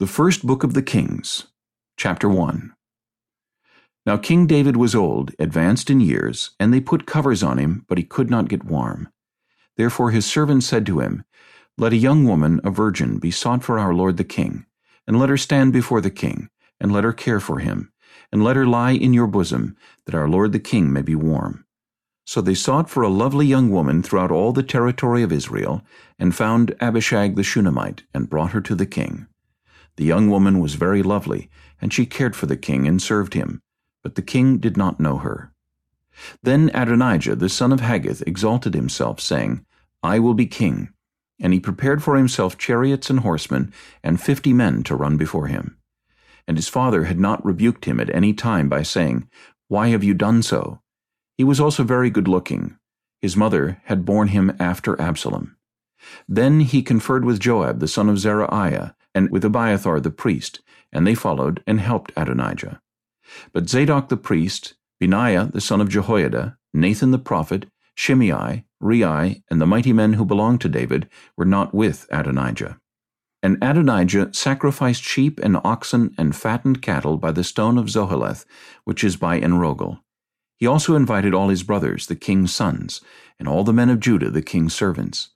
The First Book of the Kings, Chapter 1 Now King David was old, advanced in years, and they put covers on him, but he could not get warm. Therefore his servants said to him, Let a young woman, a virgin, be sought for our lord the king, and let her stand before the king, and let her care for him, and let her lie in your bosom, that our lord the king may be warm. So they sought for a lovely young woman throughout all the territory of Israel, and found Abishag the Shunammite, and brought her to the king. The young woman was very lovely, and she cared for the king and served him, but the king did not know her. Then Adonijah the son of Haggith exalted himself, saying, I will be king. And he prepared for himself chariots and horsemen, and fifty men to run before him. And his father had not rebuked him at any time by saying, Why have you done so? He was also very good-looking. His mother had borne him after Absalom. Then he conferred with Joab the son of Zeruiah, and with Abiathar the priest, and they followed and helped Adonijah. But Zadok the priest, Benaiah the son of Jehoiada, Nathan the prophet, Shimei, Rei, and the mighty men who belonged to David were not with Adonijah. And Adonijah sacrificed sheep and oxen and fattened cattle by the stone of Zoheleth, which is by Enrogel. He also invited all his brothers, the king's sons, and all the men of Judah, the king's servants.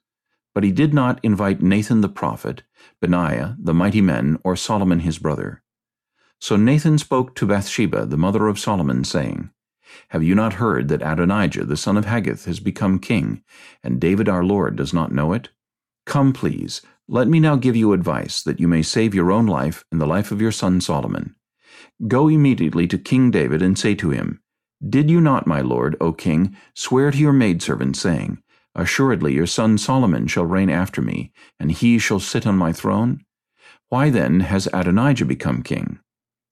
But he did not invite Nathan the prophet, Benaiah, the mighty men, or Solomon his brother. So Nathan spoke to Bathsheba, the mother of Solomon, saying, Have you not heard that Adonijah the son of Haggith has become king, and David our Lord does not know it? Come, please, let me now give you advice, that you may save your own life and the life of your son Solomon. Go immediately to King David and say to him, Did you not, my lord, O king, swear to your maidservant, saying, Assuredly your son Solomon shall reign after me, and he shall sit on my throne? Why then has Adonijah become king?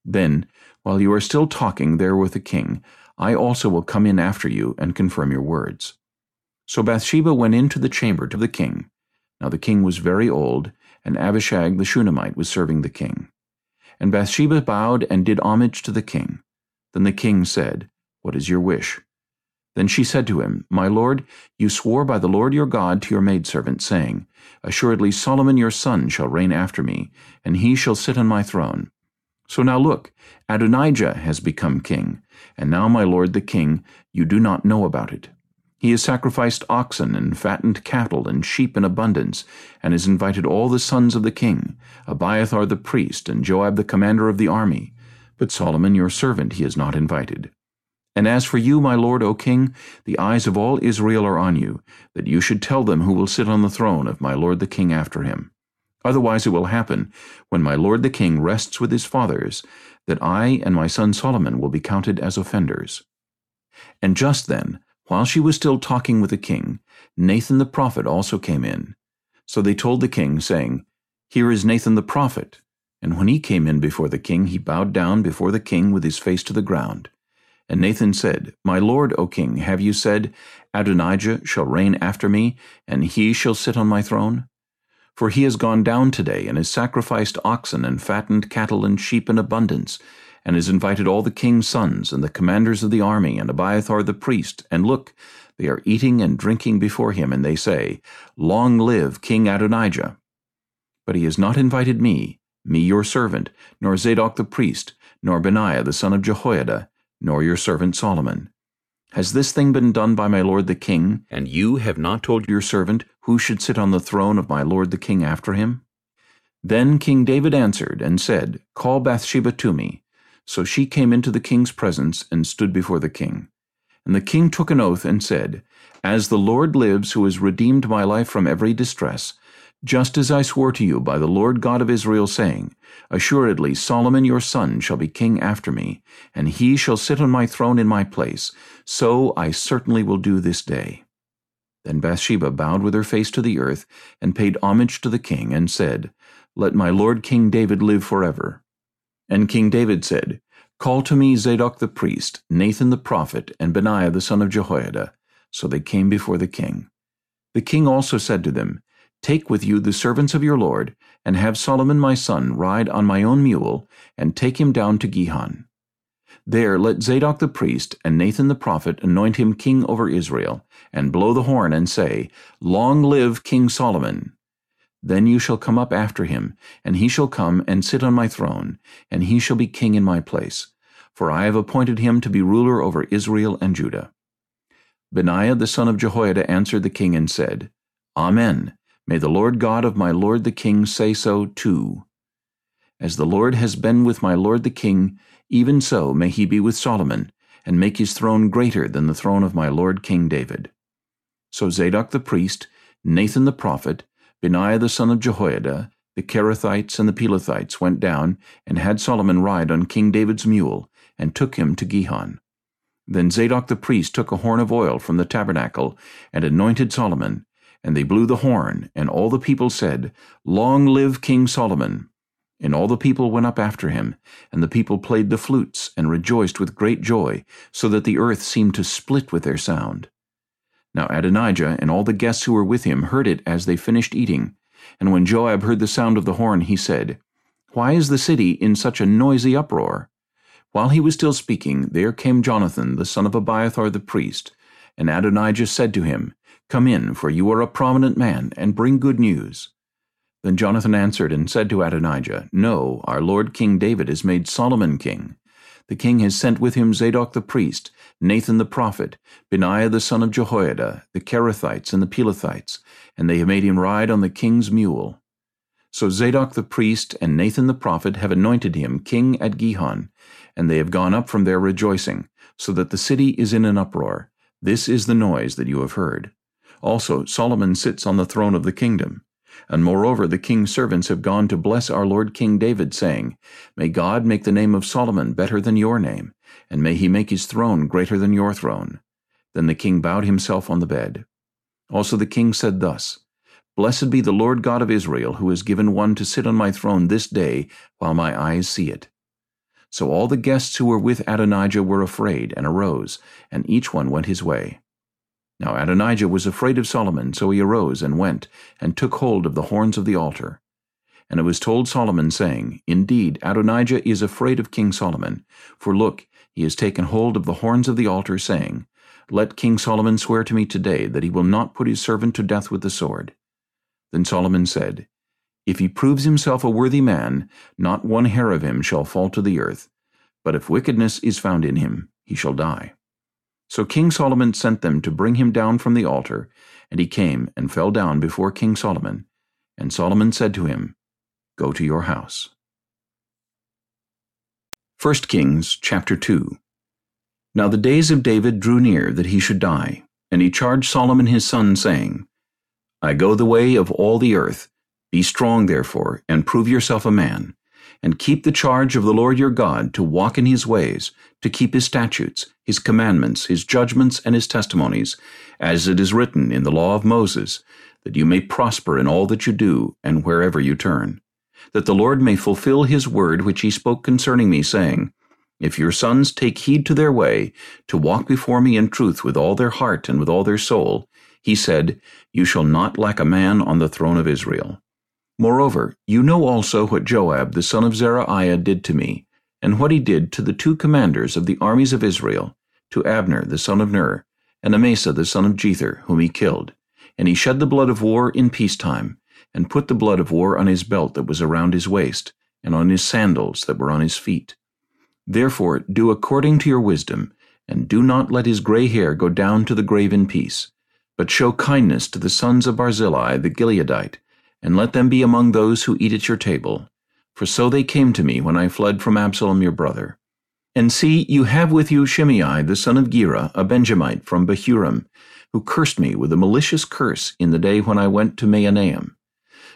Then, while you are still talking there with the king, I also will come in after you and confirm your words. So Bathsheba went into the chamber to the king. Now the king was very old, and Abishag the Shunammite was serving the king. And Bathsheba bowed and did homage to the king. Then the king said, What is your wish? Then she said to him, My lord, you swore by the Lord your God to your maidservant, saying, Assuredly Solomon your son shall reign after me, and he shall sit on my throne. So now look, Adonijah has become king, and now, my lord the king, you do not know about it. He has sacrificed oxen and fattened cattle and sheep in abundance, and has invited all the sons of the king, Abiathar the priest, and Joab the commander of the army. But Solomon your servant he has not invited. And as for you, my lord, O king, the eyes of all Israel are on you, that you should tell them who will sit on the throne of my lord the king after him. Otherwise it will happen, when my lord the king rests with his fathers, that I and my son Solomon will be counted as offenders. And just then, while she was still talking with the king, Nathan the prophet also came in. So they told the king, saying, Here is Nathan the prophet. And when he came in before the king, he bowed down before the king with his face to the ground. And Nathan said, My lord, O king, have you said, Adonijah shall reign after me, and he shall sit on my throne? For he has gone down today, and has sacrificed oxen and fattened cattle and sheep in abundance, and has invited all the king's sons, and the commanders of the army, and Abiathar the priest, and look, they are eating and drinking before him, and they say, Long live King Adonijah! But he has not invited me, me your servant, nor Zadok the priest, nor Benaiah the son of Jehoiada, nor your servant Solomon. Has this thing been done by my lord the king, and you have not told your servant who should sit on the throne of my lord the king after him? Then King David answered and said, Call Bathsheba to me. So she came into the king's presence and stood before the king. And the king took an oath and said, As the Lord lives, who has redeemed my life from every distress, just as I swore to you by the Lord God of Israel, saying, Assuredly Solomon your son shall be king after me, and he shall sit on my throne in my place, so I certainly will do this day. Then Bathsheba bowed with her face to the earth, and paid homage to the king, and said, Let my lord King David live forever. And King David said, Call to me Zadok the priest, Nathan the prophet, and Benaiah the son of Jehoiada. So they came before the king. The king also said to them, Take with you the servants of your lord, and have Solomon my son ride on my own mule, and take him down to Gihon. There let Zadok the priest and Nathan the prophet anoint him king over Israel, and blow the horn and say, Long live King Solomon! Then you shall come up after him, and he shall come and sit on my throne, and he shall be king in my place. For I have appointed him to be ruler over Israel and Judah. Benaiah the son of Jehoiada answered the king and said, Amen. May the Lord God of my lord the king say so too. As the Lord has been with my lord the king, even so may he be with Solomon, and make his throne greater than the throne of my lord King David. So Zadok the priest, Nathan the prophet, Benaiah the son of Jehoiada, the Cherethites and the Pelethites went down and had Solomon ride on King David's mule, and took him to Gihon. Then Zadok the priest took a horn of oil from the tabernacle, and anointed Solomon, and they blew the horn, and all the people said, Long live King Solomon! And all the people went up after him, and the people played the flutes, and rejoiced with great joy, so that the earth seemed to split with their sound. Now Adonijah and all the guests who were with him heard it as they finished eating. And when Joab heard the sound of the horn, he said, Why is the city in such a noisy uproar? While he was still speaking, there came Jonathan, the son of Abiathar the priest. And Adonijah said to him, Come in, for you are a prominent man, and bring good news. Then Jonathan answered and said to Adonijah, No, our lord King David has made Solomon king. The king has sent with him Zadok the priest, Nathan the prophet, Benaiah the son of Jehoiada, the Cherethites and the Pelethites, and they have made him ride on the king's mule. So Zadok the priest and Nathan the prophet have anointed him king at Gihon, and they have gone up from there rejoicing, so that the city is in an uproar. This is the noise that you have heard. Also Solomon sits on the throne of the kingdom. And moreover the king's servants have gone to bless our lord King David, saying, May God make the name of Solomon better than your name, and may he make his throne greater than your throne. Then the king bowed himself on the bed. Also the king said thus, Blessed be the Lord God of Israel, who has given one to sit on my throne this day, while my eyes see it. So all the guests who were with Adonijah were afraid, and arose, and each one went his way. Now Adonijah was afraid of Solomon, so he arose and went, and took hold of the horns of the altar. And it was told Solomon, saying, Indeed, Adonijah is afraid of King Solomon. For look, he has taken hold of the horns of the altar, saying, Let King Solomon swear to me today that he will not put his servant to death with the sword. Then Solomon said, If he proves himself a worthy man, not one hair of him shall fall to the earth. But if wickedness is found in him, he shall die. So King Solomon sent them to bring him down from the altar, and he came and fell down before King Solomon. And Solomon said to him, Go to your house. 1 Kings chapter 2 Now the days of David drew near that he should die, and he charged Solomon his son, saying, I go the way of all the earth. Be strong, therefore, and prove yourself a man, and keep the charge of the Lord your God to walk in his ways, to keep his statutes, his commandments, his judgments, and his testimonies, as it is written in the law of Moses, that you may prosper in all that you do and wherever you turn that the Lord may fulfill his word which he spoke concerning me, saying, If your sons take heed to their way, to walk before me in truth with all their heart and with all their soul, he said, You shall not lack a man on the throne of Israel. Moreover, you know also what Joab the son of Zeruiah did to me, and what he did to the two commanders of the armies of Israel, to Abner the son of Ner, and Amasa the son of Jether, whom he killed. And he shed the blood of war in peacetime, and put the blood of war on his belt that was around his waist, and on his sandals that were on his feet. Therefore do according to your wisdom, and do not let his gray hair go down to the grave in peace, but show kindness to the sons of Barzillai the Gileadite, and let them be among those who eat at your table. For so they came to me when I fled from Absalom your brother. And see, you have with you Shimei the son of Gera, a Benjamite from Bahurim, who cursed me with a malicious curse in the day when I went to Mahanaim.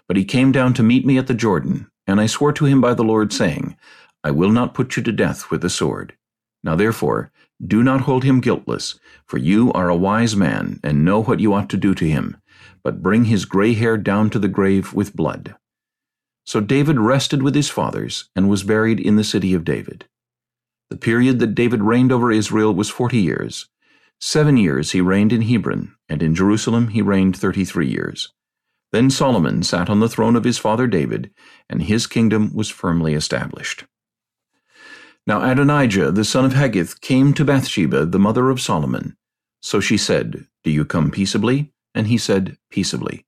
But he came down to meet me at the Jordan, and I swore to him by the Lord, saying, I will not put you to death with the sword. Now therefore, do not hold him guiltless, for you are a wise man, and know what you ought to do to him, but bring his gray hair down to the grave with blood. So David rested with his fathers, and was buried in the city of David. The period that David reigned over Israel was forty years. Seven years he reigned in Hebron, and in Jerusalem he reigned thirty-three years. Then Solomon sat on the throne of his father David, and his kingdom was firmly established. Now Adonijah the son of Haggith came to Bathsheba, the mother of Solomon. So she said, Do you come peaceably? And he said, Peaceably.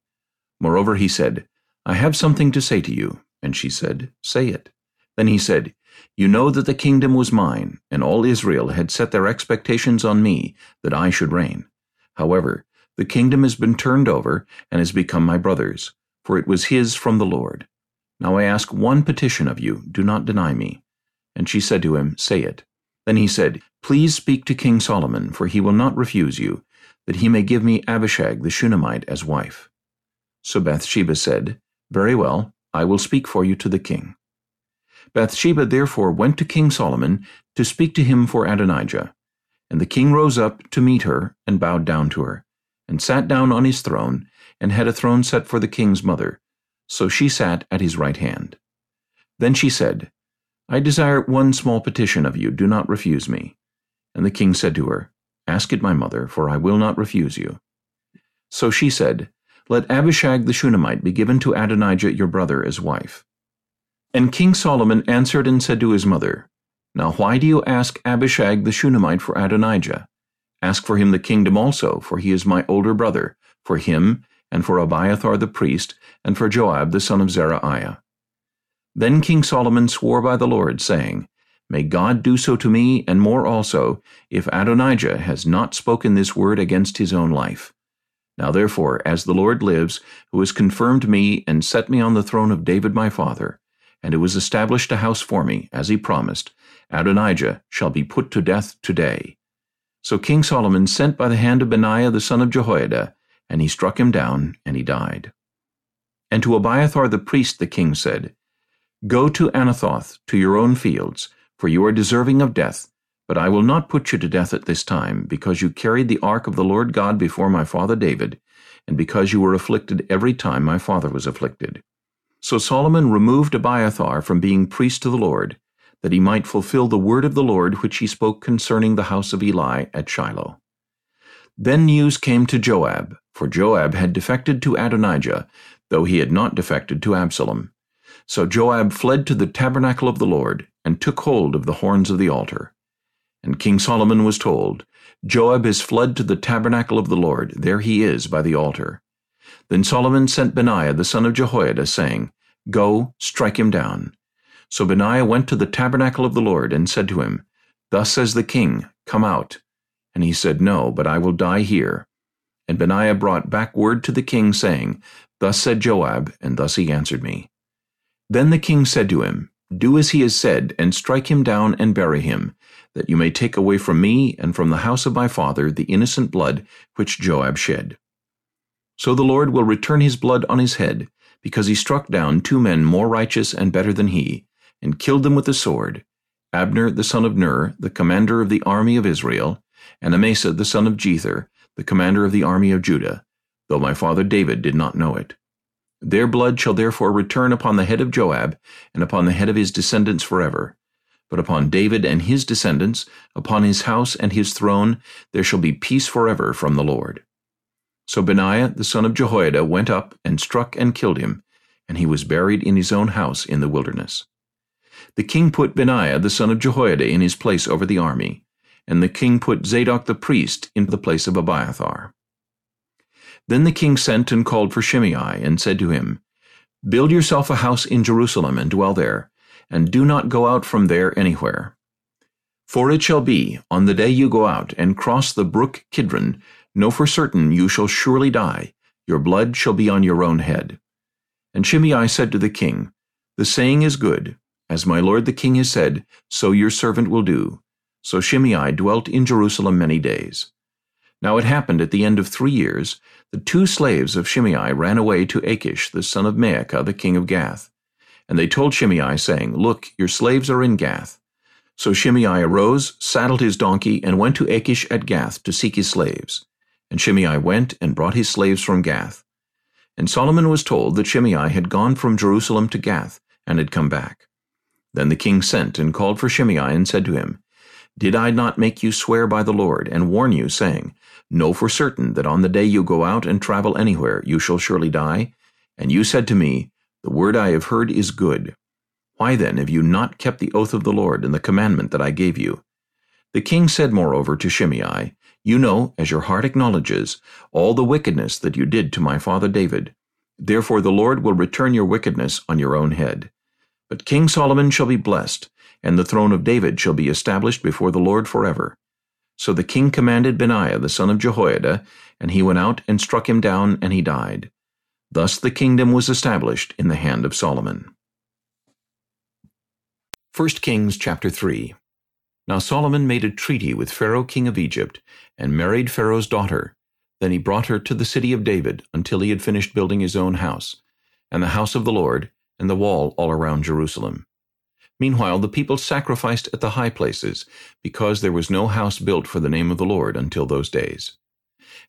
Moreover he said, I have something to say to you. And she said, Say it. Then he said, You know that the kingdom was mine, and all Israel had set their expectations on me, that I should reign. However, the kingdom has been turned over, and has become my brother's, for it was his from the Lord. Now I ask one petition of you, do not deny me. And she said to him, Say it. Then he said, Please speak to King Solomon, for he will not refuse you, that he may give me Abishag the Shunammite as wife. So Bathsheba said, Very well, I will speak for you to the king. Bathsheba therefore went to King Solomon to speak to him for Adonijah. And the king rose up to meet her, and bowed down to her, and sat down on his throne, and had a throne set for the king's mother. So she sat at his right hand. Then she said, I desire one small petition of you, do not refuse me. And the king said to her, Ask it, my mother, for I will not refuse you. So she said, Let Abishag the Shunammite be given to Adonijah your brother as wife. And King Solomon answered and said to his mother, Now why do you ask Abishag the Shunammite for Adonijah? Ask for him the kingdom also, for he is my older brother, for him, and for Abiathar the priest, and for Joab the son of Zeruiah. Then King Solomon swore by the Lord, saying, May God do so to me, and more also, if Adonijah has not spoken this word against his own life. Now therefore, as the Lord lives, who has confirmed me and set me on the throne of David my father, and who has established a house for me, as he promised, Adonijah shall be put to death today. So King Solomon sent by the hand of Benaiah the son of Jehoiada, and he struck him down, and he died. And to Abiathar the priest the king said, Go to Anathoth, to your own fields, for you are deserving of death, but I will not put you to death at this time, because you carried the ark of the Lord God before my father David, and because you were afflicted every time my father was afflicted. So Solomon removed Abiathar from being priest to the Lord, that he might fulfill the word of the Lord which he spoke concerning the house of Eli at Shiloh. Then news came to Joab, for Joab had defected to Adonijah, though he had not defected to Absalom. So Joab fled to the tabernacle of the Lord, and took hold of the horns of the altar. And King Solomon was told, Joab is fled to the tabernacle of the Lord, there he is by the altar. Then Solomon sent Benaiah the son of Jehoiada, saying, Go, strike him down. So Benaiah went to the tabernacle of the Lord, and said to him, Thus says the king, Come out. And he said, No, but I will die here. And Benaiah brought back word to the king, saying, Thus said Joab, and thus he answered me. Then the king said to him, Do as he has said, and strike him down and bury him, that you may take away from me and from the house of my father the innocent blood which Joab shed. So the Lord will return his blood on his head, because he struck down two men more righteous and better than he, and killed them with the sword, Abner the son of Ner, the commander of the army of Israel, and Amasa the son of Jether, the commander of the army of Judah, though my father David did not know it. Their blood shall therefore return upon the head of Joab, and upon the head of his descendants forever. But upon David and his descendants, upon his house and his throne, there shall be peace forever from the Lord. So Benaiah the son of Jehoiada went up and struck and killed him, and he was buried in his own house in the wilderness. The king put Benaiah the son of Jehoiada in his place over the army, and the king put Zadok the priest in the place of Abiathar. Then the king sent and called for Shimei, and said to him, Build yourself a house in Jerusalem, and dwell there, and do not go out from there anywhere. For it shall be, on the day you go out, and cross the brook Kidron, know for certain you shall surely die, your blood shall be on your own head. And Shimei said to the king, The saying is good. As my lord the king has said, so your servant will do. So Shimei dwelt in Jerusalem many days. Now it happened at the end of three years, that two slaves of Shimei ran away to Achish, the son of Maacah, the king of Gath. And they told Shimei, saying, Look, your slaves are in Gath. So Shimei arose, saddled his donkey, and went to Achish at Gath to seek his slaves. And Shimei went and brought his slaves from Gath. And Solomon was told that Shimei had gone from Jerusalem to Gath, and had come back. Then the king sent and called for Shimei, and said to him, Did I not make you swear by the Lord, and warn you, saying, Know for certain that on the day you go out and travel anywhere you shall surely die. And you said to me, The word I have heard is good. Why then have you not kept the oath of the Lord and the commandment that I gave you? The king said moreover to Shimei, You know, as your heart acknowledges, all the wickedness that you did to my father David. Therefore the Lord will return your wickedness on your own head. But King Solomon shall be blessed, and the throne of David shall be established before the Lord forever. So the king commanded Benaiah the son of Jehoiada, and he went out and struck him down, and he died. Thus the kingdom was established in the hand of Solomon. 1 Kings chapter 3 Now Solomon made a treaty with Pharaoh king of Egypt, and married Pharaoh's daughter. Then he brought her to the city of David until he had finished building his own house, and the house of the Lord, and the wall all around Jerusalem. Meanwhile the people sacrificed at the high places, because there was no house built for the name of the Lord until those days.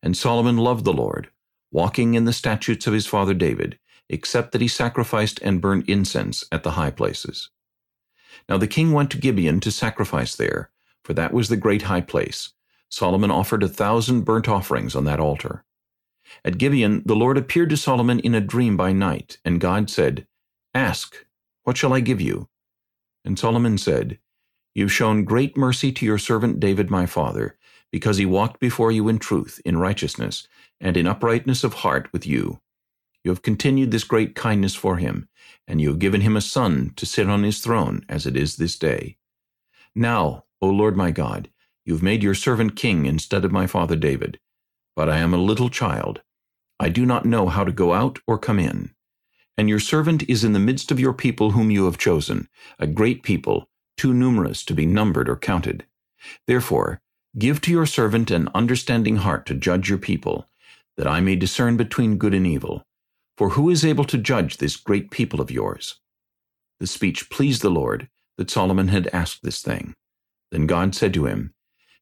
And Solomon loved the Lord, walking in the statutes of his father David, except that he sacrificed and burned incense at the high places. Now the king went to Gibeon to sacrifice there, for that was the great high place. Solomon offered a thousand burnt offerings on that altar. At Gibeon the Lord appeared to Solomon in a dream by night, and God said, Ask, what shall I give you? And Solomon said, You've shown great mercy to your servant David my father, because he walked before you in truth, in righteousness, and in uprightness of heart with you. You have continued this great kindness for him, and you have given him a son to sit on his throne, as it is this day. Now, O Lord my God, you have made your servant king instead of my father David. But I am a little child. I do not know how to go out or come in. And your servant is in the midst of your people whom you have chosen, a great people, too numerous to be numbered or counted. Therefore, give to your servant an understanding heart to judge your people, that I may discern between good and evil. For who is able to judge this great people of yours? The speech pleased the Lord, that Solomon had asked this thing. Then God said to him,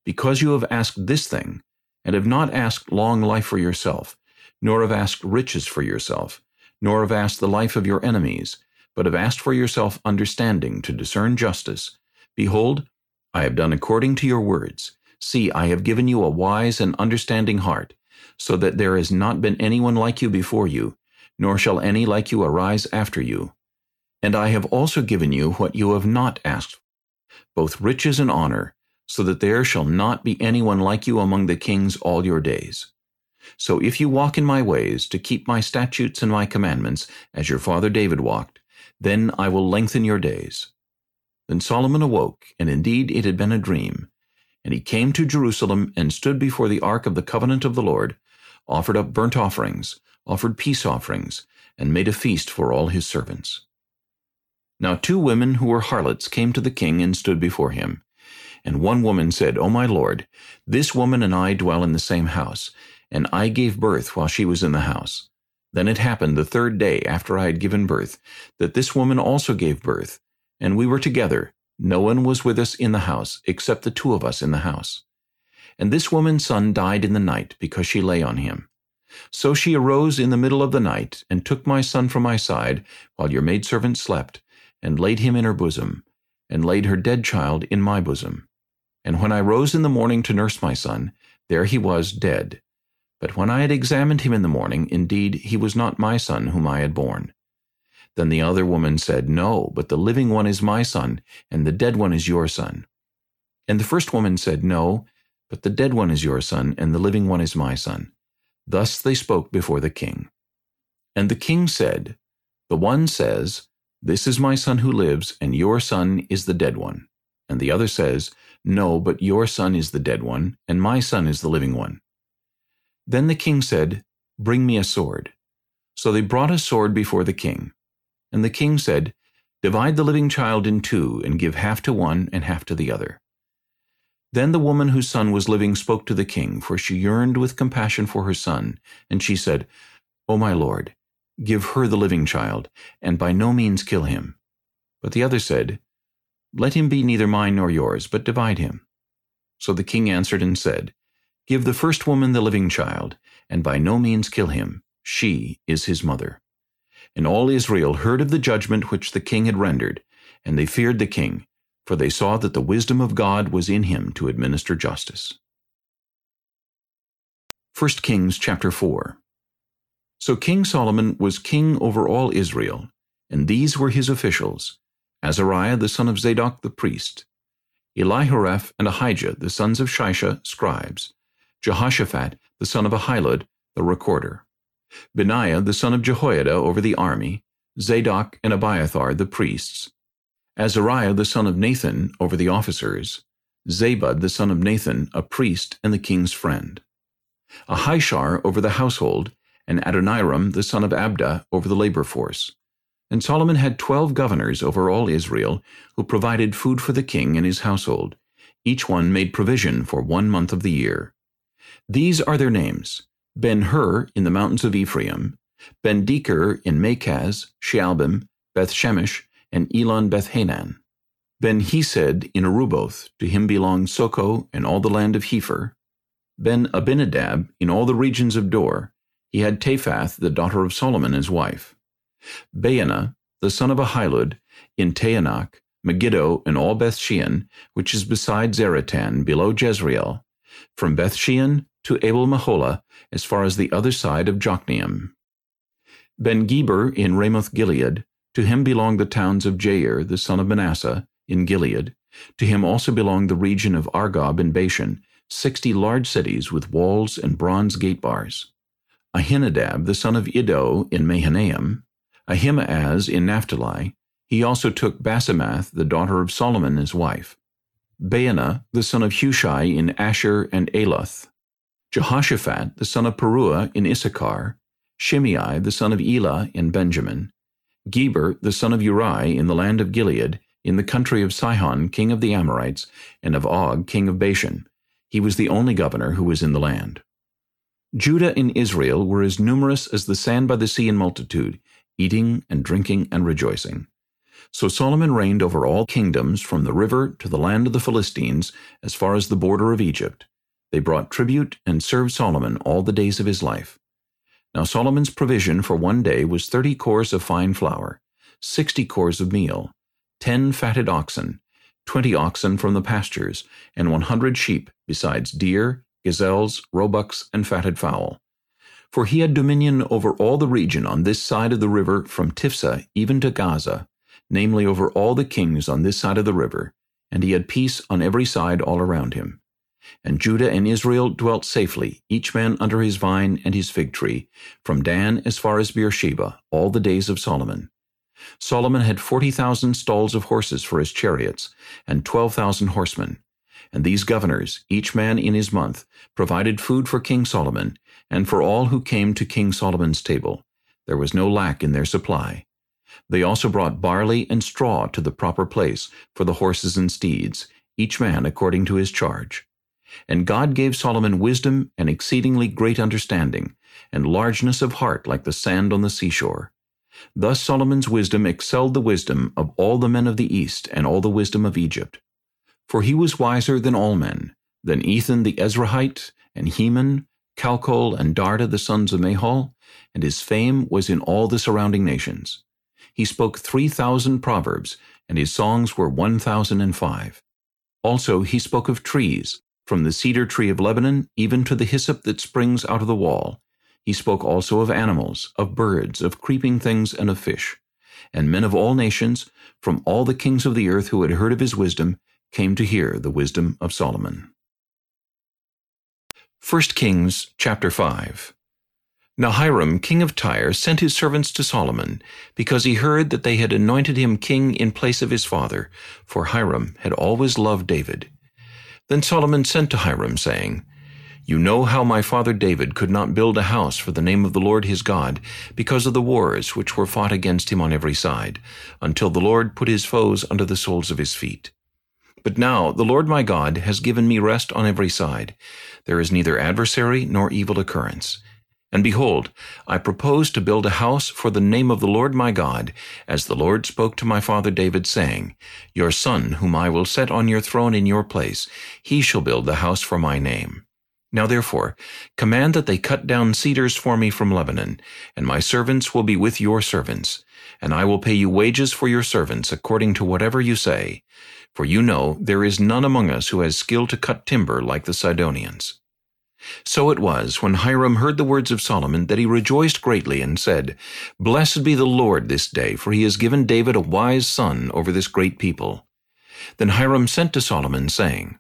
Because you have asked this thing, and have not asked long life for yourself, nor have asked riches for yourself, nor have asked the life of your enemies, but have asked for yourself understanding to discern justice. Behold, I have done according to your words. See, I have given you a wise and understanding heart, so that there has not been anyone like you before you, nor shall any like you arise after you. And I have also given you what you have not asked, both riches and honor, so that there shall not be anyone like you among the kings all your days. So if you walk in my ways, to keep my statutes and my commandments, as your father David walked, then I will lengthen your days. Then Solomon awoke, and indeed it had been a dream. And he came to Jerusalem, and stood before the ark of the covenant of the Lord, offered up burnt offerings, offered peace offerings, and made a feast for all his servants. Now two women who were harlots came to the king and stood before him. And one woman said, O my lord, this woman and I dwell in the same house, and I gave birth while she was in the house. Then it happened the third day after I had given birth, that this woman also gave birth, and we were together. No one was with us in the house, except the two of us in the house. And this woman's son died in the night, because she lay on him. So she arose in the middle of the night, and took my son from my side, while your maidservant slept, and laid him in her bosom, and laid her dead child in my bosom. And when I rose in the morning to nurse my son, there he was dead. But when I had examined him in the morning, indeed he was not my son whom I had borne. Then the other woman said, No, but the living one is my son, and the dead one is your son. And the first woman said, No, but the dead one is your son, and the living one is my son. Thus they spoke before the king. And the king said, The one says, This is my son who lives, and your son is the dead one. And the other says, No, but your son is the dead one, and my son is the living one. Then the king said, Bring me a sword. So they brought a sword before the king. And the king said, Divide the living child in two, and give half to one and half to the other. Then the woman whose son was living spoke to the king, for she yearned with compassion for her son. And she said, O my lord, give her the living child, and by no means kill him. But the other said, Let him be neither mine nor yours, but divide him. So the king answered and said, Give the first woman the living child, and by no means kill him. She is his mother. And all Israel heard of the judgment which the king had rendered, and they feared the king, for they saw that the wisdom of God was in him to administer justice. 1 Kings chapter 4 So King Solomon was king over all Israel, and these were his officials, Azariah the son of Zadok the priest, Elihoreph and Ahijah the sons of Shisha, scribes, Jehoshaphat, the son of Ahilud, the recorder, Benaiah the son of Jehoiada over the army, Zadok and Abiathar the priests, Azariah the son of Nathan over the officers, Zabud the son of Nathan, a priest and the king's friend, Ahishar over the household, and Adoniram the son of Abda over the labor force. And Solomon had twelve governors over all Israel, who provided food for the king and his household. Each one made provision for one month of the year. These are their names, Ben-Hur in the mountains of Ephraim, Ben-Deker in Makaz, Shaalbim, Beth-Shemesh, and Elon Beth-Hanan. Ben-Hesed in Arubboth, to him belonged Sochoh and all the land of Hepher. Ben-Abinadab in all the regions of Dor, he had Taphath, the daughter of Solomon, his wife. Baana, the son of Ahilud, in Taanach, Megiddo, and all Bethshean, which is beside Zaretan, below Jezreel, from Bethshean to Abel Meholah, as far as the other side of Jokneam. Ben-Geber in Ramoth Gilead, to him belonged the towns of Jair, the son of Manasseh, in Gilead. To him also belonged the region of Argob in Bashan, sixty large cities with walls and bronze gate bars. Ahinadab, the son of Iddo, in Mahanaim. Ahimaaz in Naphtali. He also took Basemath, the daughter of Solomon, his wife. Baanah, the son of Hushai, in Asher and Aloth. Jehoshaphat, the son of Paruah, in Issachar. Shimei, the son of Elah, in Benjamin. Geber, the son of Uri, in the land of Gilead, in the country of Sihon, king of the Amorites, and of Og, king of Bashan. He was the only governor who was in the land. Judah and Israel were as numerous as the sand by the sea in multitude, eating and drinking and rejoicing. So Solomon reigned over all kingdoms from the river to the land of the Philistines as far as the border of Egypt. They brought tribute and served Solomon all the days of his life. Now Solomon's provision for one day was thirty cors of fine flour, sixty cors of meal, ten fatted oxen, twenty oxen from the pastures, and one hundred sheep, besides deer, gazelles, roebucks, and fatted fowl. For he had dominion over all the region on this side of the river from Tiphsah even to Gaza, namely over all the kings on this side of the river, and he had peace on every side all around him. And Judah and Israel dwelt safely, each man under his vine and his fig tree, from Dan as far as Beersheba, all the days of Solomon. Solomon had forty thousand stalls of horses for his chariots, and twelve thousand horsemen. And these governors, each man in his month, provided food for King Solomon, and for all who came to King Solomon's table. There was no lack in their supply. They also brought barley and straw to the proper place for the horses and steeds, each man according to his charge. And God gave Solomon wisdom and exceedingly great understanding, and largeness of heart like the sand on the seashore. Thus Solomon's wisdom excelled the wisdom of all the men of the east and all the wisdom of Egypt. For he was wiser than all men, than Ethan the Ezrahite, and Heman, Chalcol, and Darda the sons of Mahol, and his fame was in all the surrounding nations. He spoke three thousand proverbs, and his songs were one thousand and five. Also he spoke of trees, from the cedar tree of Lebanon even to the hyssop that springs out of the wall, he spoke also of animals, of birds, of creeping things, and of fish. And men of all nations, from all the kings of the earth who had heard of his wisdom, came to hear the wisdom of Solomon. 1 Kings chapter 5 Now Hiram, king of Tyre, sent his servants to Solomon, because he heard that they had anointed him king in place of his father, for Hiram had always loved David. Then Solomon sent to Hiram, saying, you know how my father David could not build a house for the name of the Lord his God, because of the wars which were fought against him on every side, until the Lord put his foes under the soles of his feet. But now the Lord my God has given me rest on every side. There is neither adversary nor evil occurrence. And behold, I propose to build a house for the name of the Lord my God, as the Lord spoke to my father David, saying, Your son, whom I will set on your throne in your place, he shall build the house for my name. Now therefore, command that they cut down cedars for me from Lebanon, and my servants will be with your servants, and I will pay you wages for your servants according to whatever you say. For you know there is none among us who has skill to cut timber like the Sidonians. So it was, when Hiram heard the words of Solomon, that he rejoiced greatly and said, Blessed be the Lord this day, for he has given David a wise son over this great people. Then Hiram sent to Solomon, saying,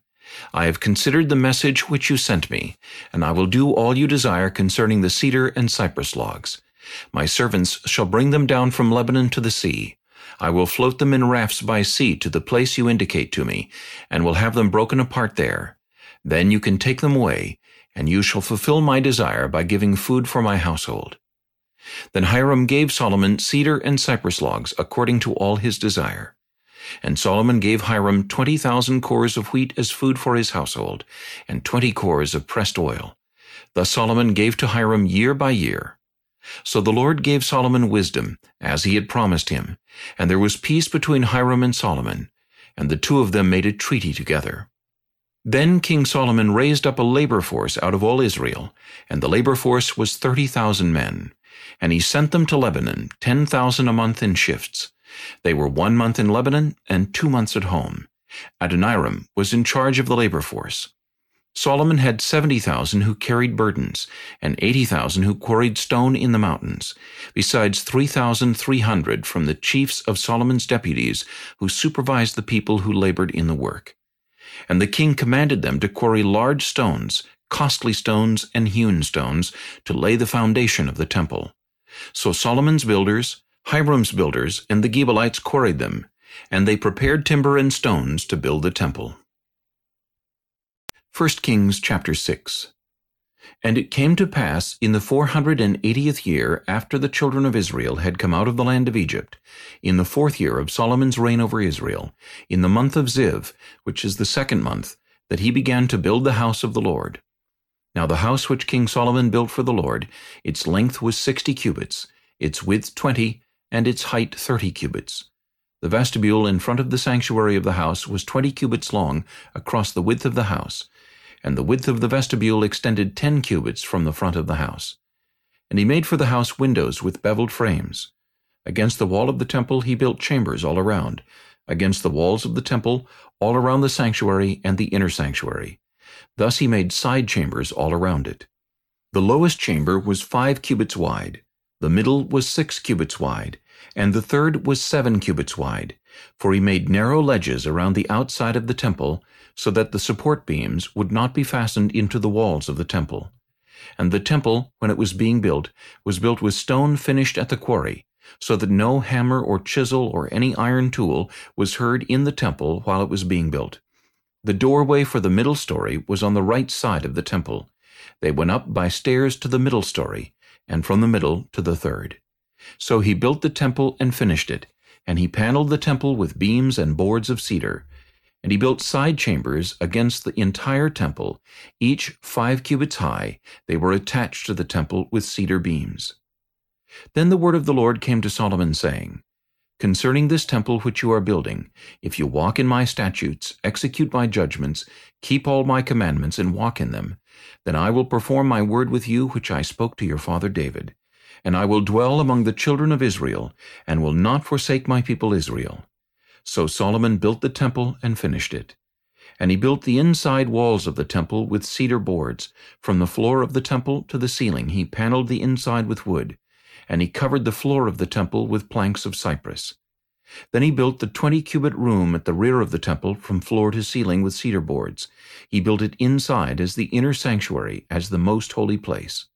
I have considered the message which you sent me, and I will do all you desire concerning the cedar and cypress logs. My servants shall bring them down from Lebanon to the sea. I will float them in rafts by sea to the place you indicate to me, and will have them broken apart there. Then you can take them away, and you shall fulfill my desire by giving food for my household. Then Hiram gave Solomon cedar and cypress logs according to all his desire. And Solomon gave Hiram twenty thousand cors of wheat as food for his household, and twenty cors of pressed oil. Thus Solomon gave to Hiram year by year. So the Lord gave Solomon wisdom, as he had promised him, and there was peace between Hiram and Solomon, and the two of them made a treaty together. Then King Solomon raised up a labor force out of all Israel, and the labor force was thirty thousand men. And he sent them to Lebanon, ten thousand a month in shifts. They were one month in Lebanon and two months at home. Adoniram was in charge of the labor force. Solomon had seventy thousand who carried burdens, and eighty thousand who quarried stone in the mountains, besides three thousand three hundred from the chiefs of Solomon's deputies who supervised the people who labored in the work. And the king commanded them to quarry large stones, costly stones and hewn stones, to lay the foundation of the temple. So Solomon's builders, Hiram's builders, and the Gebalites quarried them, and they prepared timber and stones to build the temple. 1 Kings chapter 6 And it came to pass in the four hundred and eightieth year after the children of Israel had come out of the land of Egypt, in the fourth year of Solomon's reign over Israel, in the month of Ziv, which is the second month, that he began to build the house of the Lord. Now the house which King Solomon built for the Lord, its length was sixty cubits, its width twenty, and its height thirty cubits. The vestibule in front of the sanctuary of the house was twenty cubits long across the width of the house, and the width of the vestibule extended ten cubits from the front of the house. And he made for the house windows with beveled frames. Against the wall of the temple he built chambers all around, against the walls of the temple, all around the sanctuary and the inner sanctuary. Thus he made side chambers all around it. The lowest chamber was five cubits wide, the middle was six cubits wide, and the third was seven cubits wide, for he made narrow ledges around the outside of the temple, so that the support beams would not be fastened into the walls of the temple. And the temple, when it was being built, was built with stone finished at the quarry, so that no hammer or chisel or any iron tool was heard in the temple while it was being built. The doorway for the middle story was on the right side of the temple. They went up by stairs to the middle story, and from the middle to the third. So he built the temple and finished it, and he paneled the temple with beams and boards of cedar, and he built side chambers against the entire temple, each five cubits high. They were attached to the temple with cedar beams. Then the word of the Lord came to Solomon, saying, Concerning this temple which you are building, if you walk in my statutes, execute my judgments, keep all my commandments, and walk in them, then I will perform my word with you which I spoke to your father David. And I will dwell among the children of Israel, and will not forsake my people Israel. So Solomon built the temple and finished it. And he built the inside walls of the temple with cedar boards. From the floor of the temple to the ceiling he paneled the inside with wood, and he covered the floor of the temple with planks of cypress. Then he built the twenty-cubit room at the rear of the temple from floor to ceiling with cedar boards. He built it inside as the inner sanctuary, as the most holy place.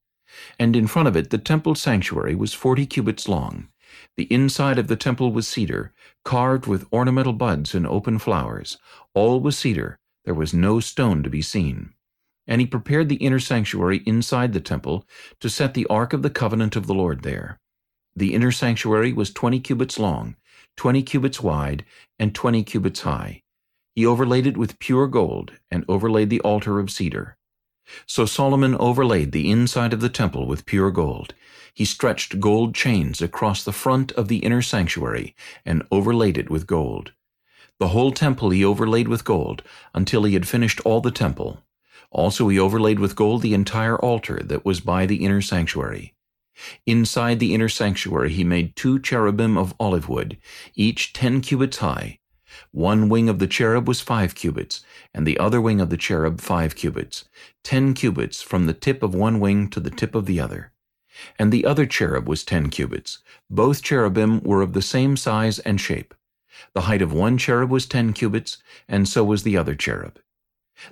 And in front of it the temple sanctuary was forty cubits long. The inside of the temple was cedar, carved with ornamental buds and open flowers. All was cedar. There was no stone to be seen. And he prepared the inner sanctuary inside the temple to set the ark of the covenant of the Lord there. The inner sanctuary was twenty cubits long, twenty cubits wide, and twenty cubits high. He overlaid it with pure gold, and overlaid the altar of cedar. So Solomon overlaid the inside of the temple with pure gold. He stretched gold chains across the front of the inner sanctuary, and overlaid it with gold. The whole temple he overlaid with gold, until he had finished all the temple. Also he overlaid with gold the entire altar that was by the inner sanctuary. Inside the inner sanctuary he made two cherubim of olive wood, each ten cubits high. One wing of the cherub was five cubits, and the other wing of the cherub five cubits, ten cubits from the tip of one wing to the tip of the other. And the other cherub was ten cubits. Both cherubim were of the same size and shape. The height of one cherub was ten cubits, and so was the other cherub.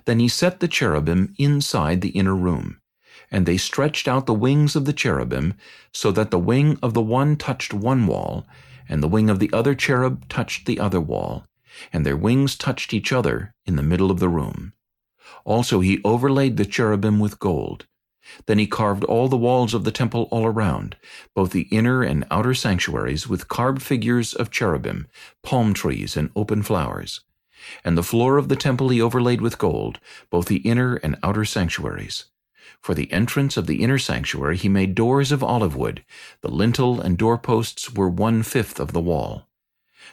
Then he set the cherubim inside the inner room, and they stretched out the wings of the cherubim, so that the wing of the one touched one wall, and the wing of the other cherub touched the other wall, and their wings touched each other in the middle of the room. Also he overlaid the cherubim with gold. Then he carved all the walls of the temple all around, both the inner and outer sanctuaries, with carved figures of cherubim, palm trees, and open flowers. And the floor of the temple he overlaid with gold, both the inner and outer sanctuaries. For the entrance of the inner sanctuary he made doors of olive wood. The lintel and doorposts were one-fifth of the wall.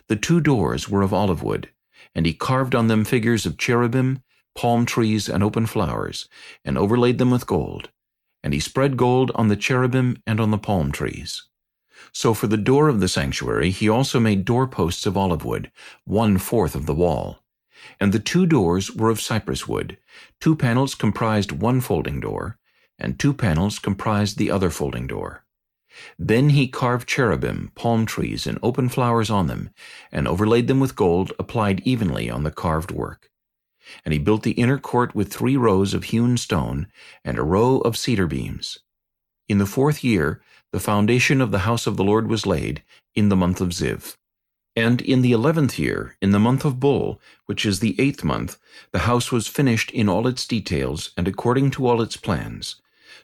The two doors were of olive wood, and he carved on them figures of cherubim, palm trees, and open flowers, and overlaid them with gold. And he spread gold on the cherubim and on the palm trees. So for the door of the sanctuary he also made doorposts of olive wood, one-fourth of the wall. And the two doors were of cypress wood. Two panels comprised one folding door, and two panels comprised the other folding door. Then he carved cherubim, palm trees, and open flowers on them, and overlaid them with gold applied evenly on the carved work. And he built the inner court with three rows of hewn stone, and a row of cedar beams. In the fourth year the foundation of the house of the Lord was laid, in the month of Ziv. And in the eleventh year, in the month of Bul, which is the eighth month, the house was finished in all its details and according to all its plans.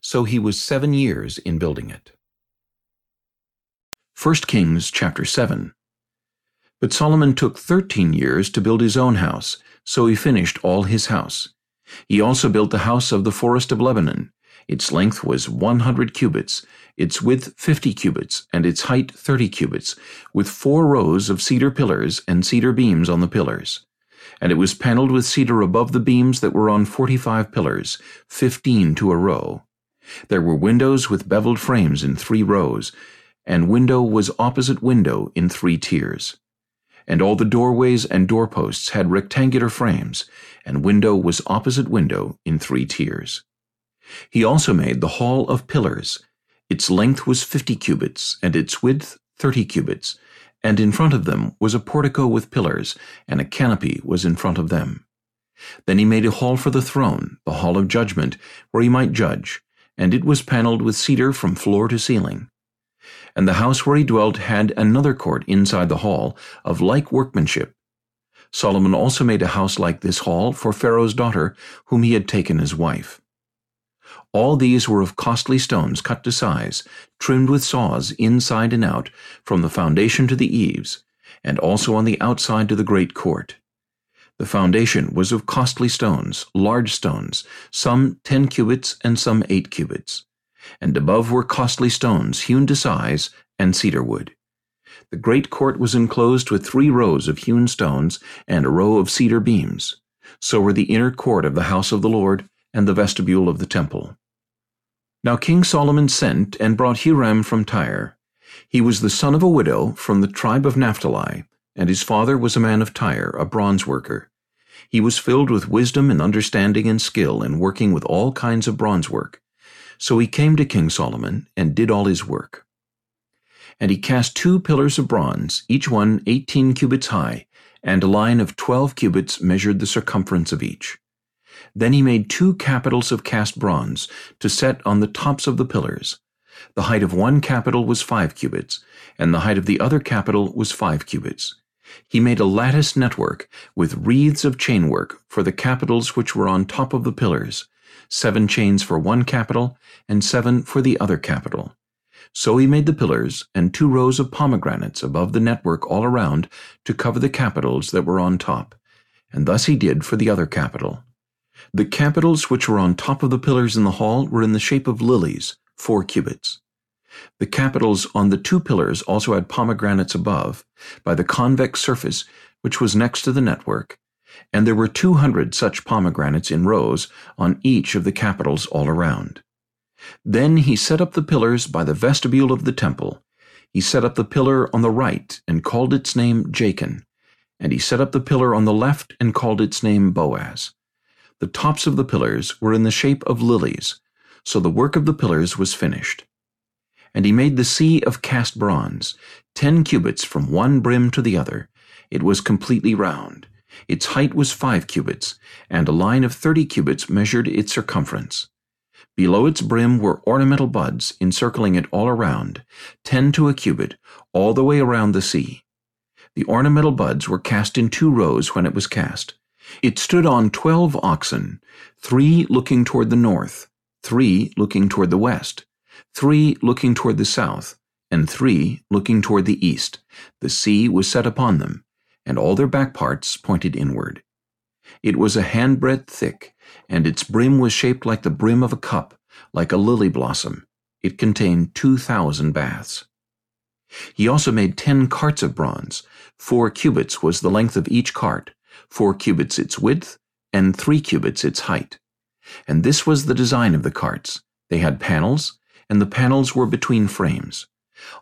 So he was seven years in building it. 1 Kings chapter 7 But Solomon took thirteen years to build his own house, so he finished all his house. He also built the house of the forest of Lebanon. Its length was one hundred cubits, its width fifty cubits, and its height thirty cubits, with four rows of cedar pillars and cedar beams on the pillars. And it was panelled with cedar above the beams that were on forty-five pillars, fifteen to a row. There were windows with beveled frames in three rows, and window was opposite window in three tiers. And all the doorways and doorposts had rectangular frames, and window was opposite window in three tiers. He also made the hall of pillars. Its length was fifty cubits, and its width thirty cubits, and in front of them was a portico with pillars, and a canopy was in front of them. Then he made a hall for the throne, the hall of judgment, where he might judge, and it was panelled with cedar from floor to ceiling. And the house where he dwelt had another court inside the hall, of like workmanship. Solomon also made a house like this hall for Pharaoh's daughter, whom he had taken as wife. All these were of costly stones cut to size, trimmed with saws inside and out, from the foundation to the eaves, and also on the outside to the great court. The foundation was of costly stones, large stones, some ten cubits and some eight cubits. And above were costly stones hewn to size, and cedar wood. The great court was enclosed with three rows of hewn stones and a row of cedar beams. So were the inner court of the house of the Lord, and the vestibule of the temple. Now King Solomon sent and brought Hiram from Tyre. He was the son of a widow from the tribe of Naphtali, and his father was a man of Tyre, a bronze worker. He was filled with wisdom and understanding and skill in working with all kinds of bronze work. So he came to King Solomon and did all his work. And he cast two pillars of bronze, each one eighteen cubits high, and a line of twelve cubits measured the circumference of each. Then he made two capitals of cast bronze to set on the tops of the pillars. The height of one capital was five cubits, and the height of the other capital was five cubits. He made a lattice network with wreaths of chainwork for the capitals which were on top of the pillars, seven chains for one capital, and seven for the other capital. So he made the pillars and two rows of pomegranates above the network all around to cover the capitals that were on top, and thus he did for the other capital. The capitals which were on top of the pillars in the hall were in the shape of lilies, four cubits. The capitals on the two pillars also had pomegranates above, by the convex surface which was next to the network, and there were two hundred such pomegranates in rows on each of the capitals all around. Then he set up the pillars by the vestibule of the temple. He set up the pillar on the right and called its name Jachin, and he set up the pillar on the left and called its name Boaz. The tops of the pillars were in the shape of lilies, so the work of the pillars was finished. And he made the sea of cast bronze, ten cubits from one brim to the other. It was completely round. Its height was five cubits, and a line of thirty cubits measured its circumference. Below its brim were ornamental buds encircling it all around, ten to a cubit, all the way around the sea. The ornamental buds were cast in two rows when it was cast. It stood on twelve oxen, three looking toward the north, three looking toward the west, three looking toward the south, and three looking toward the east. The sea was set upon them, and all their back parts pointed inward. It was a handbreadth thick, and its brim was shaped like the brim of a cup, like a lily blossom. It contained two thousand baths. He also made ten carts of bronze. Four cubits was the length of each cart, four cubits its width, and three cubits its height. And this was the design of the carts. They had panels, and the panels were between frames.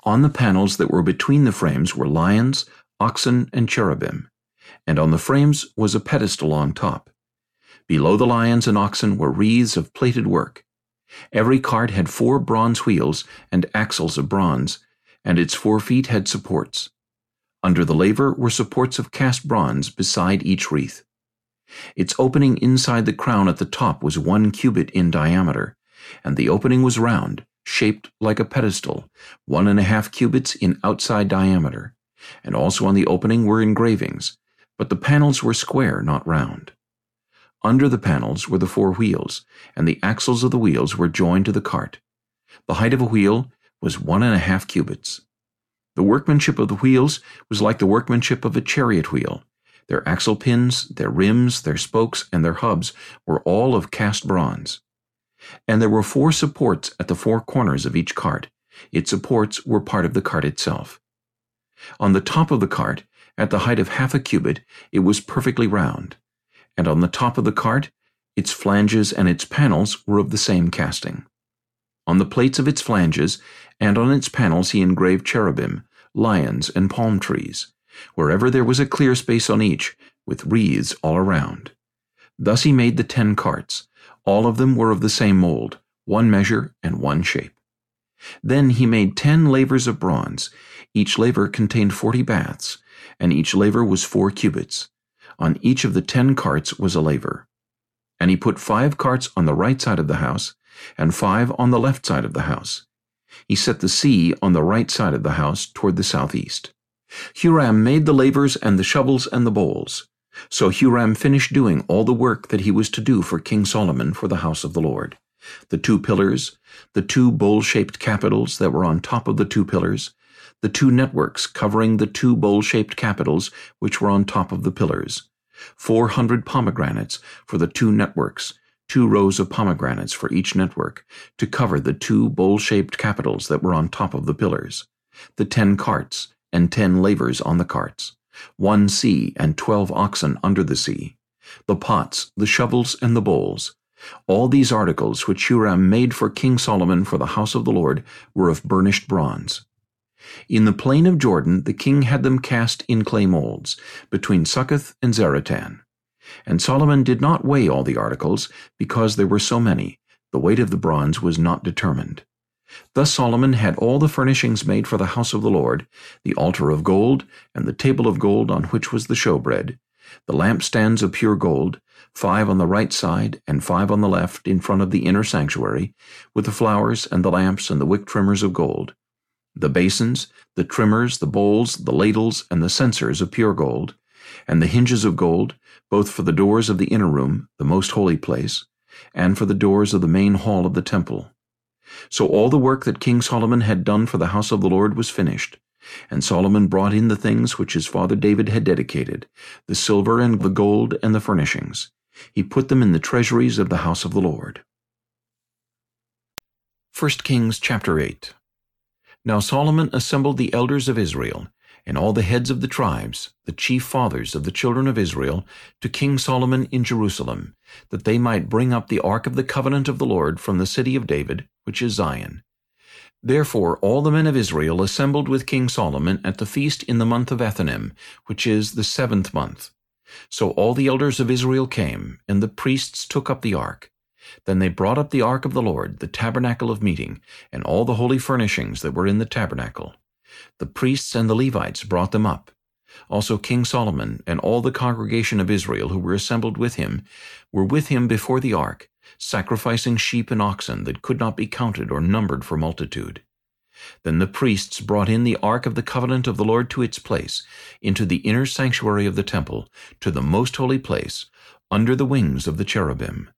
On the panels that were between the frames were lions, oxen, and cherubim, and on the frames was a pedestal on top. Below the lions and oxen were wreaths of plated work. Every cart had four bronze wheels and axles of bronze, and its four feet had supports. Under the laver were supports of cast bronze beside each wreath. Its opening inside the crown at the top was one cubit in diameter, and the opening was round, shaped like a pedestal, one and a half cubits in outside diameter, and also on the opening were engravings, but the panels were square, not round. Under the panels were the four wheels, and the axles of the wheels were joined to the cart. The height of a wheel was one and a half cubits. The workmanship of the wheels was like the workmanship of a chariot wheel. Their axle pins, their rims, their spokes, and their hubs were all of cast bronze. And there were four supports at the four corners of each cart. Its supports were part of the cart itself. On the top of the cart, at the height of half a cubit, it was perfectly round. And on the top of the cart, its flanges and its panels were of the same casting. On the plates of its flanges and on its panels he engraved cherubim, lions, and palm trees, wherever there was a clear space on each, with wreaths all around. Thus he made the ten carts, all of them were of the same mold, one measure and one shape. Then he made ten lavers of bronze. Each laver contained forty baths, and each laver was four cubits. On each of the ten carts was a laver. And he put five carts on the right side of the house, and five on the left side of the house. He set the sea on the right side of the house toward the southeast. Huram made the lavers and the shovels and the bowls. So Huram finished doing all the work that he was to do for King Solomon for the house of the Lord. The two pillars, the two bowl-shaped capitals that were on top of the two pillars, the two networks covering the two bowl-shaped capitals which were on top of the pillars, four hundred pomegranates for the two networks, two rows of pomegranates for each network, to cover the two bowl-shaped capitals that were on top of the pillars, the ten carts, and ten lavers on the carts, one sea and twelve oxen under the sea, the pots, the shovels, and the bowls. All these articles which Huram made for King Solomon for the house of the Lord were of burnished bronze. In the plain of Jordan the king had them cast in clay molds, between Succoth and Zaretan. And Solomon did not weigh all the articles, because there were so many. The weight of the bronze was not determined. Thus Solomon had all the furnishings made for the house of the Lord, the altar of gold, and the table of gold on which was the showbread, the lampstands of pure gold, five on the right side and five on the left in front of the inner sanctuary, with the flowers and the lamps and the wick trimmers of gold, the basins, the trimmers, the bowls, the ladles, and the censers of pure gold, and the hinges of gold, both for the doors of the inner room, the most holy place, and for the doors of the main hall of the temple. So all the work that King Solomon had done for the house of the Lord was finished. And Solomon brought in the things which his father David had dedicated, the silver and the gold and the furnishings. He put them in the treasuries of the house of the Lord. 1 Kings chapter 8 Now Solomon assembled the elders of Israel, and all the heads of the tribes, the chief fathers of the children of Israel, to King Solomon in Jerusalem, that they might bring up the ark of the covenant of the Lord from the city of David, which is Zion. Therefore all the men of Israel assembled with King Solomon at the feast in the month of Ethanim, which is the seventh month. So all the elders of Israel came, and the priests took up the ark. Then they brought up the ark of the Lord, the tabernacle of meeting, and all the holy furnishings that were in the tabernacle. The priests and the Levites brought them up. Also King Solomon and all the congregation of Israel who were assembled with him were with him before the ark, sacrificing sheep and oxen that could not be counted or numbered for multitude. Then the priests brought in the ark of the covenant of the Lord to its place, into the inner sanctuary of the temple, to the most holy place, under the wings of the cherubim.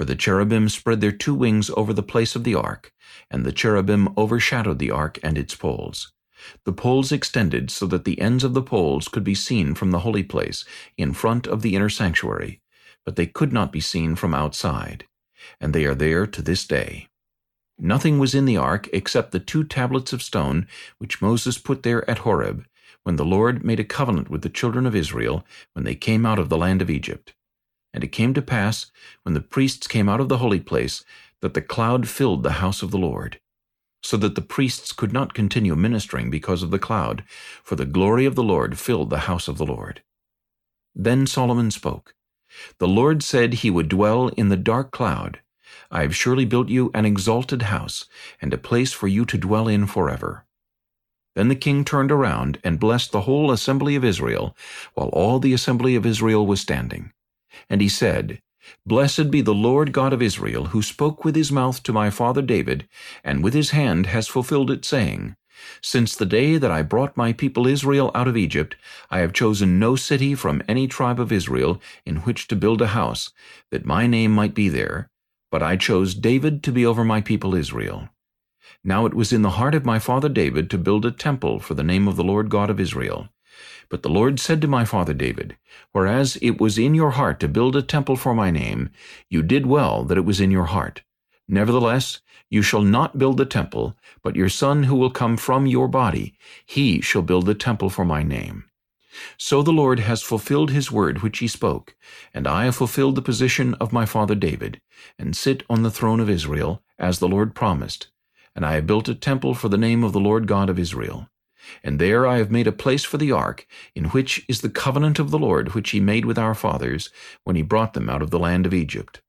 For the cherubim spread their two wings over the place of the ark, and the cherubim overshadowed the ark and its poles. The poles extended so that the ends of the poles could be seen from the holy place, in front of the inner sanctuary, but they could not be seen from outside. And they are there to this day. Nothing was in the ark except the two tablets of stone which Moses put there at Horeb, when the Lord made a covenant with the children of Israel when they came out of the land of Egypt. And it came to pass, when the priests came out of the holy place, that the cloud filled the house of the Lord, so that the priests could not continue ministering because of the cloud, for the glory of the Lord filled the house of the Lord. Then Solomon spoke. The Lord said he would dwell in the dark cloud, I have surely built you an exalted house, and a place for you to dwell in forever. Then the king turned around and blessed the whole assembly of Israel, while all the assembly of Israel was standing. And he said, Blessed be the Lord God of Israel, who spoke with his mouth to my father David, and with his hand has fulfilled it, saying, Since the day that I brought my people Israel out of Egypt, I have chosen no city from any tribe of Israel in which to build a house, that my name might be there, but I chose David to be over my people Israel. Now it was in the heart of my father David to build a temple for the name of the Lord God of Israel. But the Lord said to my father David, Whereas it was in your heart to build a temple for my name, you did well that it was in your heart. Nevertheless, you shall not build the temple, but your son who will come from your body, he shall build the temple for my name. So the Lord has fulfilled his word which he spoke, and I have fulfilled the position of my father David, and sit on the throne of Israel, as the Lord promised. And I have built a temple for the name of the Lord God of Israel. And there I have made a place for the ark, in which is the covenant of the Lord which he made with our fathers, when he brought them out of the land of Egypt.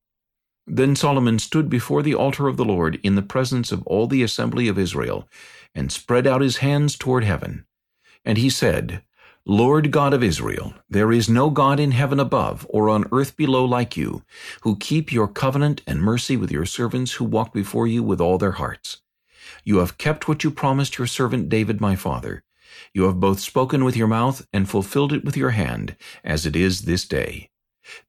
Then Solomon stood before the altar of the Lord in the presence of all the assembly of Israel, and spread out his hands toward heaven. And he said, Lord God of Israel, there is no God in heaven above or on earth below like you, who keep your covenant and mercy with your servants who walk before you with all their hearts. You have kept what you promised your servant David my father. You have both spoken with your mouth and fulfilled it with your hand, as it is this day.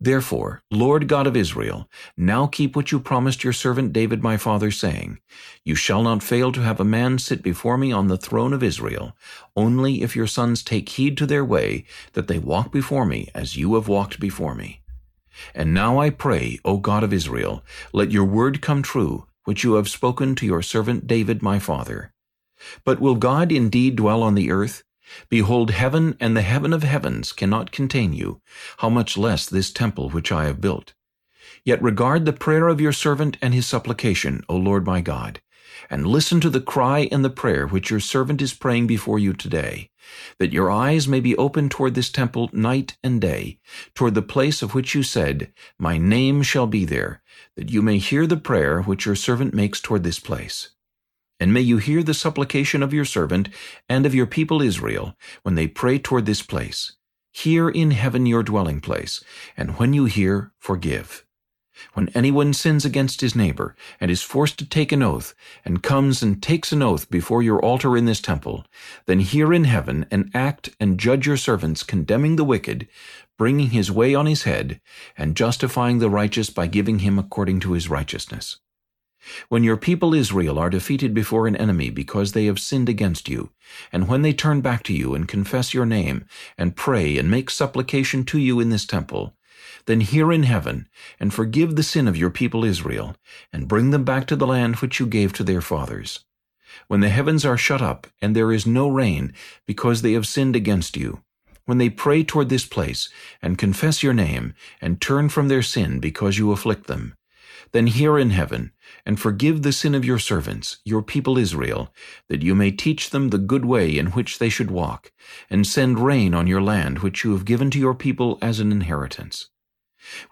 Therefore, Lord God of Israel, now keep what you promised your servant David my father, saying, You shall not fail to have a man sit before me on the throne of Israel, only if your sons take heed to their way, that they walk before me as you have walked before me. And now I pray, O God of Israel, let your word come true, which you have spoken to your servant David my father. But will God indeed dwell on the earth? Behold, heaven and the heaven of heavens cannot contain you, how much less this temple which I have built. Yet regard the prayer of your servant and his supplication, O Lord my God, and listen to the cry and the prayer which your servant is praying before you today, that your eyes may be open toward this temple night and day, toward the place of which you said, My name shall be there, that you may hear the prayer which your servant makes toward this place. And may you hear the supplication of your servant and of your people Israel when they pray toward this place. Hear in heaven your dwelling place, and when you hear, forgive. When anyone sins against his neighbor, and is forced to take an oath, and comes and takes an oath before your altar in this temple, then hear in heaven, and act and judge your servants, condemning the wicked, bringing his way on his head, and justifying the righteous by giving him according to his righteousness. When your people Israel are defeated before an enemy because they have sinned against you, and when they turn back to you and confess your name, and pray and make supplication to you in this temple, then hear in heaven, and forgive the sin of your people Israel, and bring them back to the land which you gave to their fathers. When the heavens are shut up, and there is no rain, because they have sinned against you, when they pray toward this place, and confess your name, and turn from their sin because you afflict them, then hear in heaven, and forgive the sin of your servants, your people Israel, that you may teach them the good way in which they should walk, and send rain on your land which you have given to your people as an inheritance.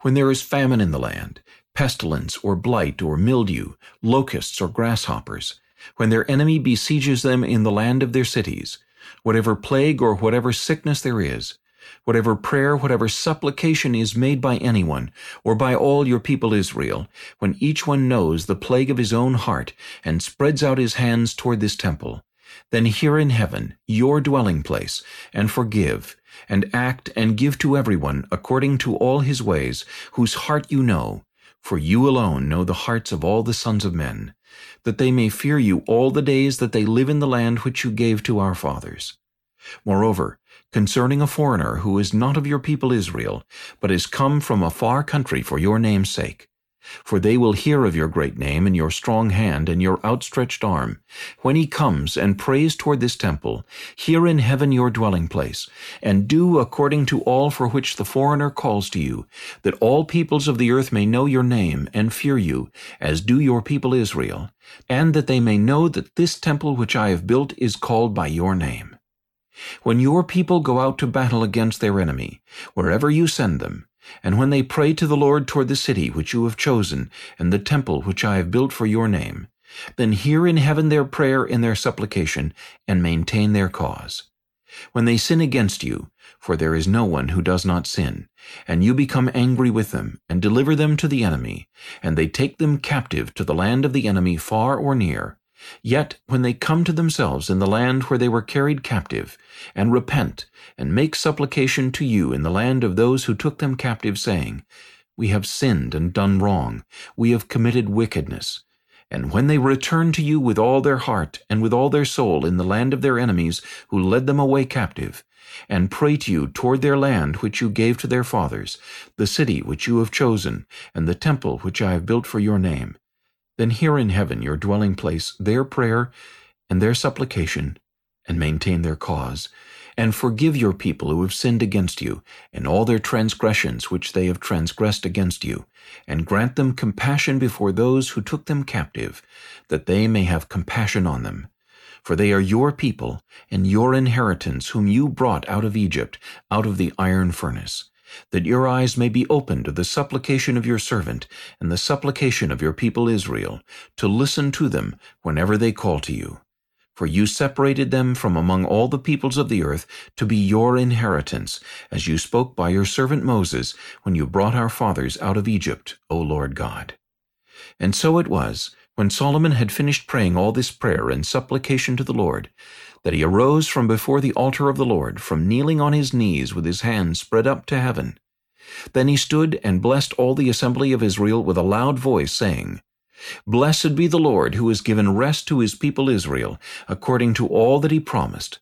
When there is famine in the land, pestilence or blight or mildew, locusts or grasshoppers, when their enemy besieges them in the land of their cities, whatever plague or whatever sickness there is, whatever prayer, whatever supplication is made by anyone, or by all your people Israel, when each one knows the plague of his own heart, and spreads out his hands toward this temple, then hear in heaven, your dwelling place, and forgive, and act and give to everyone according to all his ways, whose heart you know, for you alone know the hearts of all the sons of men, that they may fear you all the days that they live in the land which you gave to our fathers. Moreover, concerning a foreigner who is not of your people Israel, but is come from a far country for your name's sake, for they will hear of your great name and your strong hand and your outstretched arm. When he comes and prays toward this temple, hear in heaven your dwelling place, and do according to all for which the foreigner calls to you, that all peoples of the earth may know your name and fear you, as do your people Israel, and that they may know that this temple which I have built is called by your name. When your people go out to battle against their enemy, wherever you send them, and when they pray to the Lord toward the city which you have chosen, and the temple which I have built for your name, then hear in heaven their prayer and their supplication, and maintain their cause. When they sin against you, for there is no one who does not sin, and you become angry with them, and deliver them to the enemy, and they take them captive to the land of the enemy far or near, Yet when they come to themselves in the land where they were carried captive, and repent, and make supplication to you in the land of those who took them captive, saying, We have sinned and done wrong, we have committed wickedness, and when they return to you with all their heart and with all their soul in the land of their enemies who led them away captive, and pray to you toward their land which you gave to their fathers, the city which you have chosen, and the temple which I have built for your name, then hear in heaven your dwelling place their prayer and their supplication, and maintain their cause, and forgive your people who have sinned against you, and all their transgressions which they have transgressed against you, and grant them compassion before those who took them captive, that they may have compassion on them. For they are your people, and your inheritance, whom you brought out of Egypt, out of the iron furnace that your eyes may be opened to the supplication of your servant and the supplication of your people Israel, to listen to them whenever they call to you. For you separated them from among all the peoples of the earth to be your inheritance, as you spoke by your servant Moses when you brought our fathers out of Egypt, O Lord God. And so it was, when Solomon had finished praying all this prayer and supplication to the Lord, that he arose from before the altar of the Lord, from kneeling on his knees with his hands spread up to heaven. Then he stood and blessed all the assembly of Israel with a loud voice, saying, Blessed be the Lord, who has given rest to his people Israel, according to all that he promised.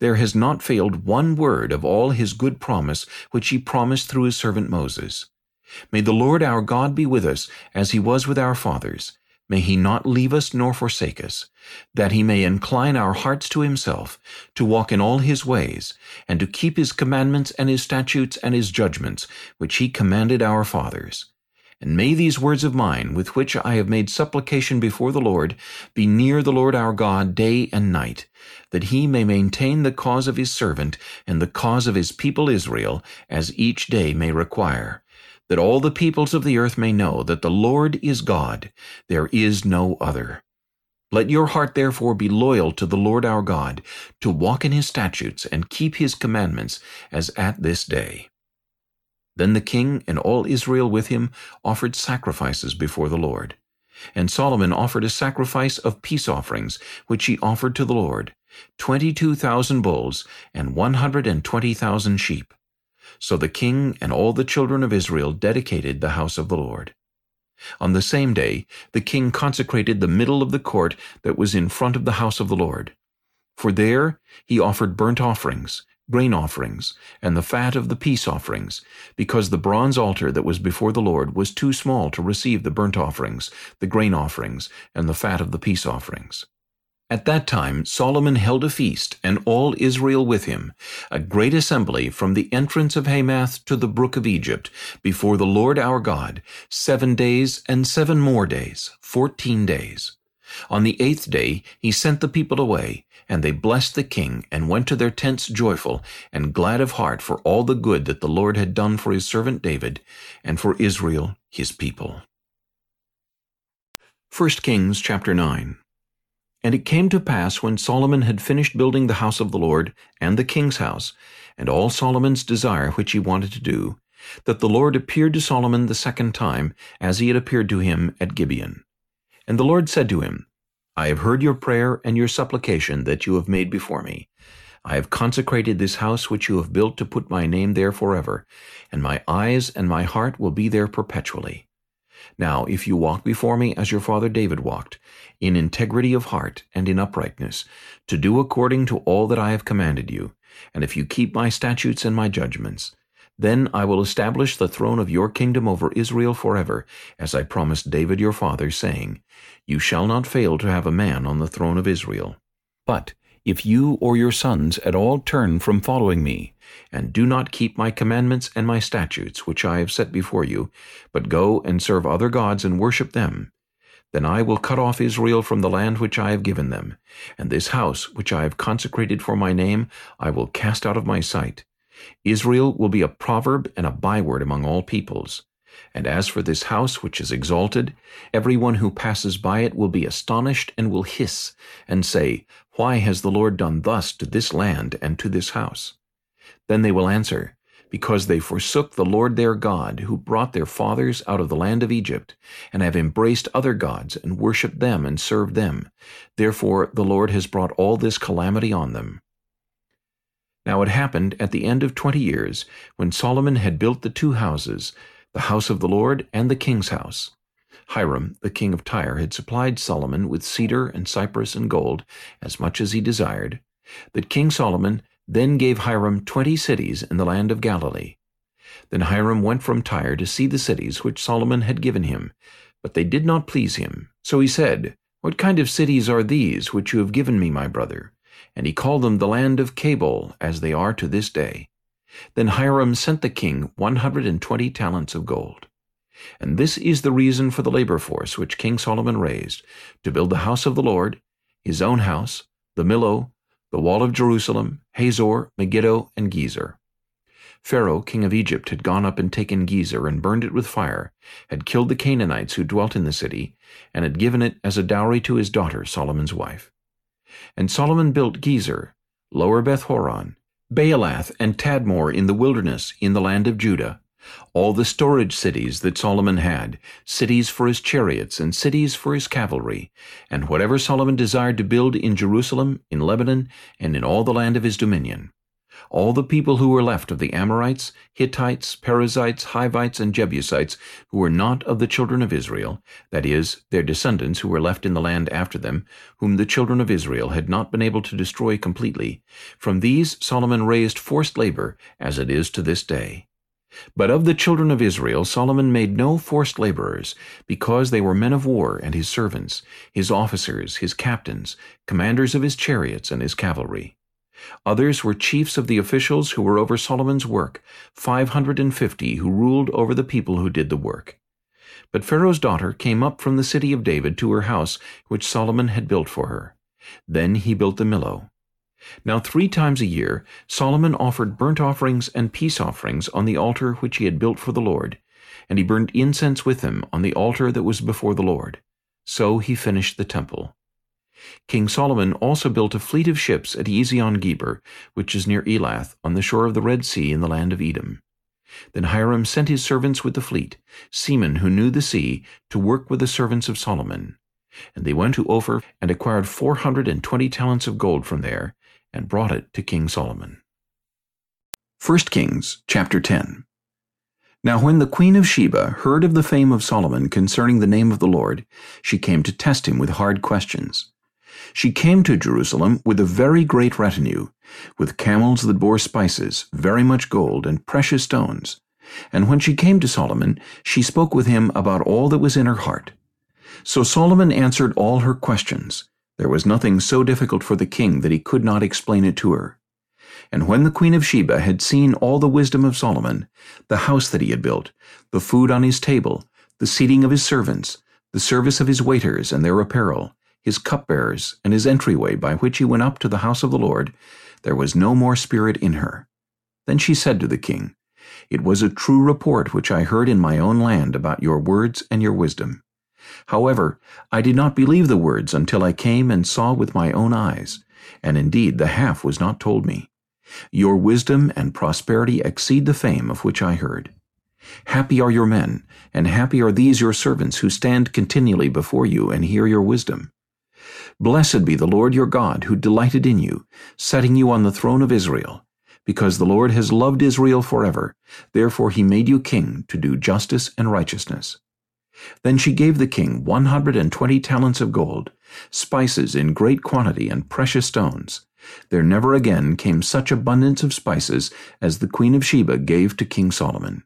There has not failed one word of all his good promise which he promised through his servant Moses. May the Lord our God be with us, as he was with our fathers, May he not leave us nor forsake us, that he may incline our hearts to himself, to walk in all his ways, and to keep his commandments and his statutes and his judgments, which he commanded our fathers. And may these words of mine, with which I have made supplication before the Lord, be near the Lord our God day and night, that he may maintain the cause of his servant and the cause of his people Israel, as each day may require, that all the peoples of the earth may know that the Lord is God, there is no other. Let your heart therefore be loyal to the Lord our God, to walk in his statutes and keep his commandments, as at this day. Then the king and all Israel with him offered sacrifices before the Lord. And Solomon offered a sacrifice of peace offerings, which he offered to the Lord, twenty-two thousand bulls and one hundred and twenty thousand sheep. So the king and all the children of Israel dedicated the house of the Lord. On the same day, the king consecrated the middle of the court that was in front of the house of the Lord. For there he offered burnt offerings, grain offerings, and the fat of the peace offerings, because the bronze altar that was before the Lord was too small to receive the burnt offerings, the grain offerings, and the fat of the peace offerings. At that time Solomon held a feast, and all Israel with him, a great assembly from the entrance of Hamath to the brook of Egypt, before the Lord our God, seven days and seven more days, fourteen days. On the eighth day he sent the people away, and they blessed the king, and went to their tents joyful, and glad of heart for all the good that the Lord had done for his servant David, and for Israel his people. 1 Kings chapter 9 And it came to pass when Solomon had finished building the house of the Lord, and the king's house, and all Solomon's desire which he wanted to do, that the Lord appeared to Solomon the second time, as he had appeared to him at Gibeon. And the Lord said to him, I have heard your prayer and your supplication that you have made before me. I have consecrated this house which you have built to put my name there forever, and my eyes and my heart will be there perpetually. Now if you walk before me as your father David walked, in integrity of heart and in uprightness, to do according to all that I have commanded you, and if you keep my statutes and my judgments, then I will establish the throne of your kingdom over Israel forever, as I promised David your father, saying, You shall not fail to have a man on the throne of Israel. But if you or your sons at all turn from following me, and do not keep my commandments and my statutes which I have set before you, but go and serve other gods and worship them, then I will cut off Israel from the land which I have given them, and this house which I have consecrated for my name I will cast out of my sight. Israel will be a proverb and a byword among all peoples. And as for this house which is exalted, every one who passes by it will be astonished and will hiss, and say, Why has the Lord done thus to this land and to this house? Then they will answer, because they forsook the Lord their God, who brought their fathers out of the land of Egypt, and have embraced other gods, and worshipped them and served them. Therefore the Lord has brought all this calamity on them. Now it happened at the end of twenty years, when Solomon had built the two houses, the house of the Lord and the king's house. Hiram, the king of Tyre, had supplied Solomon with cedar and cypress and gold, as much as he desired, that King Solomon then gave Hiram twenty cities in the land of Galilee. Then Hiram went from Tyre to see the cities which Solomon had given him, but they did not please him. So he said, What kind of cities are these which you have given me, my brother? And he called them the land of Cabul, as they are to this day. Then Hiram sent the king one hundred and twenty talents of gold. And this is the reason for the labor force which King Solomon raised, to build the house of the Lord, his own house, the Millo, the wall of Jerusalem, Hazor, Megiddo, and Gezer. Pharaoh, king of Egypt, had gone up and taken Gezer and burned it with fire, had killed the Canaanites who dwelt in the city, and had given it as a dowry to his daughter, Solomon's wife. And Solomon built Gezer, Lower Beth-horon, Baalath, and Tadmor in the wilderness in the land of Judah, all the storage cities that Solomon had, cities for his chariots and cities for his cavalry, and whatever Solomon desired to build in Jerusalem, in Lebanon, and in all the land of his dominion. All the people who were left of the Amorites, Hittites, Perizzites, Hivites, and Jebusites, who were not of the children of Israel, that is, their descendants who were left in the land after them, whom the children of Israel had not been able to destroy completely, from these Solomon raised forced labor, as it is to this day. But of the children of Israel Solomon made no forced laborers, because they were men of war and his servants, his officers, his captains, commanders of his chariots and his cavalry. Others were chiefs of the officials who were over Solomon's work, five hundred and fifty who ruled over the people who did the work. But Pharaoh's daughter came up from the city of David to her house which Solomon had built for her. Then he built the Millo. Now three times a year Solomon offered burnt offerings and peace offerings on the altar which he had built for the Lord, and he burned incense with them on the altar that was before the Lord. So he finished the temple. King Solomon also built a fleet of ships at Ezion-Geber, which is near Elath, on the shore of the Red Sea in the land of Edom. Then Hiram sent his servants with the fleet, seamen who knew the sea, to work with the servants of Solomon. And they went to Ophir and acquired four hundred and twenty talents of gold from there, and brought it to King Solomon. 1 Kings chapter 10 Now when the queen of Sheba heard of the fame of Solomon concerning the name of the Lord, she came to test him with hard questions. She came to Jerusalem with a very great retinue, with camels that bore spices, very much gold, and precious stones. And when she came to Solomon, she spoke with him about all that was in her heart. So Solomon answered all her questions, there was nothing so difficult for the king that he could not explain it to her. And when the queen of Sheba had seen all the wisdom of Solomon, the house that he had built, the food on his table, the seating of his servants, the service of his waiters and their apparel, his cupbearers, and his entryway by which he went up to the house of the Lord, there was no more spirit in her. Then she said to the king, It was a true report which I heard in my own land about your words and your wisdom. However, I did not believe the words until I came and saw with my own eyes, and indeed the half was not told me. Your wisdom and prosperity exceed the fame of which I heard. Happy are your men, and happy are these your servants who stand continually before you and hear your wisdom. Blessed be the Lord your God, who delighted in you, setting you on the throne of Israel. Because the Lord has loved Israel forever, therefore he made you king to do justice and righteousness. Then she gave the king one hundred and twenty talents of gold, spices in great quantity and precious stones. There never again came such abundance of spices as the queen of Sheba gave to King Solomon.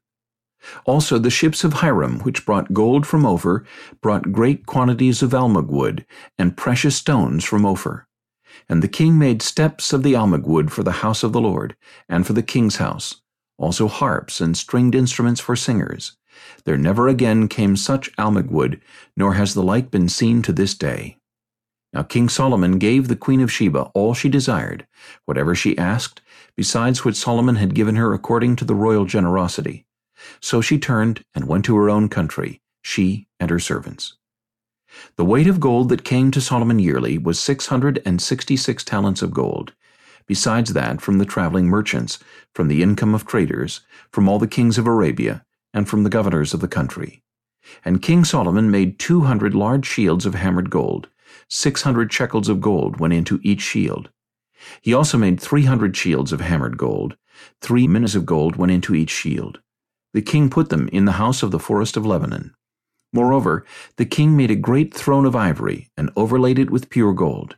Also the ships of Hiram, which brought gold from Ophir, brought great quantities of almug wood and precious stones from Ophir. And the king made steps of the almug wood for the house of the Lord, and for the king's house, also harps and stringed instruments for singers. There never again came such almug wood, nor has the like been seen to this day. Now King Solomon gave the queen of Sheba all she desired, whatever she asked, besides what Solomon had given her according to the royal generosity. So she turned and went to her own country, she and her servants. The weight of gold that came to Solomon yearly was six hundred and sixty-six talents of gold, besides that from the traveling merchants, from the income of traders, from all the kings of Arabia, and from the governors of the country. And King Solomon made two hundred large shields of hammered gold. Six hundred shekels of gold went into each shield. He also made three hundred shields of hammered gold. Three minas of gold went into each shield. The king put them in the house of the forest of Lebanon. Moreover, the king made a great throne of ivory and overlaid it with pure gold.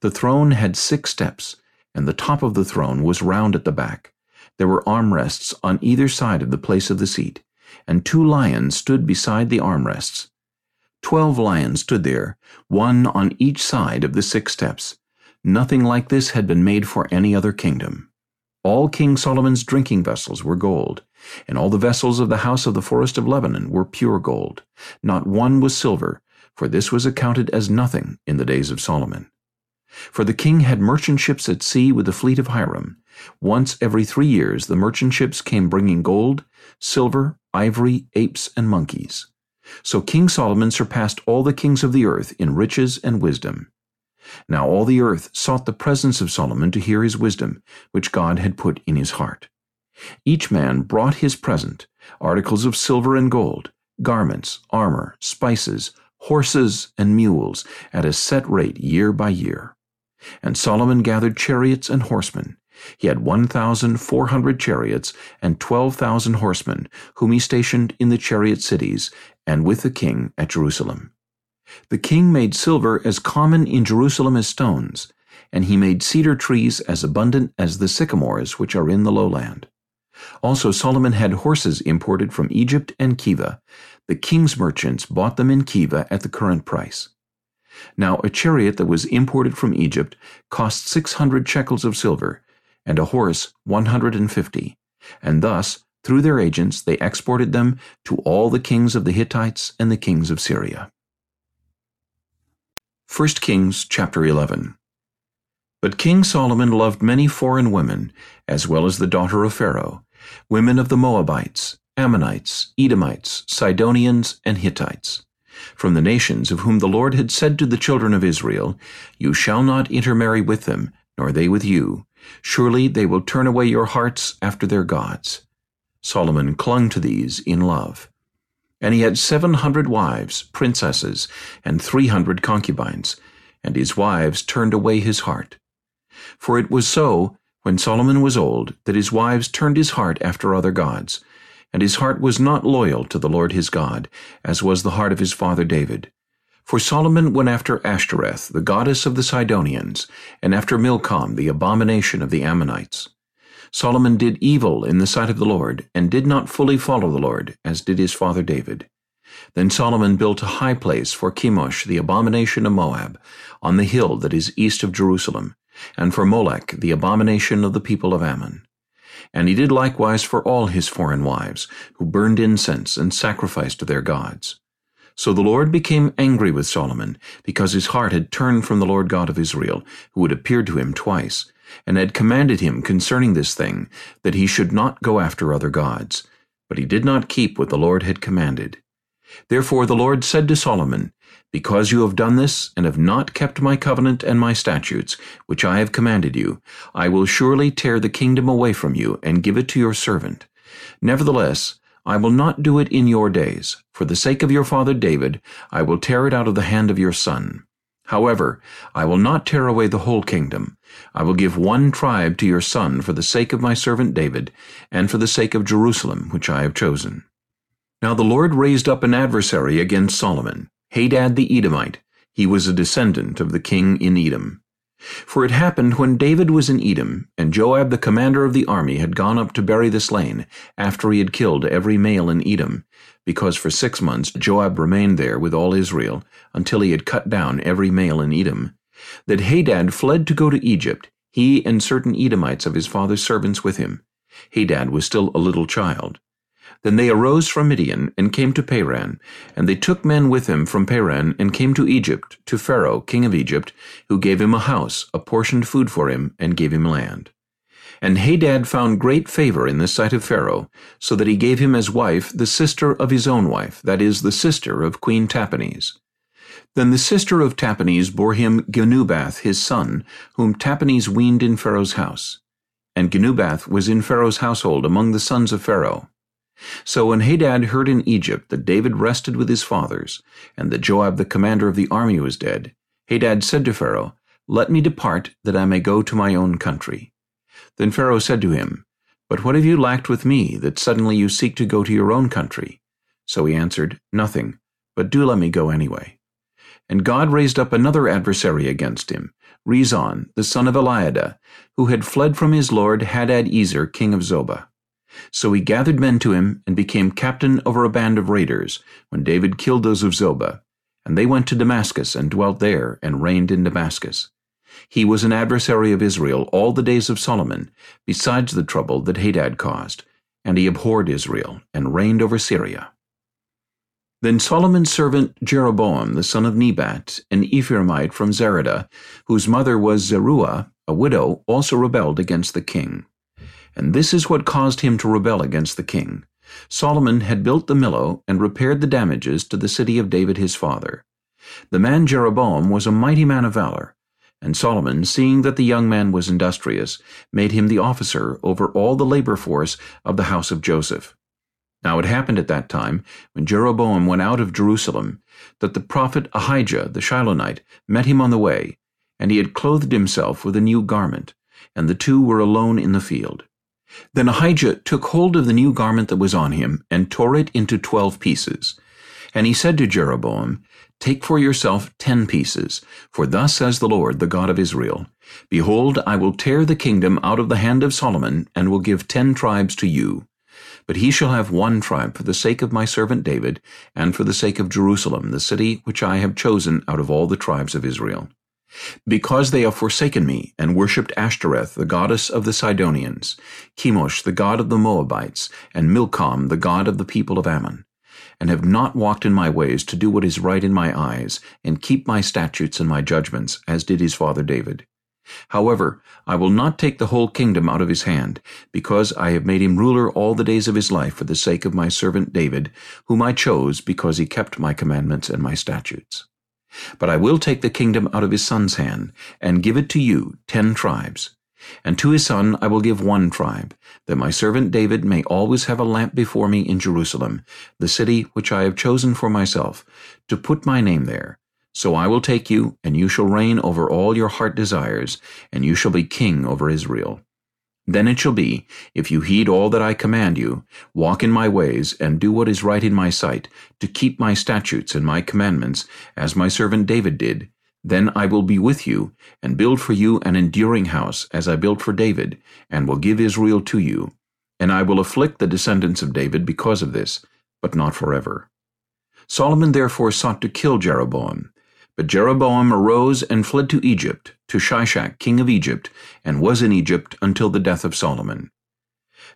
The throne had six steps, and the top of the throne was round at the back. There were armrests on either side of the place of the seat, and two lions stood beside the armrests. Twelve lions stood there, one on each side of the six steps. Nothing like this had been made for any other kingdom. All King Solomon's drinking vessels were gold, and all the vessels of the house of the forest of Lebanon were pure gold. Not one was silver, for this was accounted as nothing in the days of Solomon. For the king had merchant ships at sea with the fleet of Hiram. Once every three years the merchant ships came bringing gold, silver, ivory, apes, and monkeys. So King Solomon surpassed all the kings of the earth in riches and wisdom. Now all the earth sought the presence of Solomon to hear his wisdom, which God had put in his heart. Each man brought his present, articles of silver and gold, garments, armor, spices, horses, and mules, at a set rate year by year. And Solomon gathered chariots and horsemen. He had one thousand four hundred chariots and twelve thousand horsemen, whom he stationed in the chariot cities, and with the king at Jerusalem. The king made silver as common in Jerusalem as stones, and he made cedar trees as abundant as the sycamores which are in the lowland. Also Solomon had horses imported from Egypt and Keveh. The king's merchants bought them in Keveh at the current price. Now a chariot that was imported from Egypt cost six hundred shekels of silver, and a horse one hundred and fifty, and thus, through their agents, they exported them to all the kings of the Hittites and the kings of Syria. 1 Kings chapter 11 But King Solomon loved many foreign women, as well as the daughter of Pharaoh, women of the Moabites, Ammonites, Edomites, Sidonians, and Hittites, from the nations of whom the Lord had said to the children of Israel, You shall not intermarry with them, nor they with you. Surely they will turn away your hearts after their gods. Solomon clung to these in love. And he had seven hundred wives, princesses, and three hundred concubines, and his wives turned away his heart. For it was so, when Solomon was old, that his wives turned his heart after other gods, and his heart was not loyal to the Lord his God, as was the heart of his father David. For Solomon went after Ashtoreth, the goddess of the Sidonians, and after Milcom, the abomination of the Ammonites. Solomon did evil in the sight of the Lord, and did not fully follow the Lord, as did his father David. Then Solomon built a high place for Chemosh, the abomination of Moab, on the hill that is east of Jerusalem, and for Molech, the abomination of the people of Ammon. And he did likewise for all his foreign wives, who burned incense and sacrificed to their gods. So the Lord became angry with Solomon, because his heart had turned from the Lord God of Israel, who had appeared to him twice, and had commanded him concerning this thing, that he should not go after other gods. But he did not keep what the Lord had commanded. Therefore the Lord said to Solomon, Because you have done this, and have not kept my covenant and my statutes, which I have commanded you, I will surely tear the kingdom away from you, and give it to your servant. Nevertheless, I will not do it in your days. For the sake of your father David, I will tear it out of the hand of your son. However, I will not tear away the whole kingdom. I will give one tribe to your son for the sake of my servant David, and for the sake of Jerusalem, which I have chosen. Now the Lord raised up an adversary against Solomon, Hadad the Edomite. He was a descendant of the king in Edom. For it happened when David was in Edom, and Joab the commander of the army had gone up to bury the slain, after he had killed every male in Edom, because for six months Joab remained there with all Israel, until he had cut down every male in Edom, that Hadad fled to go to Egypt, he and certain Edomites of his father's servants with him. Hadad was still a little child. Then they arose from Midian, and came to Paran, and they took men with him from Paran, and came to Egypt, to Pharaoh, king of Egypt, who gave him a house, apportioned food for him, and gave him land. And Hadad found great favor in the sight of Pharaoh, so that he gave him as wife the sister of his own wife, that is, the sister of Queen Tahpenes. Then the sister of Tahpenes bore him Genubath his son, whom Tahpenes weaned in Pharaoh's house. And Genubath was in Pharaoh's household among the sons of Pharaoh. So when Hadad heard in Egypt that David rested with his fathers, and that Joab the commander of the army was dead, Hadad said to Pharaoh, Let me depart, that I may go to my own country. Then Pharaoh said to him, But what have you lacked with me, that suddenly you seek to go to your own country? So he answered, Nothing, but do let me go anyway. And God raised up another adversary against him, Rezon, the son of Eliadah, who had fled from his lord Hadad-ezer, king of Zobah. So he gathered men to him and became captain over a band of raiders, when David killed those of Zobah. And they went to Damascus and dwelt there and reigned in Damascus. He was an adversary of Israel all the days of Solomon, besides the trouble that Hadad caused. And he abhorred Israel and reigned over Syria. Then Solomon's servant Jeroboam the son of Nebat, an Ephraimite from Zereda, whose mother was Zeruah, a widow, also rebelled against the king. And this is what caused him to rebel against the king. Solomon had built the Millo and repaired the damages to the city of David his father. The man Jeroboam was a mighty man of valor, and Solomon, seeing that the young man was industrious, made him the officer over all the labor force of the house of Joseph. Now it happened at that time, when Jeroboam went out of Jerusalem, that the prophet Ahijah the Shilonite met him on the way, and he had clothed himself with a new garment, and the two were alone in the field. Then Ahijah took hold of the new garment that was on him, and tore it into twelve pieces. And he said to Jeroboam, Take for yourself ten pieces, for thus says the Lord, the God of Israel, Behold, I will tear the kingdom out of the hand of Solomon, and will give ten tribes to you. But he shall have one tribe for the sake of my servant David, and for the sake of Jerusalem, the city which I have chosen out of all the tribes of Israel. Because they have forsaken me, and worshipped Ashtoreth, the goddess of the Sidonians, Chemosh, the god of the Moabites, and Milcom, the god of the people of Ammon, and have not walked in my ways to do what is right in my eyes, and keep my statutes and my judgments, as did his father David. However, I will not take the whole kingdom out of his hand, because I have made him ruler all the days of his life for the sake of my servant David, whom I chose because he kept my commandments and my statutes. But I will take the kingdom out of his son's hand, and give it to you, ten tribes. And to his son I will give one tribe, that my servant David may always have a lamp before me in Jerusalem, the city which I have chosen for myself, to put my name there. So I will take you, and you shall reign over all your heart desires, and you shall be king over Israel. Then it shall be, if you heed all that I command you, walk in my ways, and do what is right in my sight, to keep my statutes and my commandments, as my servant David did, then I will be with you, and build for you an enduring house, as I built for David, and will give Israel to you. And I will afflict the descendants of David because of this, but not forever. Solomon therefore sought to kill Jeroboam, but Jeroboam arose and fled to Egypt, to Shishak king of Egypt, and was in Egypt until the death of Solomon.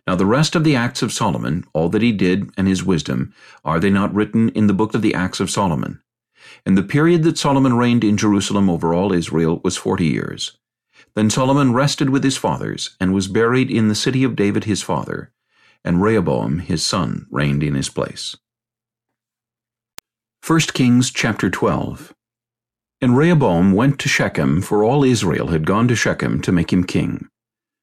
Now the rest of the acts of Solomon, all that he did, and his wisdom, are they not written in the book of the acts of Solomon? And the period that Solomon reigned in Jerusalem over all Israel was forty years. Then Solomon rested with his fathers, and was buried in the city of David his father, and Rehoboam his son reigned in his place. 1 Kings chapter 12 And Rehoboam went to Shechem, for all Israel had gone to Shechem to make him king.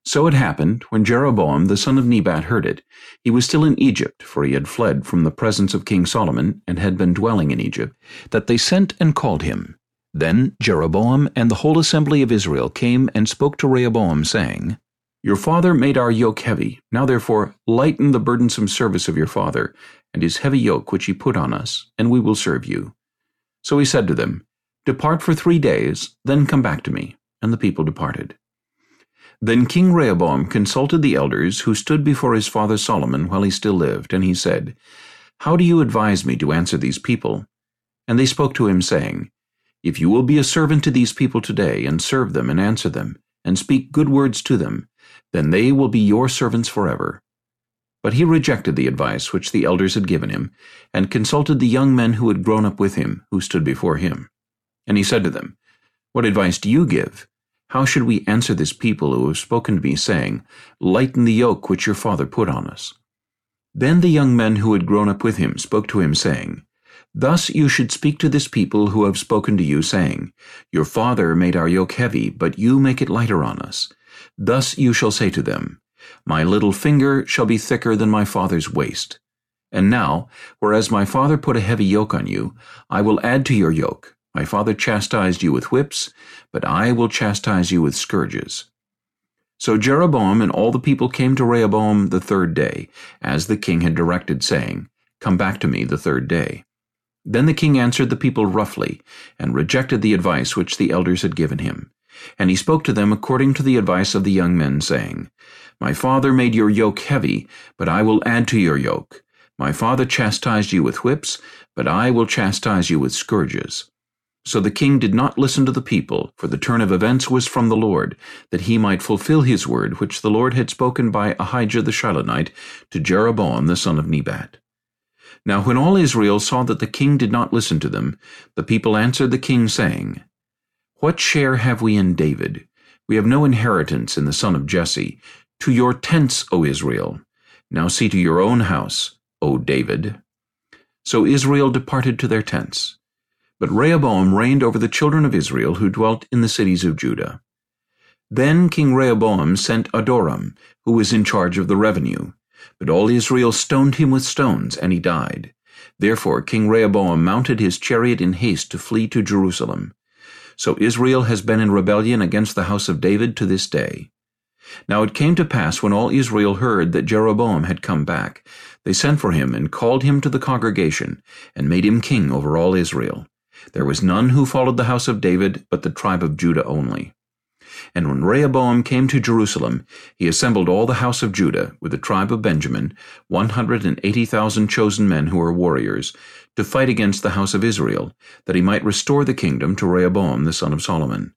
So it happened, when Jeroboam the son of Nebat heard it, he was still in Egypt, for he had fled from the presence of King Solomon, and had been dwelling in Egypt, that they sent and called him. Then Jeroboam and the whole assembly of Israel came and spoke to Rehoboam, saying, Your father made our yoke heavy. Now therefore lighten the burdensome service of your father, and his heavy yoke which he put on us, and we will serve you. So he said to them, Depart for three days, then come back to me. And the people departed. Then King Rehoboam consulted the elders who stood before his father Solomon while he still lived, and he said, How do you advise me to answer these people? And they spoke to him, saying, If you will be a servant to these people today, and serve them, and answer them, and speak good words to them, then they will be your servants forever. But he rejected the advice which the elders had given him, and consulted the young men who had grown up with him, who stood before him. And he said to them, What advice do you give? How should we answer this people who have spoken to me, saying, Lighten the yoke which your father put on us? Then the young men who had grown up with him spoke to him, saying, Thus you should speak to this people who have spoken to you, saying, Your father made our yoke heavy, but you make it lighter on us. Thus you shall say to them, my little finger shall be thicker than my father's waist. And now, whereas my father put a heavy yoke on you, I will add to your yoke. My father chastised you with whips, but I will chastise you with scourges. So Jeroboam and all the people came to Rehoboam the third day, as the king had directed, saying, Come back to me the third day. Then the king answered the people roughly, and rejected the advice which the elders had given him. And he spoke to them according to the advice of the young men, saying, My father made your yoke heavy, but I will add to your yoke. My father chastised you with whips, but I will chastise you with scourges. So the king did not listen to the people, for the turn of events was from the Lord, that he might fulfill his word which the Lord had spoken by Ahijah the Shilonite to Jeroboam the son of Nebat. Now when all Israel saw that the king did not listen to them, the people answered the king, saying, what share have we in David? We have no inheritance in the son of Jesse. To your tents, O Israel. Now see to your own house, O David. So Israel departed to their tents. But Rehoboam reigned over the children of Israel who dwelt in the cities of Judah. Then King Rehoboam sent Adoram, who was in charge of the revenue. But all Israel stoned him with stones, and he died. Therefore King Rehoboam mounted his chariot in haste to flee to Jerusalem. So Israel has been in rebellion against the house of David to this day. Now it came to pass when all Israel heard that Jeroboam had come back, they sent for him and called him to the congregation, and made him king over all Israel. There was none who followed the house of David, but the tribe of Judah only. And when Rehoboam came to Jerusalem, he assembled all the house of Judah, with the tribe of Benjamin, one hundred and eighty thousand chosen men who were warriors, to fight against the house of Israel, that he might restore the kingdom to Rehoboam the son of Solomon.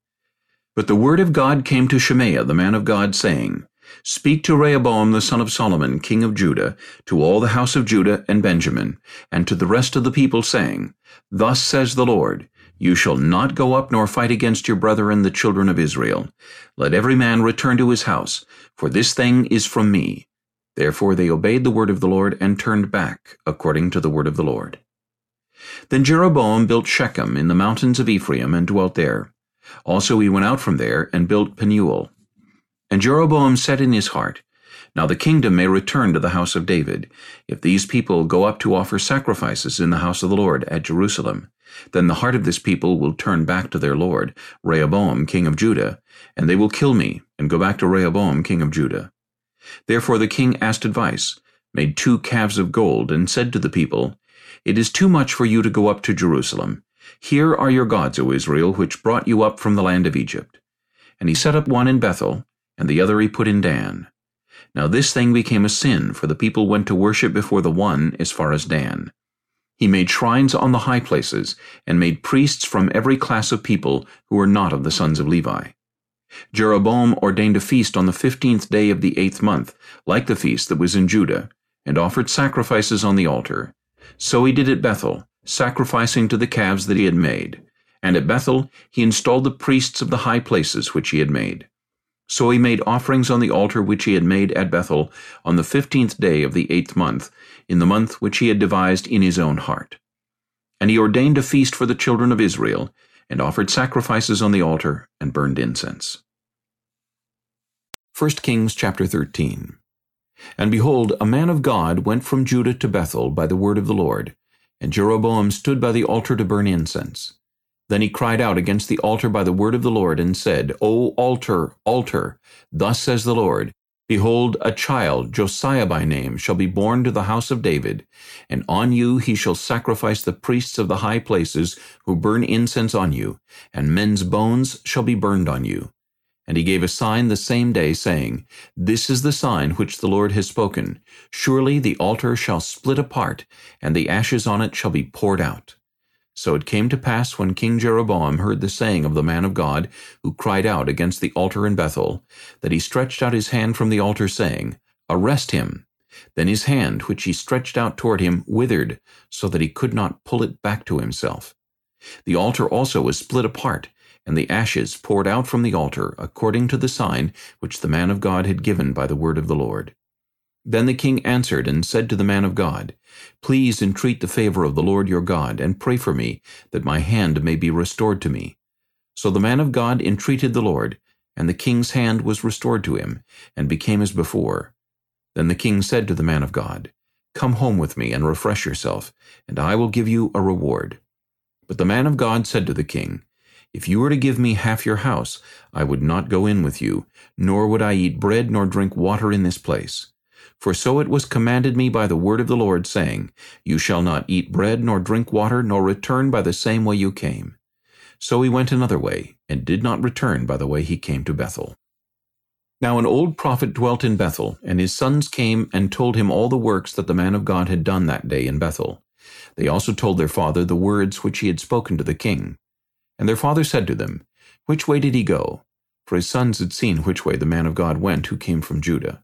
But the word of God came to Shemaiah the man of God, saying, Speak to Rehoboam the son of Solomon, king of Judah, to all the house of Judah and Benjamin, and to the rest of the people, saying, Thus says the Lord, You shall not go up nor fight against your brethren the children of Israel. Let every man return to his house, for this thing is from me. Therefore they obeyed the word of the Lord and turned back, according to the word of the Lord. Then Jeroboam built Shechem in the mountains of Ephraim and dwelt there. Also he went out from there and built Penuel. And Jeroboam said in his heart, Now the kingdom may return to the house of David. If these people go up to offer sacrifices in the house of the Lord at Jerusalem, then the heart of this people will turn back to their Lord, Rehoboam king of Judah, and they will kill me and go back to Rehoboam king of Judah. Therefore the king asked advice, made two calves of gold, and said to the people, it is too much for you to go up to Jerusalem. Here are your gods, O Israel, which brought you up from the land of Egypt. And he set up one in Bethel, and the other he put in Dan. Now this thing became a sin, for the people went to worship before the one as far as Dan. He made shrines on the high places, and made priests from every class of people who were not of the sons of Levi. Jeroboam ordained a feast on the fifteenth day of the eighth month, like the feast that was in Judah, and offered sacrifices on the altar. So he did at Bethel, sacrificing to the calves that he had made. And at Bethel he installed the priests of the high places which he had made. So he made offerings on the altar which he had made at Bethel on the fifteenth day of the eighth month, in the month which he had devised in his own heart. And he ordained a feast for the children of Israel, and offered sacrifices on the altar, and burned incense. 1 Kings chapter 13 And behold, a man of God went from Judah to Bethel by the word of the Lord, and Jeroboam stood by the altar to burn incense. Then he cried out against the altar by the word of the Lord, and said, O altar, altar, thus says the Lord, Behold, a child, Josiah by name, shall be born to the house of David, and on you he shall sacrifice the priests of the high places who burn incense on you, and men's bones shall be burned on you. And he gave a sign the same day, saying, This is the sign which the Lord has spoken. Surely the altar shall split apart, and the ashes on it shall be poured out. So it came to pass when King Jeroboam heard the saying of the man of God, who cried out against the altar in Bethel, that he stretched out his hand from the altar, saying, Arrest him. Then his hand, which he stretched out toward him, withered, so that he could not pull it back to himself. The altar also was split apart, and the ashes poured out from the altar, according to the sign which the man of God had given by the word of the Lord. Then the king answered and said to the man of God, Please entreat the favor of the Lord your God, and pray for me, that my hand may be restored to me. So the man of God entreated the Lord, and the king's hand was restored to him, and became as before. Then the king said to the man of God, Come home with me and refresh yourself, and I will give you a reward. But the man of God said to the king, If you were to give me half your house, I would not go in with you, nor would I eat bread nor drink water in this place. For so it was commanded me by the word of the Lord, saying, You shall not eat bread, nor drink water, nor return by the same way you came. So he went another way, and did not return by the way he came to Bethel. Now an old prophet dwelt in Bethel, and his sons came and told him all the works that the man of God had done that day in Bethel. They also told their father the words which he had spoken to the king. And their father said to them, Which way did he go? For his sons had seen which way the man of God went who came from Judah.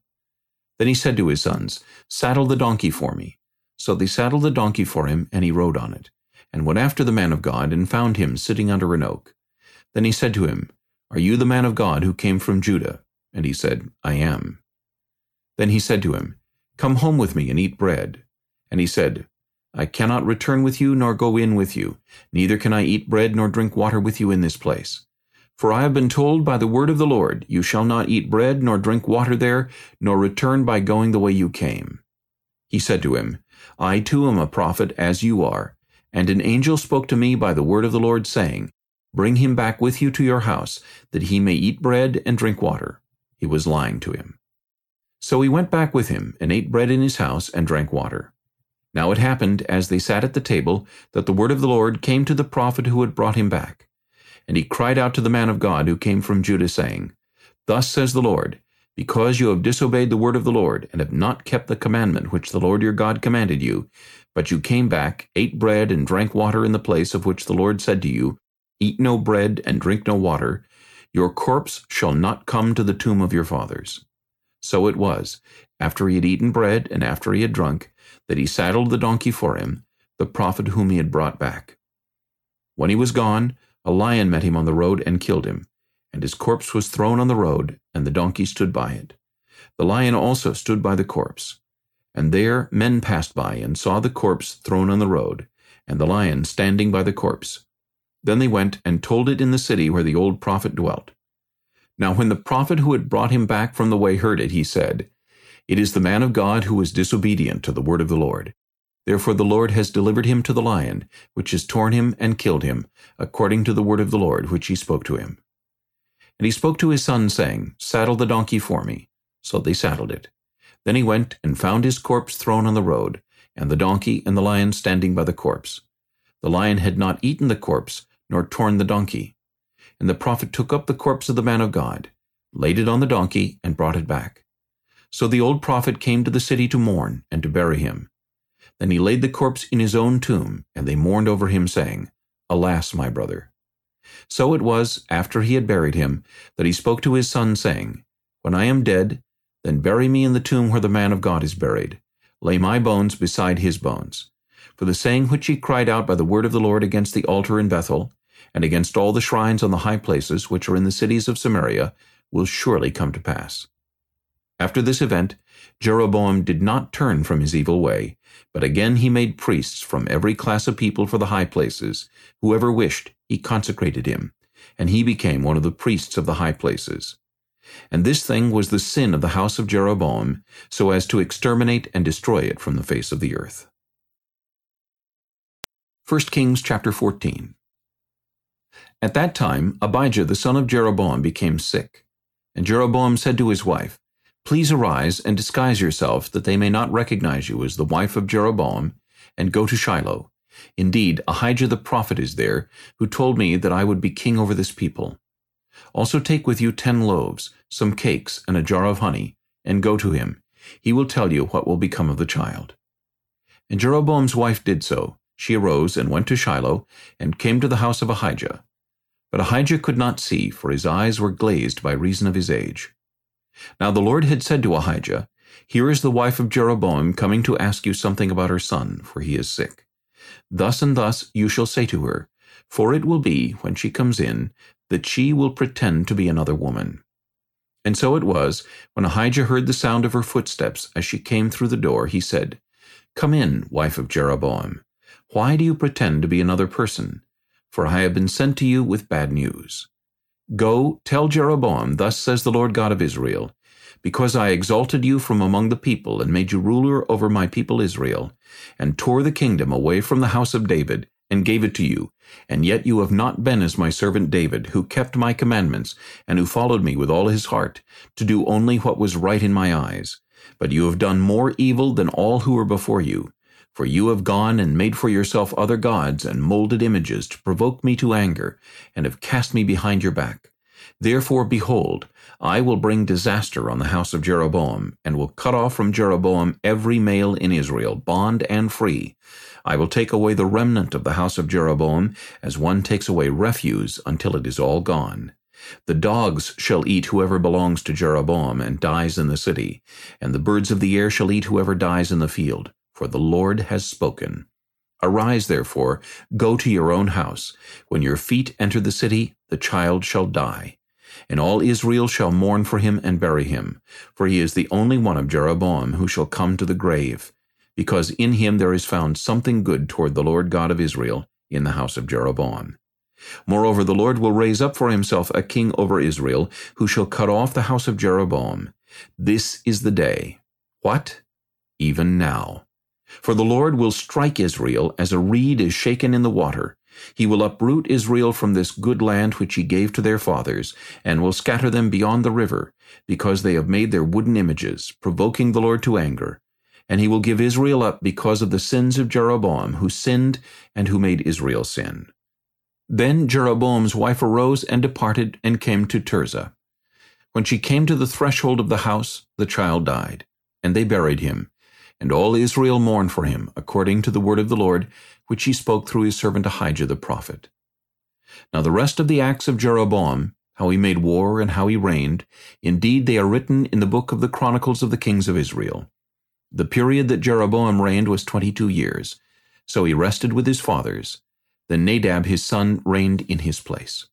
Then he said to his sons, Saddle the donkey for me. So they saddled the donkey for him, and he rode on it, and went after the man of God, and found him sitting under an oak. Then he said to him, Are you the man of God who came from Judah? And he said, I am. Then he said to him, Come home with me and eat bread. And he said, I cannot return with you nor go in with you, neither can I eat bread nor drink water with you in this place. For I have been told by the word of the Lord, You shall not eat bread nor drink water there, nor return by going the way you came. He said to him, I too am a prophet, as you are. And an angel spoke to me by the word of the Lord, saying, Bring him back with you to your house, that he may eat bread and drink water. He was lying to him. So he went back with him, and ate bread in his house, and drank water. Now it happened, as they sat at the table, that the word of the Lord came to the prophet who had brought him back. And he cried out to the man of God who came from Judah, saying, Thus says the Lord, Because you have disobeyed the word of the Lord, and have not kept the commandment which the Lord your God commanded you, but you came back, ate bread, and drank water in the place of which the Lord said to you, Eat no bread and drink no water, your corpse shall not come to the tomb of your fathers. So it was, after he had eaten bread and after he had drunk, that he saddled the donkey for him, the prophet whom he had brought back. When he was gone, a lion met him on the road and killed him, and his corpse was thrown on the road, and the donkey stood by it. The lion also stood by the corpse. And there men passed by and saw the corpse thrown on the road, and the lion standing by the corpse. Then they went and told it in the city where the old prophet dwelt. Now when the prophet who had brought him back from the way heard it, he said, It is the man of God who was disobedient to the word of the Lord. Therefore the Lord has delivered him to the lion, which has torn him and killed him, according to the word of the Lord which he spoke to him. And he spoke to his son, saying, Saddle the donkey for me. So they saddled it. Then he went and found his corpse thrown on the road, and the donkey and the lion standing by the corpse. The lion had not eaten the corpse, nor torn the donkey. And the prophet took up the corpse of the man of God, laid it on the donkey, and brought it back. So the old prophet came to the city to mourn, and to bury him. Then he laid the corpse in his own tomb, and they mourned over him, saying, Alas, my brother. So it was, after he had buried him, that he spoke to his son, saying, When I am dead, then bury me in the tomb where the man of God is buried. Lay my bones beside his bones. For the saying which he cried out by the word of the Lord against the altar in Bethel, and against all the shrines on the high places which are in the cities of Samaria, will surely come to pass. After this event, Jeroboam did not turn from his evil way, but again he made priests from every class of people for the high places. Whoever wished, he consecrated him, and he became one of the priests of the high places. And this thing was the sin of the house of Jeroboam, so as to exterminate and destroy it from the face of the earth. 1 Kings chapter 14 At that time Abijah the son of Jeroboam became sick. And Jeroboam said to his wife, Please arise and disguise yourself, that they may not recognize you as the wife of Jeroboam, and go to Shiloh. Indeed, Ahijah the prophet is there, who told me that I would be king over this people. Also take with you ten loaves, some cakes, and a jar of honey, and go to him. He will tell you what will become of the child. And Jeroboam's wife did so. She arose and went to Shiloh, and came to the house of Ahijah. But Ahijah could not see, for his eyes were glazed by reason of his age. Now the Lord had said to Ahijah, Here is the wife of Jeroboam coming to ask you something about her son, for he is sick. Thus and thus you shall say to her, For it will be, when she comes in, that she will pretend to be another woman. And so it was, when Ahijah heard the sound of her footsteps as she came through the door, he said, Come in, wife of Jeroboam. Why do you pretend to be another person? For I have been sent to you with bad news. Go, tell Jeroboam, Thus says the Lord God of Israel, Because I exalted you from among the people, and made you ruler over my people Israel, and tore the kingdom away from the house of David, and gave it to you, and yet you have not been as my servant David, who kept my commandments, and who followed me with all his heart, to do only what was right in my eyes. But you have done more evil than all who were before you. For you have gone and made for yourself other gods and molded images to provoke me to anger, and have cast me behind your back. Therefore, behold, I will bring disaster on the house of Jeroboam, and will cut off from Jeroboam every male in Israel, bond and free. I will take away the remnant of the house of Jeroboam, as one takes away refuse until it is all gone. The dogs shall eat whoever belongs to Jeroboam and dies in the city, and the birds of the air shall eat whoever dies in the field for the Lord has spoken. Arise, therefore, go to your own house. When your feet enter the city, the child shall die. And all Israel shall mourn for him and bury him, for he is the only one of Jeroboam who shall come to the grave, because in him there is found something good toward the Lord God of Israel in the house of Jeroboam. Moreover, the Lord will raise up for himself a king over Israel, who shall cut off the house of Jeroboam. This is the day. What? Even now. For the Lord will strike Israel as a reed is shaken in the water. He will uproot Israel from this good land which he gave to their fathers, and will scatter them beyond the river, because they have made their wooden images, provoking the Lord to anger. And he will give Israel up because of the sins of Jeroboam, who sinned and who made Israel sin. Then Jeroboam's wife arose and departed and came to Tirzah. When she came to the threshold of the house, the child died, and they buried him, and all Israel mourned for him, according to the word of the Lord, which he spoke through his servant Ahijah the prophet. Now the rest of the acts of Jeroboam, how he made war and how he reigned, indeed they are written in the book of the Chronicles of the kings of Israel. The period that Jeroboam reigned was twenty-two years. So he rested with his fathers. Then Nadab his son reigned in his place.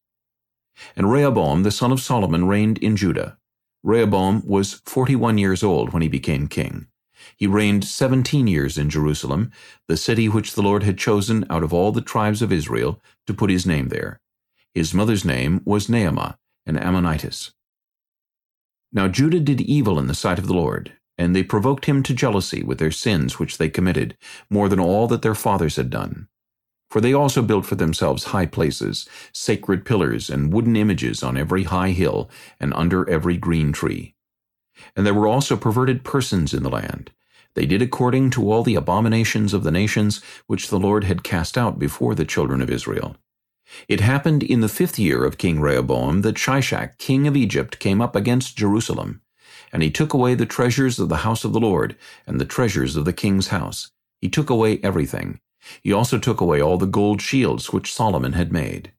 And Rehoboam the son of Solomon reigned in Judah. Rehoboam was forty-one years old when he became king. He reigned seventeen years in Jerusalem, the city which the Lord had chosen out of all the tribes of Israel to put his name there. His mother's name was Naamah, an Ammonitess. Now Judah did evil in the sight of the Lord, and they provoked him to jealousy with their sins which they committed, more than all that their fathers had done. For they also built for themselves high places, sacred pillars, and wooden images on every high hill, and under every green tree. And there were also perverted persons in the land. They did according to all the abominations of the nations which the Lord had cast out before the children of Israel. It happened in the fifth year of King Rehoboam that Shishak, king of Egypt, came up against Jerusalem. And he took away the treasures of the house of the Lord, and the treasures of the king's house. He took away everything. He also took away all the gold shields which Solomon had made.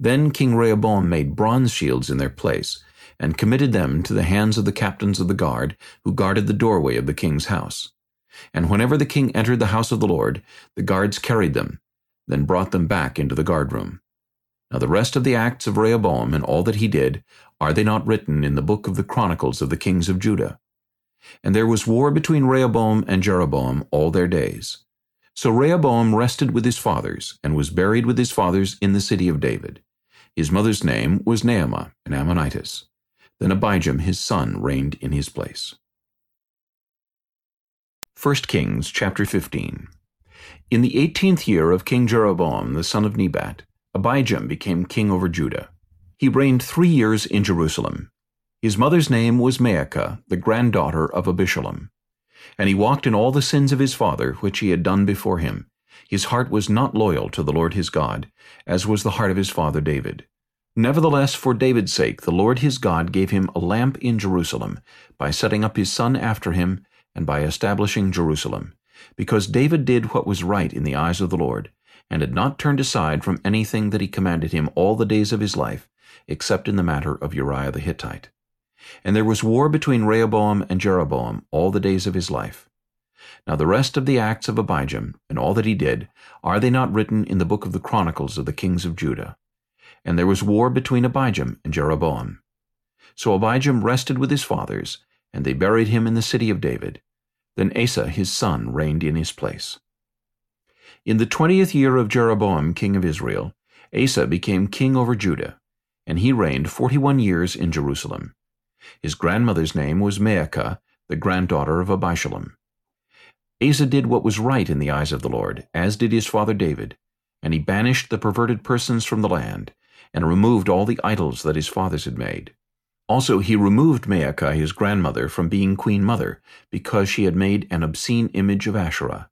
Then King Rehoboam made bronze shields in their place, and committed them to the hands of the captains of the guard, who guarded the doorway of the king's house. And whenever the king entered the house of the Lord, the guards carried them, then brought them back into the guardroom. Now the rest of the acts of Rehoboam and all that he did, are they not written in the book of the Chronicles of the kings of Judah? And there was war between Rehoboam and Jeroboam all their days. So Rehoboam rested with his fathers, and was buried with his fathers in the city of David. His mother's name was Naamah, an Ammonitess. Then Abijam his son reigned in his place. 1 Kings chapter 15 In the eighteenth year of King Jeroboam the son of Nebat, Abijam became king over Judah. He reigned three years in Jerusalem. His mother's name was Maachah, the granddaughter of Abishalom. And he walked in all the sins of his father, which he had done before him. His heart was not loyal to the Lord his God, as was the heart of his father David. Nevertheless, for David's sake, the Lord his God gave him a lamp in Jerusalem, by setting up his son after him, and by establishing Jerusalem, because David did what was right in the eyes of the Lord, and had not turned aside from anything that he commanded him all the days of his life, except in the matter of Uriah the Hittite. And there was war between Rehoboam and Jeroboam all the days of his life. Now the rest of the acts of Abijam, and all that he did, are they not written in the book of the Chronicles of the kings of Judah? And there was war between Abijam and Jeroboam. So Abijam rested with his fathers, and they buried him in the city of David. Then Asa his son reigned in his place. In the twentieth year of Jeroboam king of Israel, Asa became king over Judah, and he reigned forty-one years in Jerusalem. His grandmother's name was Maachah, the granddaughter of Abishalom. Asa did what was right in the eyes of the Lord, as did his father David, and he banished the perverted persons from the land, and removed all the idols that his fathers had made. Also he removed Maachah his grandmother from being queen mother, because she had made an obscene image of Asherah.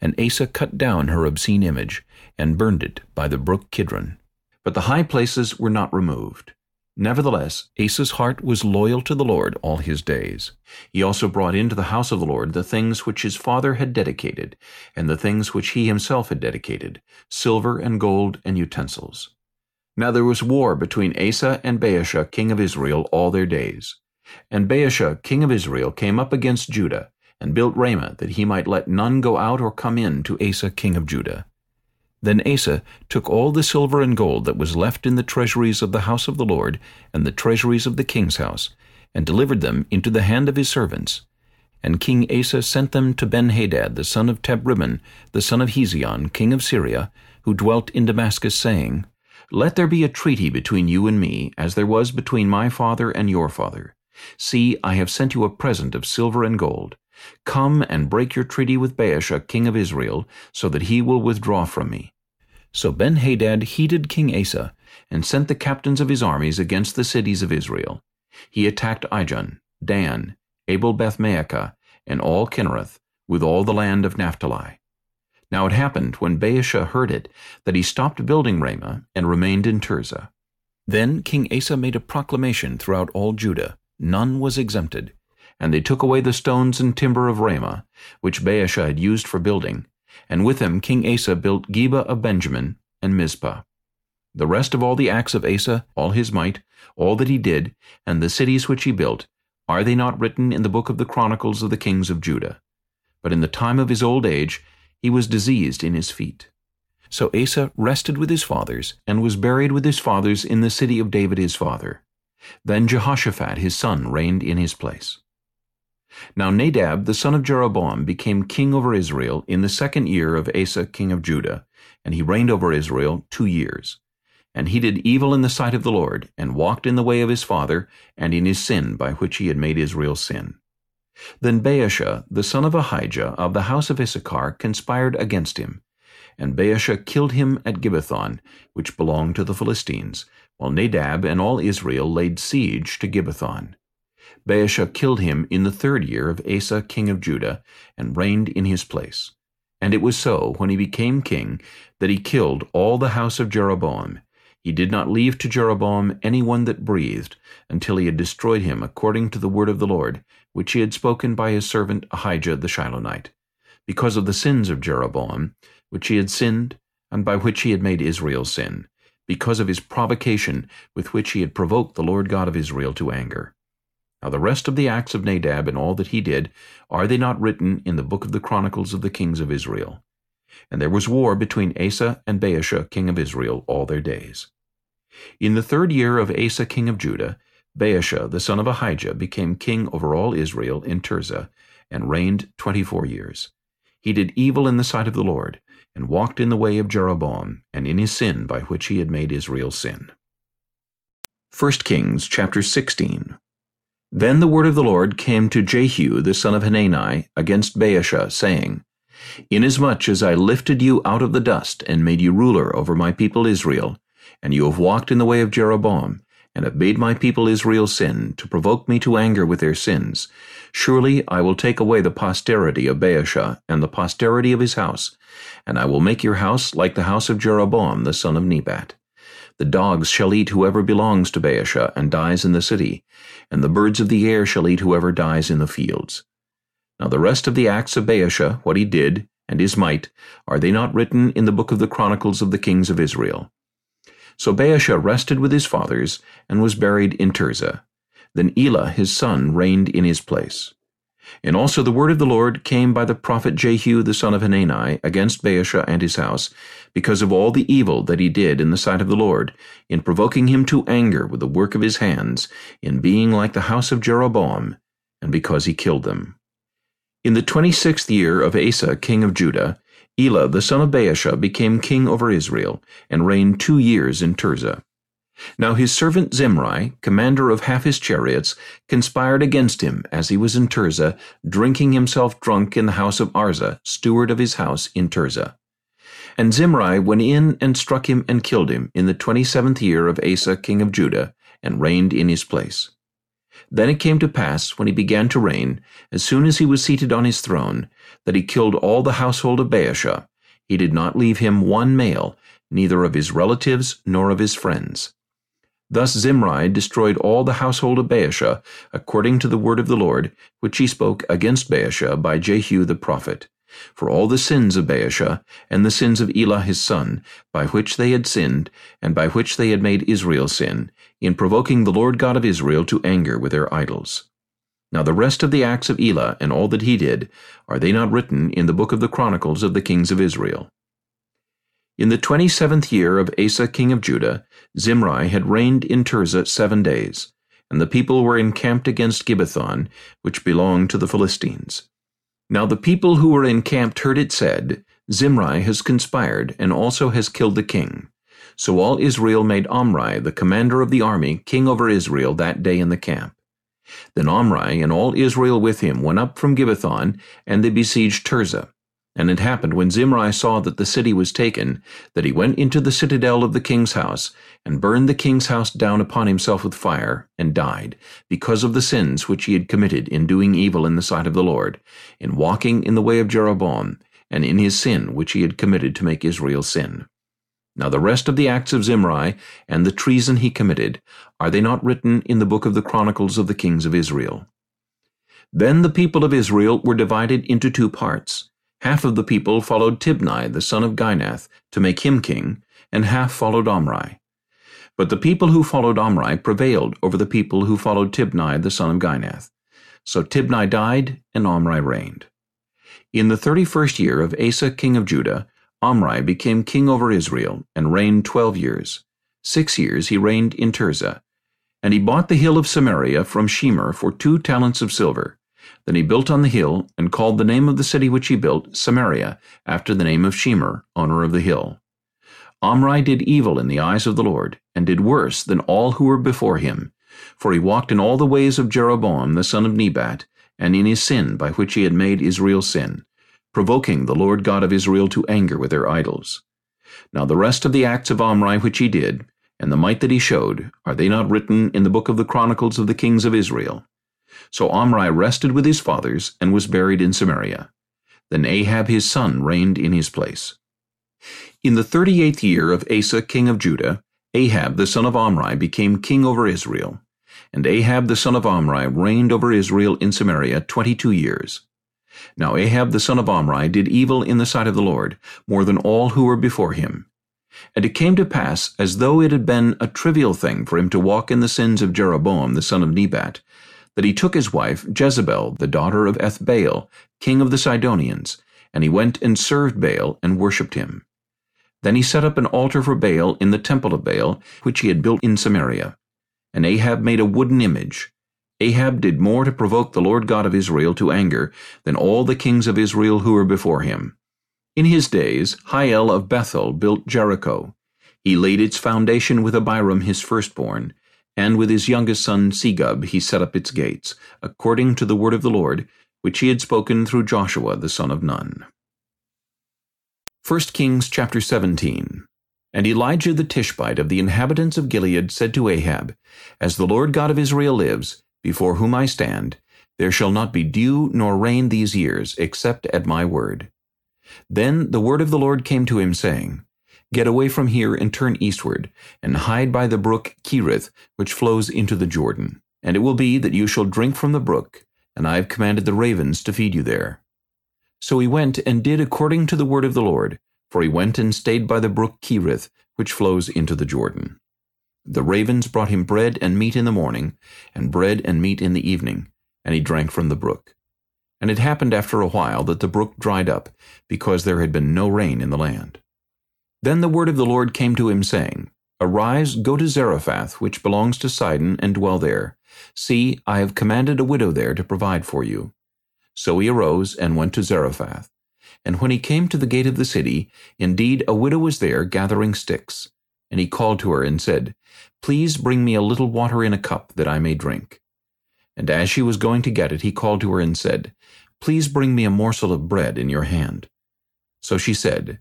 And Asa cut down her obscene image, and burned it by the brook Kidron. But the high places were not removed. Nevertheless, Asa's heart was loyal to the Lord all his days. He also brought into the house of the Lord the things which his father had dedicated, and the things which he himself had dedicated, silver and gold and utensils. Now there was war between Asa and Baasha king of Israel all their days. And Baasha king of Israel came up against Judah, and built Ramah, that he might let none go out or come in to Asa king of Judah. Then Asa took all the silver and gold that was left in the treasuries of the house of the Lord, and the treasuries of the king's house, and delivered them into the hand of his servants. And King Asa sent them to Benhadad the son of Tabrimmon, the son of Hezion, king of Syria, who dwelt in Damascus, saying, Let there be a treaty between you and me, as there was between my father and your father. See, I have sent you a present of silver and gold. Come and break your treaty with Baasha king of Israel, so that he will withdraw from me. So Benhadad heeded King Asa, and sent the captains of his armies against the cities of Israel. He attacked Ijon, Dan, Abel Bethmaachah, and all Chinneroth, with all the land of Naphtali. Now it happened, when Baasha heard it, that he stopped building Ramah, and remained in Tirzah. Then King Asa made a proclamation throughout all Judah, none was exempted, and they took away the stones and timber of Ramah, which Baasha had used for building, and with him King Asa built Geba of Benjamin and Mizpah. The rest of all the acts of Asa, all his might, all that he did, and the cities which he built, are they not written in the book of the Chronicles of the kings of Judah? But in the time of his old age he was diseased in his feet. So Asa rested with his fathers, and was buried with his fathers in the city of David his father. Then Jehoshaphat his son reigned in his place. Now Nadab the son of Jeroboam became king over Israel in the second year of Asa king of Judah, and he reigned over Israel two years. And he did evil in the sight of the Lord, and walked in the way of his father, and in his sin by which he had made Israel sin. Then Baasha, the son of Ahijah, of the house of Issachar, conspired against him. And Baasha killed him at Gibbethon, which belonged to the Philistines, while Nadab and all Israel laid siege to Gibbethon. Baasha killed him in the third year of Asa king of Judah, and reigned in his place. And it was so, when he became king, that he killed all the house of Jeroboam. He did not leave to Jeroboam any one that breathed, until he had destroyed him according to the word of the Lord, which he had spoken by his servant Ahijah the Shilonite, because of the sins of Jeroboam, which he had sinned, and by which he had made Israel sin, because of his provocation with which he had provoked the Lord God of Israel to anger. Now the rest of the acts of Nadab and all that he did, are they not written in the book of the Chronicles of the kings of Israel? And there was war between Asa and Baasha king of Israel all their days. In the third year of Asa king of Judah, Baasha the son of Ahijah became king over all Israel in Tirzah, and reigned twenty-four years. He did evil in the sight of the Lord, and walked in the way of Jeroboam, and in his sin by which he had made Israel sin. 1 Kings chapter 16 Then the word of the Lord came to Jehu the son of Hanani against Baasha, saying, Inasmuch as I lifted you out of the dust, and made you ruler over my people Israel, and you have walked in the way of Jeroboam, and have made my people Israel sin, to provoke me to anger with their sins, surely I will take away the posterity of Baasha, and the posterity of his house, and I will make your house like the house of Jeroboam the son of Nebat. The dogs shall eat whoever belongs to Baasha and dies in the city, and the birds of the air shall eat whoever dies in the fields. Now the rest of the acts of Baasha, what he did, and his might, are they not written in the book of the Chronicles of the kings of Israel? So Baasha rested with his fathers, and was buried in Tirzah. Then Elah his son reigned in his place. And also the word of the Lord came by the prophet Jehu the son of Hanani against Baasha and his house, because of all the evil that he did in the sight of the Lord, in provoking him to anger with the work of his hands, in being like the house of Jeroboam, and because he killed them. In the twenty-sixth year of Asa king of Judah, Elah the son of Baasha became king over Israel, and reigned two years in Tirzah. Now his servant Zimri, commander of half his chariots, conspired against him as he was in Tirzah, drinking himself drunk in the house of Arza, steward of his house in Tirzah. And Zimri went in and struck him and killed him in the twenty-seventh year of Asa king of Judah, and reigned in his place. Then it came to pass, when he began to reign, as soon as he was seated on his throne, that he killed all the household of Baasha. He did not leave him one male, neither of his relatives nor of his friends. Thus Zimri destroyed all the household of Baasha, according to the word of the Lord, which he spoke against Baasha by Jehu the prophet for all the sins of Baasha, and the sins of Elah his son, by which they had sinned, and by which they had made Israel sin, in provoking the Lord God of Israel to anger with their idols. Now the rest of the acts of Elah, and all that he did, are they not written in the book of the Chronicles of the kings of Israel? In the twenty-seventh year of Asa king of Judah, Zimri had reigned in Tirzah seven days, and the people were encamped against Gibbethon, which belonged to the Philistines. Now the people who were encamped heard it said, Zimri has conspired, and also has killed the king. So all Israel made Omri, the commander of the army, king over Israel that day in the camp. Then Omri and all Israel with him went up from Gibbethon, and they besieged Tirzah. And it happened when Zimri saw that the city was taken, that he went into the citadel of the king's house, and burned the king's house down upon himself with fire, and died, because of the sins which he had committed in doing evil in the sight of the Lord, in walking in the way of Jeroboam, and in his sin which he had committed to make Israel sin. Now the rest of the acts of Zimri, and the treason he committed, are they not written in the book of the Chronicles of the kings of Israel? Then the people of Israel were divided into two parts, Half of the people followed Tibni the son of Ginath to make him king, and half followed Omri. But the people who followed Omri prevailed over the people who followed Tibni the son of Ginath. So Tibni died, and Omri reigned. In the thirty-first year of Asa king of Judah, Omri became king over Israel, and reigned twelve years. Six years he reigned in Tirzah. And he bought the hill of Samaria from Shemer for two talents of silver. Then he built on the hill, and called the name of the city which he built Samaria, after the name of Shemer, owner of the hill. Omri did evil in the eyes of the Lord, and did worse than all who were before him. For he walked in all the ways of Jeroboam the son of Nebat, and in his sin by which he had made Israel sin, provoking the Lord God of Israel to anger with their idols. Now the rest of the acts of Omri which he did, and the might that he showed, are they not written in the book of the Chronicles of the kings of Israel? So Omri rested with his fathers, and was buried in Samaria. Then Ahab his son reigned in his place. In the thirty-eighth year of Asa king of Judah, Ahab the son of Omri became king over Israel. And Ahab the son of Omri reigned over Israel in Samaria twenty-two years. Now Ahab the son of Omri did evil in the sight of the Lord, more than all who were before him. And it came to pass, as though it had been a trivial thing for him to walk in the sins of Jeroboam the son of Nebat, that he took his wife Jezebel, the daughter of Ethbaal, king of the Sidonians, and he went and served Baal and worshipped him. Then he set up an altar for Baal in the temple of Baal, which he had built in Samaria. And Ahab made a wooden image. Ahab did more to provoke the Lord God of Israel to anger than all the kings of Israel who were before him. In his days, Hiel of Bethel built Jericho. He laid its foundation with Abiram his firstborn, and with his youngest son Segub he set up its gates, according to the word of the Lord, which he had spoken through Joshua the son of Nun. 1 Kings chapter 17 And Elijah the Tishbite of the inhabitants of Gilead said to Ahab, As the Lord God of Israel lives, before whom I stand, there shall not be dew nor rain these years, except at my word. Then the word of the Lord came to him, saying, Get away from here and turn eastward, and hide by the brook Cherith, which flows into the Jordan. And it will be that you shall drink from the brook, and I have commanded the ravens to feed you there. So he went and did according to the word of the Lord, for he went and stayed by the brook Cherith, which flows into the Jordan. The ravens brought him bread and meat in the morning, and bread and meat in the evening, and he drank from the brook. And it happened after a while that the brook dried up, because there had been no rain in the land. Then the word of the Lord came to him, saying, Arise, go to Zarephath, which belongs to Sidon, and dwell there. See, I have commanded a widow there to provide for you. So he arose and went to Zarephath. And when he came to the gate of the city, indeed a widow was there gathering sticks. And he called to her and said, Please bring me a little water in a cup, that I may drink. And as she was going to get it, he called to her and said, Please bring me a morsel of bread in your hand. So she said,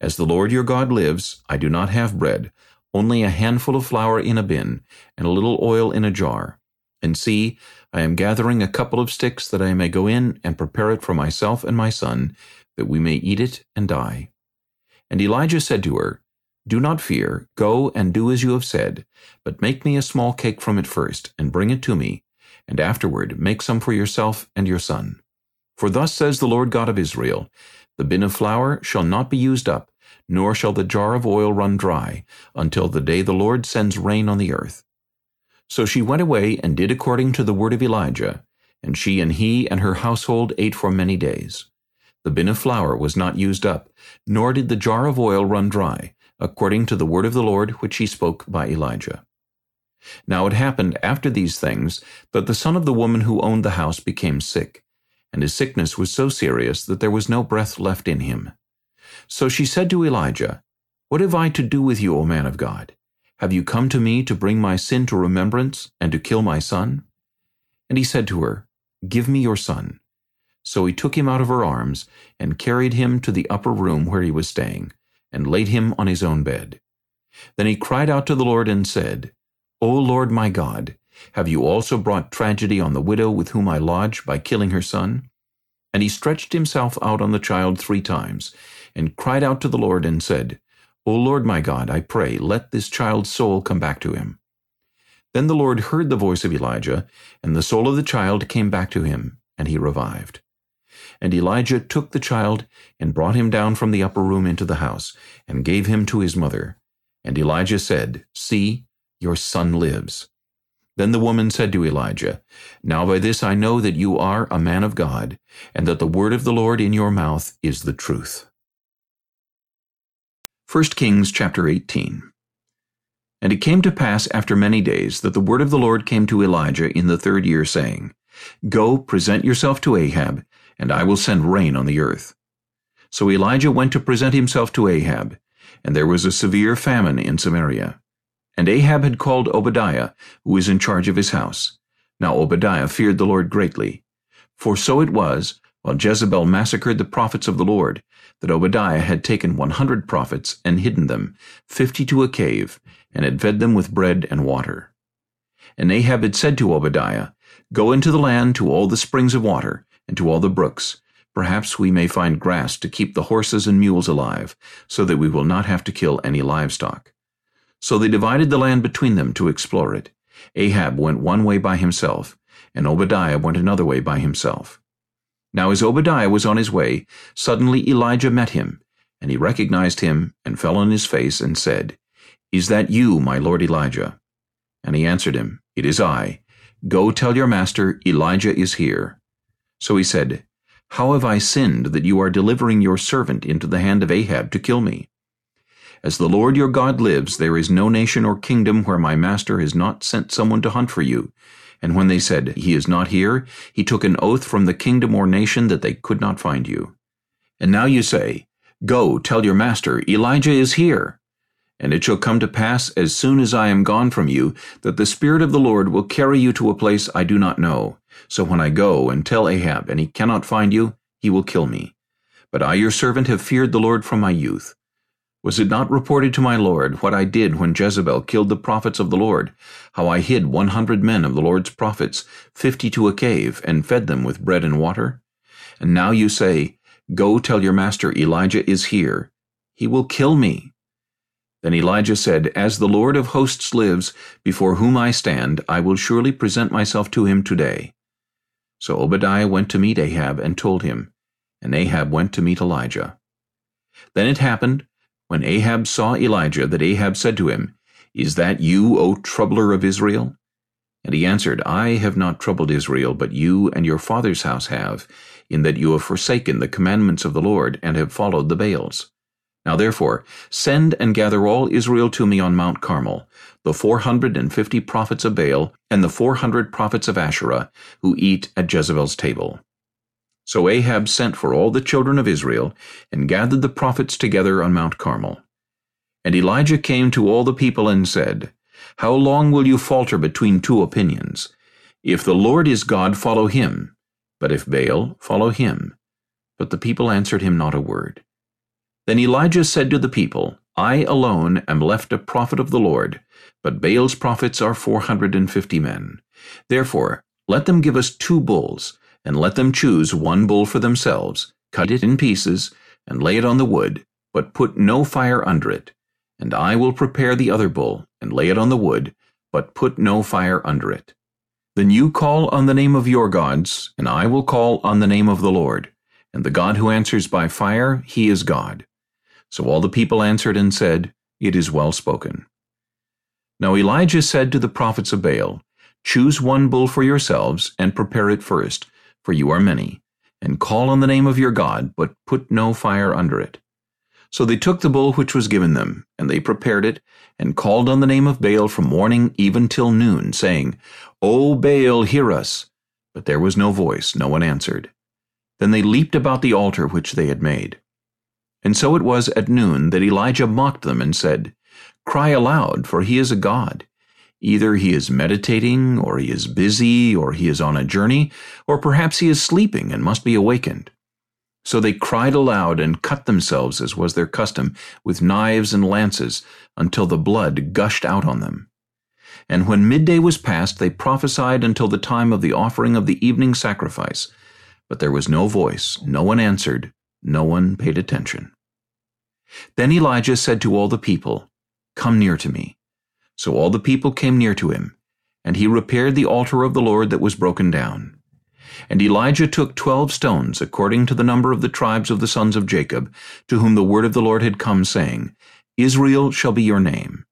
As the Lord your God lives, I do not have bread, only a handful of flour in a bin, and a little oil in a jar. And see, I am gathering a couple of sticks that I may go in and prepare it for myself and my son, that we may eat it and die. And Elijah said to her, Do not fear, go and do as you have said, but make me a small cake from it first, and bring it to me, and afterward make some for yourself and your son. For thus says the Lord God of Israel, The bin of flour shall not be used up, nor shall the jar of oil run dry, until the day the Lord sends rain on the earth. So she went away and did according to the word of Elijah, and she and he and her household ate for many days. The bin of flour was not used up, nor did the jar of oil run dry, according to the word of the Lord which he spoke by Elijah. Now it happened after these things that the son of the woman who owned the house became sick, and his sickness was so serious that there was no breath left in him. So she said to Elijah, What have I to do with you, O man of God? Have you come to me to bring my sin to remembrance and to kill my son? And he said to her, Give me your son. So he took him out of her arms and carried him to the upper room where he was staying, and laid him on his own bed. Then he cried out to the Lord and said, O Lord my God, have you also brought tragedy on the widow with whom I lodge by killing her son? And he stretched himself out on the child three times, and cried out to the Lord and said, O Lord my God, I pray, let this child's soul come back to him. Then the Lord heard the voice of Elijah, and the soul of the child came back to him, and he revived. And Elijah took the child, and brought him down from the upper room into the house, and gave him to his mother. And Elijah said, See, your son lives. Then the woman said to Elijah, Now by this I know that you are a man of God, and that the word of the Lord in your mouth is the truth. 1 Kings chapter 18 And it came to pass after many days that the word of the Lord came to Elijah in the third year, saying, Go, present yourself to Ahab, and I will send rain on the earth. So Elijah went to present himself to Ahab, and there was a severe famine in Samaria. And Ahab had called Obadiah, who was in charge of his house. Now Obadiah feared the Lord greatly. For so it was, while Jezebel massacred the prophets of the Lord, that Obadiah had taken one hundred prophets and hidden them, fifty to a cave, and had fed them with bread and water. And Ahab had said to Obadiah, Go into the land to all the springs of water, and to all the brooks. Perhaps we may find grass to keep the horses and mules alive, so that we will not have to kill any livestock. So they divided the land between them to explore it. Ahab went one way by himself, and Obadiah went another way by himself. Now as Obadiah was on his way, suddenly Elijah met him, and he recognized him, and fell on his face, and said, Is that you, my lord Elijah? And he answered him, It is I. Go tell your master, Elijah is here. So he said, How have I sinned that you are delivering your servant into the hand of Ahab to kill me? As the Lord your God lives, there is no nation or kingdom where my master has not sent someone to hunt for you. And when they said, He is not here, he took an oath from the kingdom or nation that they could not find you. And now you say, Go, tell your master, Elijah is here. And it shall come to pass, as soon as I am gone from you, that the Spirit of the Lord will carry you to a place I do not know. So when I go and tell Ahab, and he cannot find you, he will kill me. But I your servant have feared the Lord from my youth. Was it not reported to my Lord what I did when Jezebel killed the prophets of the Lord, how I hid one hundred men of the Lord's prophets, fifty to a cave, and fed them with bread and water? And now you say, Go tell your master Elijah is here. He will kill me. Then Elijah said, As the Lord of hosts lives, before whom I stand, I will surely present myself to him today. So Obadiah went to meet Ahab and told him, and Ahab went to meet Elijah. Then it happened, when Ahab saw Elijah, that Ahab said to him, Is that you, O troubler of Israel? And he answered, I have not troubled Israel, but you and your father's house have, in that you have forsaken the commandments of the Lord, and have followed the Baals. Now therefore, send and gather all Israel to me on Mount Carmel, the four hundred and fifty prophets of Baal, and the four hundred prophets of Asherah, who eat at Jezebel's table. So Ahab sent for all the children of Israel, and gathered the prophets together on Mount Carmel. And Elijah came to all the people and said, How long will you falter between two opinions? If the Lord is God, follow him, but if Baal, follow him. But the people answered him not a word. Then Elijah said to the people, I alone am left a prophet of the Lord, but Baal's prophets are four hundred and fifty men. Therefore, let them give us two bulls, and let them choose one bull for themselves, cut it in pieces, and lay it on the wood, but put no fire under it. And I will prepare the other bull, and lay it on the wood, but put no fire under it. Then you call on the name of your gods, and I will call on the name of the Lord. And the God who answers by fire, he is God. So all the people answered and said, It is well spoken. Now Elijah said to the prophets of Baal, Choose one bull for yourselves, and prepare it first, for you are many, and call on the name of your God, but put no fire under it. So they took the bull which was given them, and they prepared it, and called on the name of Baal from morning even till noon, saying, O Baal, hear us! But there was no voice, no one answered. Then they leaped about the altar which they had made. And so it was at noon that Elijah mocked them and said, Cry aloud, for he is a god. Either he is meditating, or he is busy, or he is on a journey, or perhaps he is sleeping and must be awakened. So they cried aloud and cut themselves, as was their custom, with knives and lances, until the blood gushed out on them. And when midday was past, they prophesied until the time of the offering of the evening sacrifice. But there was no voice, no one answered, no one paid attention. Then Elijah said to all the people, Come near to me. So all the people came near to him, and he repaired the altar of the Lord that was broken down. And Elijah took twelve stones, according to the number of the tribes of the sons of Jacob, to whom the word of the Lord had come, saying, Israel shall be your name.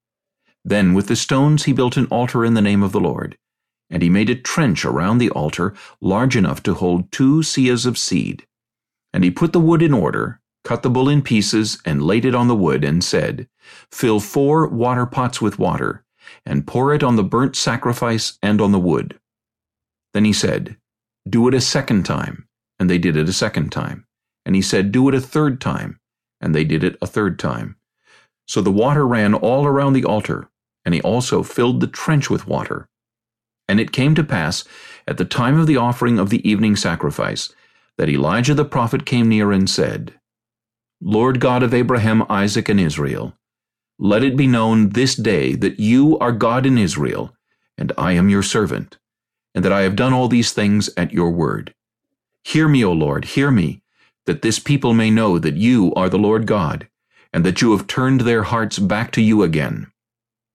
Then with the stones he built an altar in the name of the Lord. And he made a trench around the altar, large enough to hold two seahs of seed. And he put the wood in order, cut the bull in pieces, and laid it on the wood, and said, Fill four water pots with water, and pour it on the burnt sacrifice and on the wood. Then he said, Do it a second time. And they did it a second time. And he said, Do it a third time. And they did it a third time. So the water ran all around the altar, and he also filled the trench with water. And it came to pass, at the time of the offering of the evening sacrifice, that Elijah the prophet came near and said, Lord God of Abraham, Isaac, and Israel, let it be known this day that you are God in Israel, and I am your servant, and that I have done all these things at your word. Hear me, O Lord, hear me, that this people may know that you are the Lord God, and that you have turned their hearts back to you again.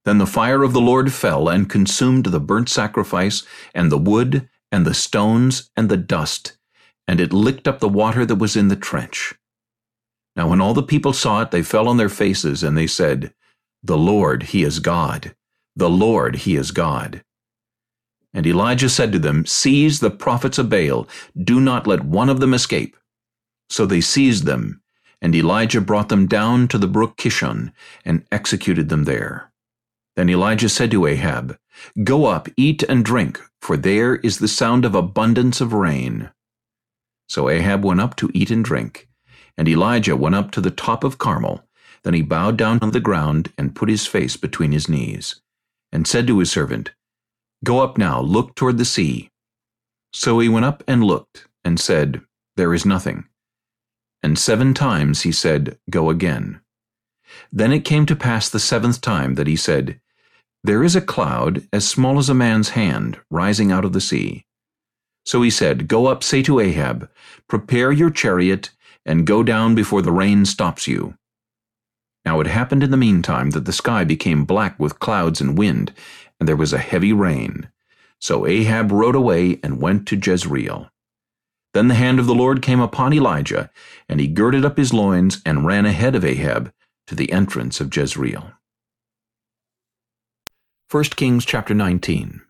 Then the fire of the Lord fell and consumed the burnt sacrifice, and the wood, and the stones, and the dust, and it licked up the water that was in the trench. Now when all the people saw it, they fell on their faces, and they said, The Lord, He is God. The Lord, He is God. And Elijah said to them, Seize the prophets of Baal. Do not let one of them escape. So they seized them, And Elijah brought them down to the brook Kishon, and executed them there. Then Elijah said to Ahab, Go up, eat and drink, for there is the sound of abundance of rain. So Ahab went up to eat and drink, and Elijah went up to the top of Carmel. Then he bowed down on the ground and put his face between his knees, and said to his servant, Go up now, look toward the sea. So he went up and looked, and said, There is nothing. And seven times he said, Go again. Then it came to pass the seventh time that he said, There is a cloud as small as a man's hand rising out of the sea. So he said, Go up, say to Ahab, Prepare your chariot, and go down before the rain stops you. Now it happened in the meantime that the sky became black with clouds and wind, and there was a heavy rain. So Ahab rode away and went to Jezreel. Then the hand of the Lord came upon Elijah, and he girded up his loins and ran ahead of Ahab to the entrance of Jezreel. 1 Kings chapter 19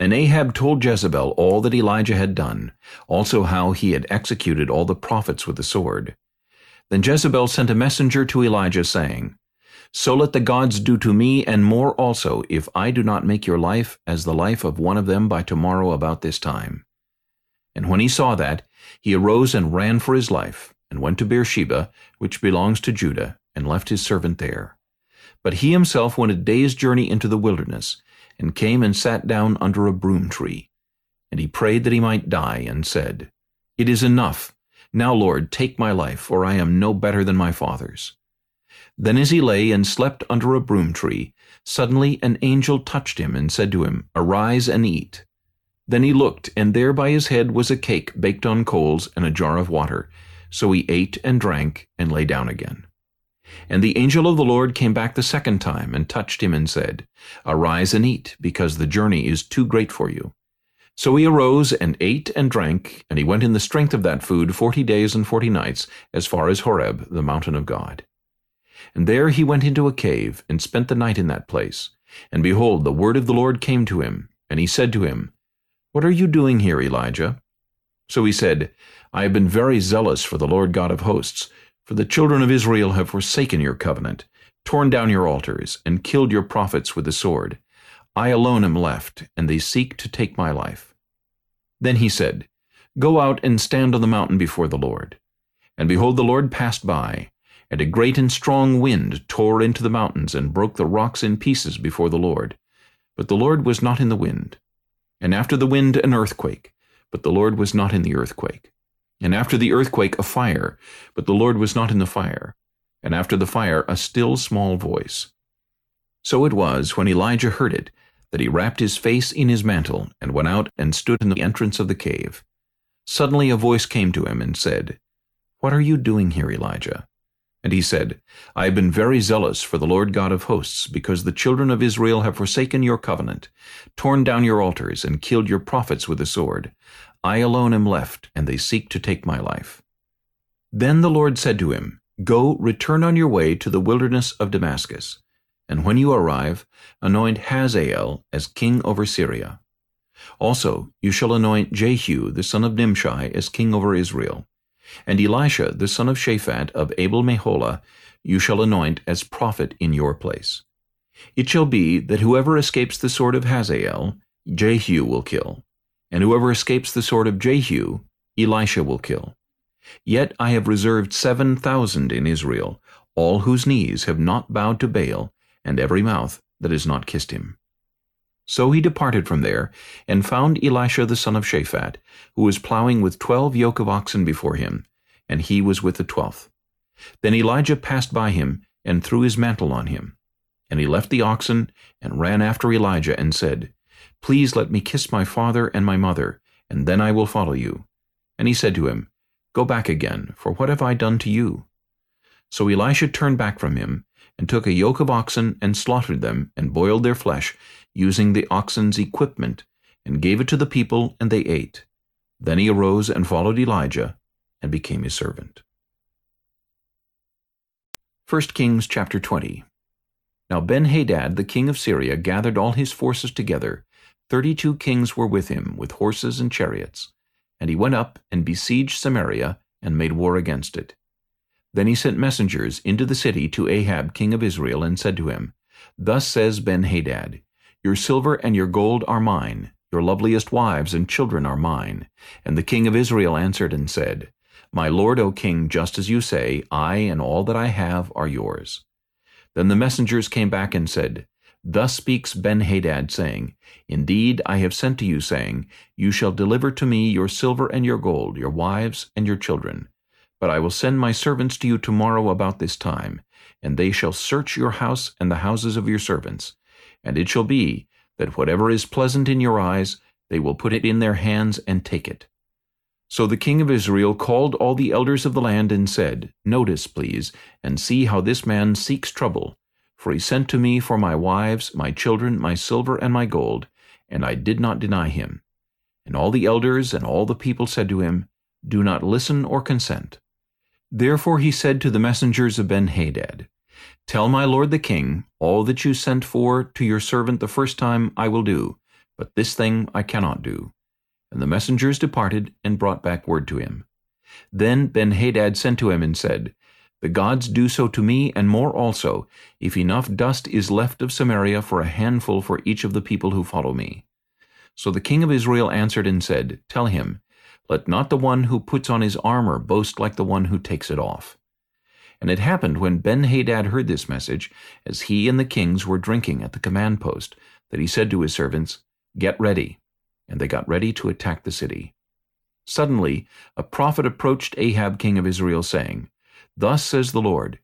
And Ahab told Jezebel all that Elijah had done, also how he had executed all the prophets with the sword. Then Jezebel sent a messenger to Elijah, saying, So let the gods do to me and more also, if I do not make your life as the life of one of them by tomorrow about this time. And when he saw that, he arose and ran for his life, and went to Beersheba, which belongs to Judah, and left his servant there. But he himself went a day's journey into the wilderness, and came and sat down under a broom tree. And he prayed that he might die, and said, It is enough. Now, Lord, take my life, for I am no better than my father's. Then as he lay and slept under a broom tree, suddenly an angel touched him and said to him, Arise and eat. Then he looked, and there by his head was a cake baked on coals and a jar of water. So he ate and drank and lay down again. And the angel of the Lord came back the second time and touched him and said, Arise and eat, because the journey is too great for you. So he arose and ate and drank, and he went in the strength of that food forty days and forty nights, as far as Horeb, the mountain of God. And there he went into a cave, and spent the night in that place. And behold, the word of the Lord came to him, and he said to him, what are you doing here, Elijah? So he said, I have been very zealous for the Lord God of hosts, for the children of Israel have forsaken your covenant, torn down your altars, and killed your prophets with the sword. I alone am left, and they seek to take my life. Then he said, Go out and stand on the mountain before the Lord. And behold, the Lord passed by, and a great and strong wind tore into the mountains and broke the rocks in pieces before the Lord. But the Lord was not in the wind. And after the wind an earthquake, but the Lord was not in the earthquake. And after the earthquake a fire, but the Lord was not in the fire. And after the fire a still small voice. So it was, when Elijah heard it, that he wrapped his face in his mantle, and went out and stood in the entrance of the cave. Suddenly a voice came to him and said, What are you doing here, Elijah? And he said, I have been very zealous for the Lord God of hosts, because the children of Israel have forsaken your covenant, torn down your altars, and killed your prophets with the sword. I alone am left, and they seek to take my life. Then the Lord said to him, Go, return on your way to the wilderness of Damascus, and when you arrive, anoint Hazael as king over Syria. Also you shall anoint Jehu the son of Nimshi as king over Israel. And Elisha, the son of Shaphat of Abel Meholah, you shall anoint as prophet in your place. It shall be that whoever escapes the sword of Hazael, Jehu will kill, and whoever escapes the sword of Jehu, Elisha will kill. Yet I have reserved seven thousand in Israel, all whose knees have not bowed to Baal, and every mouth that has not kissed him. So he departed from there, and found Elisha the son of Shaphat, who was plowing with twelve yoke of oxen before him, and he was with the twelfth. Then Elijah passed by him, and threw his mantle on him. And he left the oxen, and ran after Elijah, and said, Please let me kiss my father and my mother, and then I will follow you. And he said to him, Go back again, for what have I done to you? So Elisha turned back from him, and took a yoke of oxen, and slaughtered them, and boiled their flesh, using the oxen's equipment, and gave it to the people, and they ate. Then he arose and followed Elijah, and became his servant. 1 Kings chapter 20 Now Ben-Hadad the king of Syria gathered all his forces together. Thirty-two kings were with him, with horses and chariots. And he went up and besieged Samaria, and made war against it. Then he sent messengers into the city to Ahab king of Israel, and said to him, Thus says Ben-Hadad, Your silver and your gold are mine, your loveliest wives and children are mine. And the king of Israel answered and said, My lord, O king, just as you say, I and all that I have are yours. Then the messengers came back and said, Thus speaks Ben-Hadad, saying, Indeed, I have sent to you, saying, You shall deliver to me your silver and your gold, your wives and your children. But I will send my servants to you tomorrow about this time, and they shall search your house and the houses of your servants. And it shall be, that whatever is pleasant in your eyes, they will put it in their hands and take it. So the king of Israel called all the elders of the land and said, Notice, please, and see how this man seeks trouble. For he sent to me for my wives, my children, my silver, and my gold, and I did not deny him. And all the elders and all the people said to him, Do not listen or consent. Therefore he said to the messengers of Ben-Hadad, Tell my lord the king, all that you sent for to your servant the first time I will do, but this thing I cannot do. And the messengers departed and brought back word to him. Then Ben-Hadad sent to him and said, The gods do so to me and more also, if enough dust is left of Samaria for a handful for each of the people who follow me. So the king of Israel answered and said, Tell him, Let not the one who puts on his armor boast like the one who takes it off. And it happened when Ben-Hadad heard this message, as he and the kings were drinking at the command post, that he said to his servants, Get ready and they got ready to attack the city. Suddenly a prophet approached Ahab king of Israel, saying, Thus says the Lord,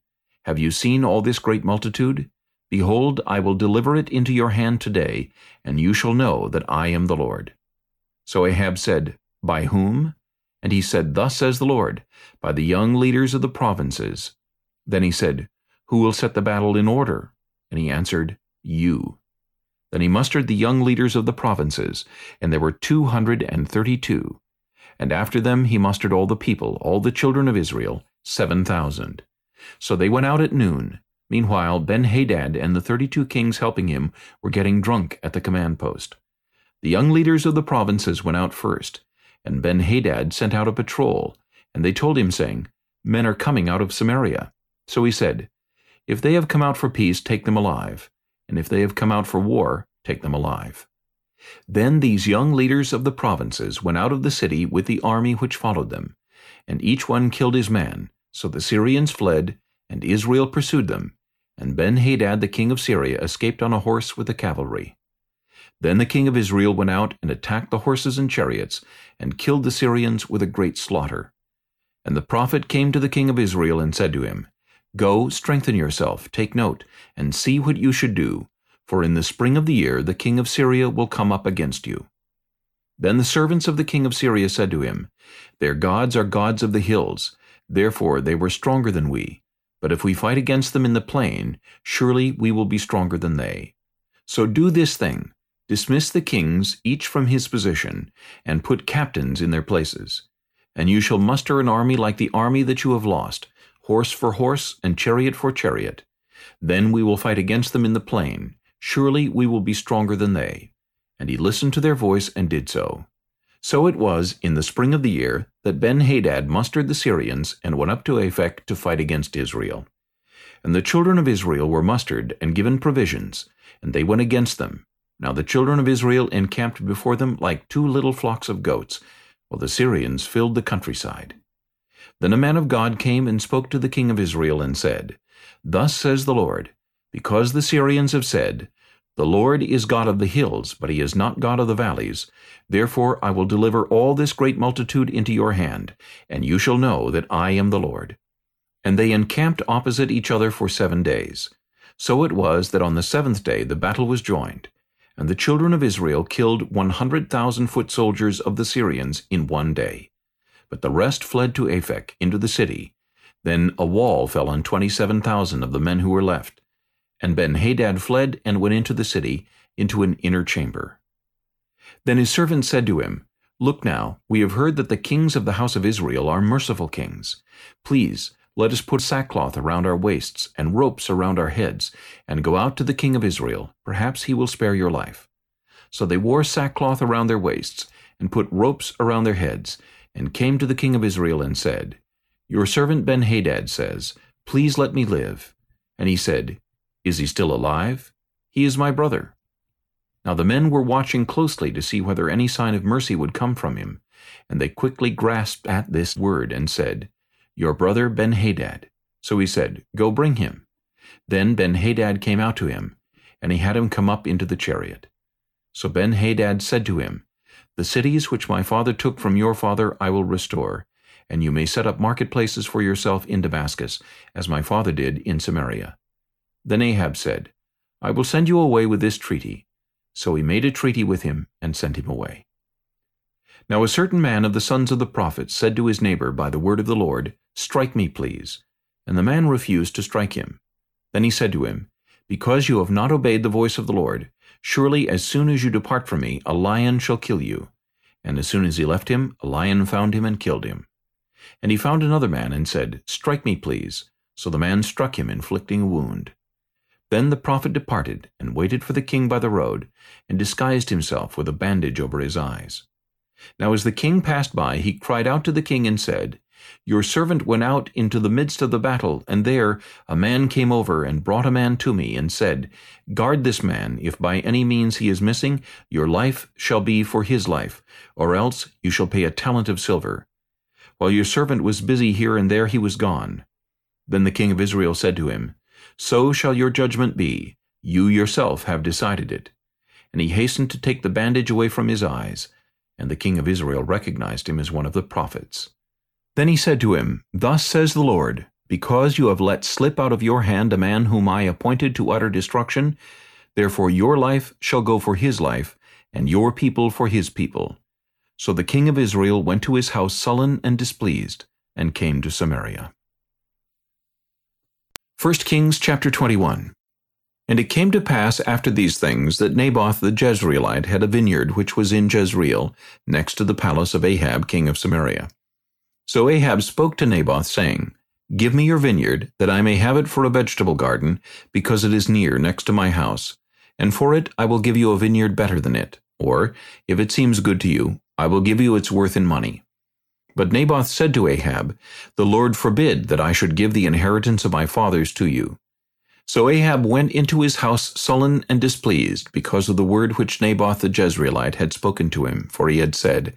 Have you seen all this great multitude? Behold, I will deliver it into your hand today, and you shall know that I am the Lord. So Ahab said, By whom? And he said, Thus says the Lord, By the young leaders of the provinces. Then he said, Who will set the battle in order? And he answered, You. Then he mustered the young leaders of the provinces, and there were two hundred and thirty-two. And after them he mustered all the people, all the children of Israel, seven thousand. So they went out at noon. Meanwhile Ben-Hadad and the thirty-two kings helping him were getting drunk at the command post. The young leaders of the provinces went out first, and Ben-Hadad sent out a patrol, and they told him, saying, Men are coming out of Samaria. So he said, If they have come out for peace, take them alive and if they have come out for war, take them alive. Then these young leaders of the provinces went out of the city with the army which followed them, and each one killed his man. So the Syrians fled, and Israel pursued them, and Ben-Hadad the king of Syria escaped on a horse with the cavalry. Then the king of Israel went out and attacked the horses and chariots, and killed the Syrians with a great slaughter. And the prophet came to the king of Israel and said to him, Go, strengthen yourself, take note, and see what you should do, for in the spring of the year the king of Syria will come up against you. Then the servants of the king of Syria said to him, Their gods are gods of the hills, therefore they were stronger than we. But if we fight against them in the plain, surely we will be stronger than they. So do this thing, dismiss the kings, each from his position, and put captains in their places. And you shall muster an army like the army that you have lost, horse for horse, and chariot for chariot. Then we will fight against them in the plain. Surely we will be stronger than they. And he listened to their voice and did so. So it was in the spring of the year that Ben-Hadad mustered the Syrians and went up to Aphek to fight against Israel. And the children of Israel were mustered and given provisions, and they went against them. Now the children of Israel encamped before them like two little flocks of goats, while the Syrians filled the countryside. Then a man of God came and spoke to the king of Israel and said, Thus says the Lord, Because the Syrians have said, The Lord is God of the hills, but he is not God of the valleys, therefore I will deliver all this great multitude into your hand, and you shall know that I am the Lord. And they encamped opposite each other for seven days. So it was that on the seventh day the battle was joined, and the children of Israel killed one hundred thousand foot soldiers of the Syrians in one day. But the rest fled to Aphek, into the city. Then a wall fell on twenty-seven thousand of the men who were left. And Ben-Hadad fled and went into the city, into an inner chamber. Then his servants said to him, Look now, we have heard that the kings of the house of Israel are merciful kings. Please, let us put sackcloth around our waists and ropes around our heads, and go out to the king of Israel. Perhaps he will spare your life. So they wore sackcloth around their waists, and put ropes around their heads, and came to the king of Israel and said, Your servant Ben-Hadad says, Please let me live. And he said, Is he still alive? He is my brother. Now the men were watching closely to see whether any sign of mercy would come from him, and they quickly grasped at this word and said, Your brother Ben-Hadad. So he said, Go bring him. Then Ben-Hadad came out to him, and he had him come up into the chariot. So Ben-Hadad said to him, The cities which my father took from your father I will restore, and you may set up marketplaces for yourself in Damascus, as my father did in Samaria. Then Ahab said, I will send you away with this treaty. So he made a treaty with him and sent him away. Now a certain man of the sons of the prophets said to his neighbor by the word of the Lord, Strike me, please. And the man refused to strike him. Then he said to him, Because you have not obeyed the voice of the Lord, surely as soon as you depart from me, a lion shall kill you. And as soon as he left him, a lion found him and killed him. And he found another man and said, Strike me, please. So the man struck him, inflicting a wound. Then the prophet departed, and waited for the king by the road, and disguised himself with a bandage over his eyes. Now as the king passed by, he cried out to the king and said, Your servant went out into the midst of the battle, and there a man came over and brought a man to me, and said, Guard this man, if by any means he is missing, your life shall be for his life, or else you shall pay a talent of silver. While your servant was busy here and there, he was gone. Then the king of Israel said to him, So shall your judgment be. You yourself have decided it. And he hastened to take the bandage away from his eyes, and the king of Israel recognized him as one of the prophets. Then he said to him, Thus says the Lord, Because you have let slip out of your hand a man whom I appointed to utter destruction, therefore your life shall go for his life, and your people for his people. So the king of Israel went to his house sullen and displeased, and came to Samaria. 1 Kings chapter 21 And it came to pass after these things that Naboth the Jezreelite had a vineyard which was in Jezreel, next to the palace of Ahab king of Samaria. So Ahab spoke to Naboth, saying, Give me your vineyard, that I may have it for a vegetable garden, because it is near, next to my house, and for it I will give you a vineyard better than it. Or, if it seems good to you, I will give you its worth in money. But Naboth said to Ahab, The Lord forbid that I should give the inheritance of my fathers to you. So Ahab went into his house sullen and displeased because of the word which Naboth the Jezreelite had spoken to him, for he had said,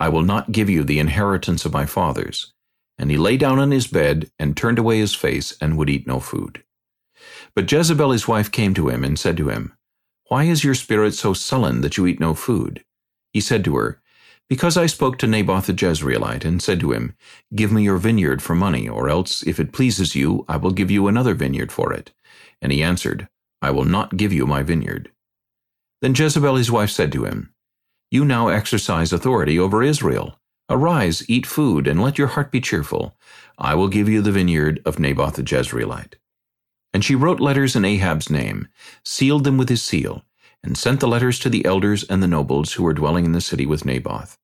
I will not give you the inheritance of my fathers. And he lay down on his bed and turned away his face and would eat no food. But Jezebel his wife came to him and said to him, Why is your spirit so sullen that you eat no food? He said to her, because I spoke to Naboth the Jezreelite, and said to him, Give me your vineyard for money, or else, if it pleases you, I will give you another vineyard for it. And he answered, I will not give you my vineyard. Then Jezebel his wife said to him, You now exercise authority over Israel. Arise, eat food, and let your heart be cheerful. I will give you the vineyard of Naboth the Jezreelite. And she wrote letters in Ahab's name, sealed them with his seal, and sent the letters to the elders and the nobles who were dwelling in the city with Naboth.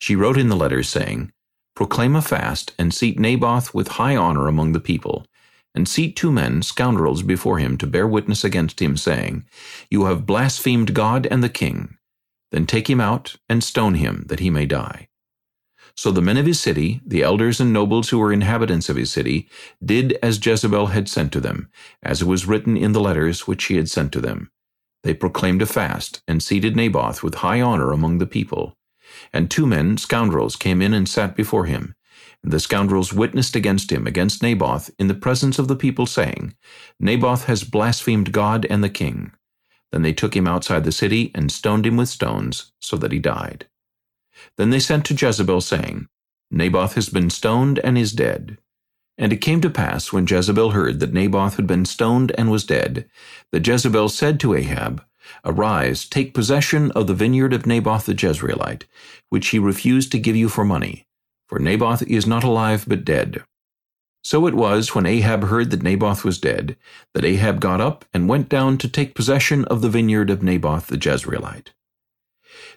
She wrote in the letters, saying, Proclaim a fast, and seat Naboth with high honor among the people, and seat two men, scoundrels, before him to bear witness against him, saying, You have blasphemed God and the king. Then take him out, and stone him, that he may die. So the men of his city, the elders and nobles who were inhabitants of his city, did as Jezebel had sent to them, as it was written in the letters which she had sent to them. They proclaimed a fast, and seated Naboth with high honor among the people. And two men, scoundrels, came in and sat before him. And the scoundrels witnessed against him, against Naboth, in the presence of the people, saying, Naboth has blasphemed God and the king. Then they took him outside the city and stoned him with stones, so that he died. Then they sent to Jezebel, saying, Naboth has been stoned and is dead. And it came to pass, when Jezebel heard that Naboth had been stoned and was dead, that Jezebel said to Ahab, Arise, take possession of the vineyard of Naboth the Jezreelite, which he refused to give you for money, for Naboth is not alive but dead. So it was, when Ahab heard that Naboth was dead, that Ahab got up and went down to take possession of the vineyard of Naboth the Jezreelite.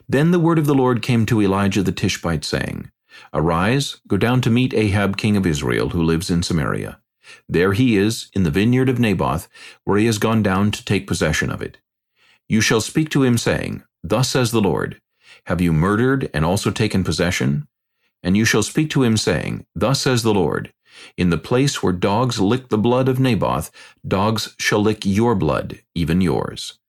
Then the word of the Lord came to Elijah the Tishbite, saying, Arise, go down to meet Ahab king of Israel, who lives in Samaria. There he is, in the vineyard of Naboth, where he has gone down to take possession of it. You shall speak to him, saying, Thus says the Lord, Have you murdered and also taken possession? And you shall speak to him, saying, Thus says the Lord, In the place where dogs lick the blood of Naboth, dogs shall lick your blood, even yours.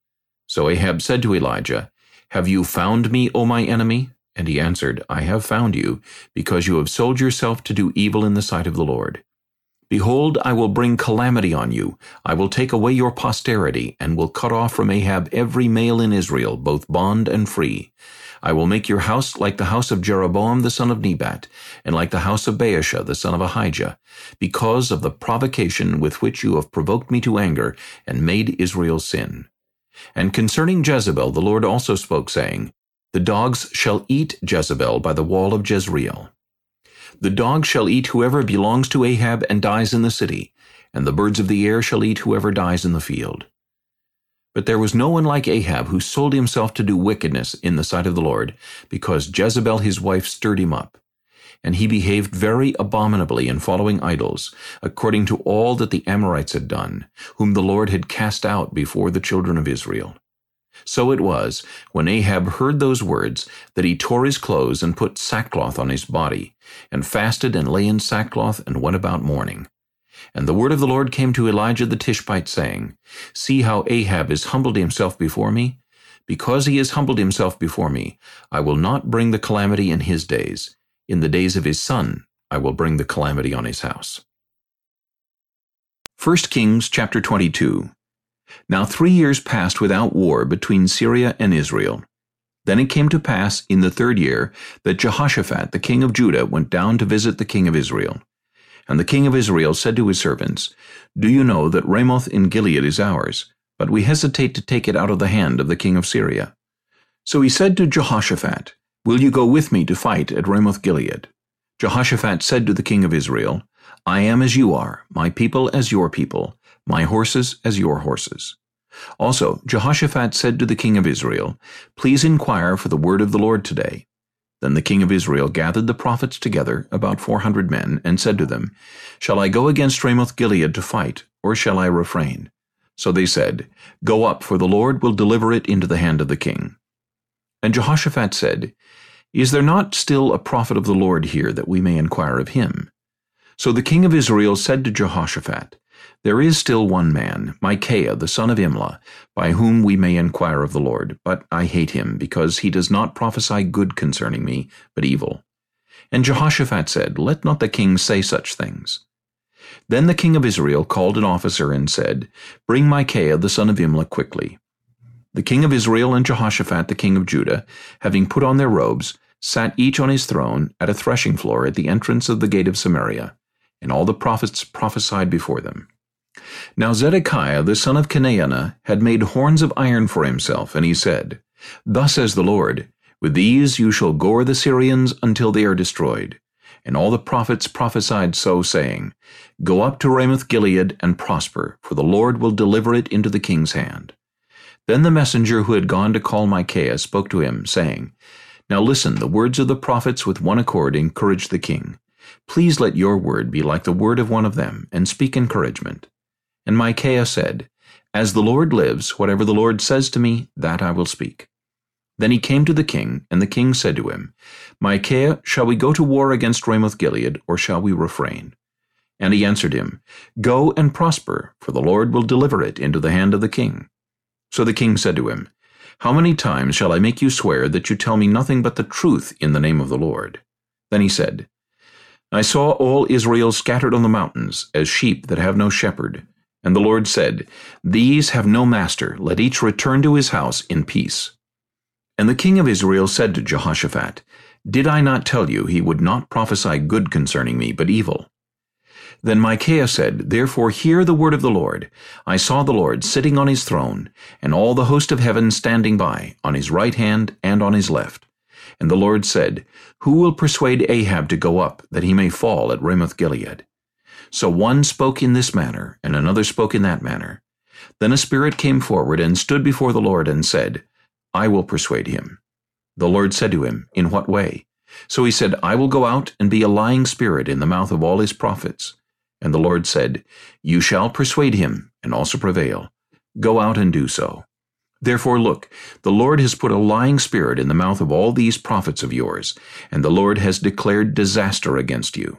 So Ahab said to Elijah, Have you found me, O my enemy? And he answered, I have found you, because you have sold yourself to do evil in the sight of the Lord. Behold, I will bring calamity on you. I will take away your posterity, and will cut off from Ahab every male in Israel, both bond and free. I will make your house like the house of Jeroboam the son of Nebat, and like the house of Baasha the son of Ahijah, because of the provocation with which you have provoked me to anger, and made Israel sin. And concerning Jezebel the Lord also spoke, saying, The dogs shall eat Jezebel by the wall of Jezreel. The dog shall eat whoever belongs to Ahab and dies in the city, and the birds of the air shall eat whoever dies in the field. But there was no one like Ahab who sold himself to do wickedness in the sight of the Lord, because Jezebel his wife stirred him up. And he behaved very abominably in following idols, according to all that the Amorites had done, whom the Lord had cast out before the children of Israel. So it was, when Ahab heard those words, that he tore his clothes and put sackcloth on his body, and fasted and lay in sackcloth and went about mourning. And the word of the Lord came to Elijah the Tishbite, saying, See how Ahab has humbled himself before me? Because he has humbled himself before me, I will not bring the calamity in his days. In the days of his son, I will bring the calamity on his house. 1 Kings chapter 22 now three years passed without war between Syria and Israel. Then it came to pass in the third year that Jehoshaphat the king of Judah went down to visit the king of Israel. And the king of Israel said to his servants, Do you know that Ramoth in Gilead is ours, but we hesitate to take it out of the hand of the king of Syria? So he said to Jehoshaphat, Will you go with me to fight at Ramoth Gilead? Jehoshaphat said to the king of Israel, I am as you are, my people as your people, my horses as your horses. Also Jehoshaphat said to the king of Israel, Please inquire for the word of the Lord today. Then the king of Israel gathered the prophets together, about four hundred men, and said to them, Shall I go against Ramoth Gilead to fight, or shall I refrain? So they said, Go up, for the Lord will deliver it into the hand of the king. And Jehoshaphat said, Is there not still a prophet of the Lord here, that we may inquire of him? So the king of Israel said to Jehoshaphat, there is still one man, Micaiah the son of Imlah, by whom we may inquire of the Lord, but I hate him, because he does not prophesy good concerning me, but evil. And Jehoshaphat said, Let not the king say such things. Then the king of Israel called an officer and said, Bring Micaiah the son of Imlah quickly. The king of Israel and Jehoshaphat the king of Judah, having put on their robes, sat each on his throne at a threshing floor at the entrance of the gate of Samaria, and all the prophets prophesied before them. Now Zedekiah the son of Chenaanah had made horns of iron for himself, and he said, Thus says the Lord, With these you shall gore the Syrians until they are destroyed. And all the prophets prophesied so, saying, Go up to Ramoth Gilead and prosper, for the Lord will deliver it into the king's hand. Then the messenger who had gone to call Micaiah spoke to him, saying, Now listen, the words of the prophets with one accord encourage the king. Please let your word be like the word of one of them, and speak encouragement. And Micaiah said, As the Lord lives, whatever the Lord says to me, that I will speak. Then he came to the king, and the king said to him, Micaiah, shall we go to war against Ramoth Gilead, or shall we refrain? And he answered him, Go and prosper, for the Lord will deliver it into the hand of the king. So the king said to him, How many times shall I make you swear that you tell me nothing but the truth in the name of the Lord? Then he said, I saw all Israel scattered on the mountains, as sheep that have no shepherd. And the Lord said, These have no master, let each return to his house in peace. And the king of Israel said to Jehoshaphat, Did I not tell you he would not prophesy good concerning me, but evil? Then Micaiah said, Therefore hear the word of the Lord. I saw the Lord sitting on his throne, and all the host of heaven standing by, on his right hand and on his left. And the Lord said, Who will persuade Ahab to go up, that he may fall at Ramoth Gilead? So one spoke in this manner, and another spoke in that manner. Then a spirit came forward and stood before the Lord and said, I will persuade him. The Lord said to him, In what way? So he said, I will go out and be a lying spirit in the mouth of all his prophets. And the Lord said, You shall persuade him, and also prevail. Go out and do so. Therefore look, the Lord has put a lying spirit in the mouth of all these prophets of yours, and the Lord has declared disaster against you.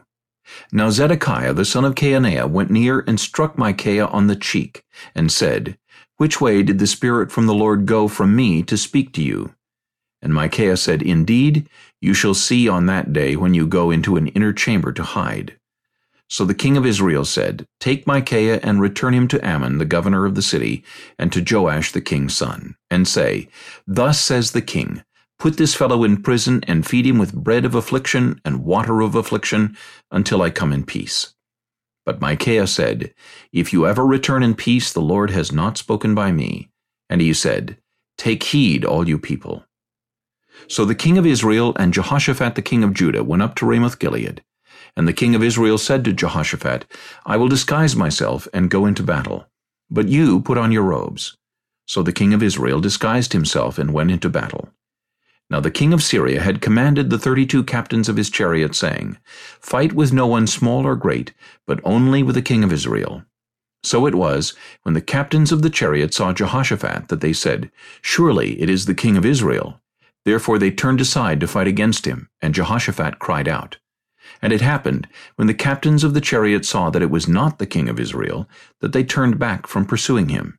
Now Zedekiah the son of Chenaanah went near and struck Micaiah on the cheek, and said, Which way did the Spirit from the Lord go from me to speak to you? And Micaiah said, Indeed, you shall see on that day when you go into an inner chamber to hide. So the king of Israel said, Take Micaiah and return him to Amon, the governor of the city, and to Joash the king's son, and say, Thus says the king, Put this fellow in prison and feed him with bread of affliction and water of affliction until I come in peace. But Micaiah said, If you ever return in peace, the Lord has not spoken by me. And he said, Take heed, all you people. So the king of Israel and Jehoshaphat the king of Judah went up to Ramoth Gilead. And the king of Israel said to Jehoshaphat, I will disguise myself and go into battle. But you put on your robes. So the king of Israel disguised himself and went into battle. Now the king of Syria had commanded the thirty-two captains of his chariot, saying, Fight with no one small or great, but only with the king of Israel. So it was, when the captains of the chariot saw Jehoshaphat, that they said, Surely it is the king of Israel. Therefore they turned aside to fight against him, and Jehoshaphat cried out. And it happened, when the captains of the chariot saw that it was not the king of Israel, that they turned back from pursuing him.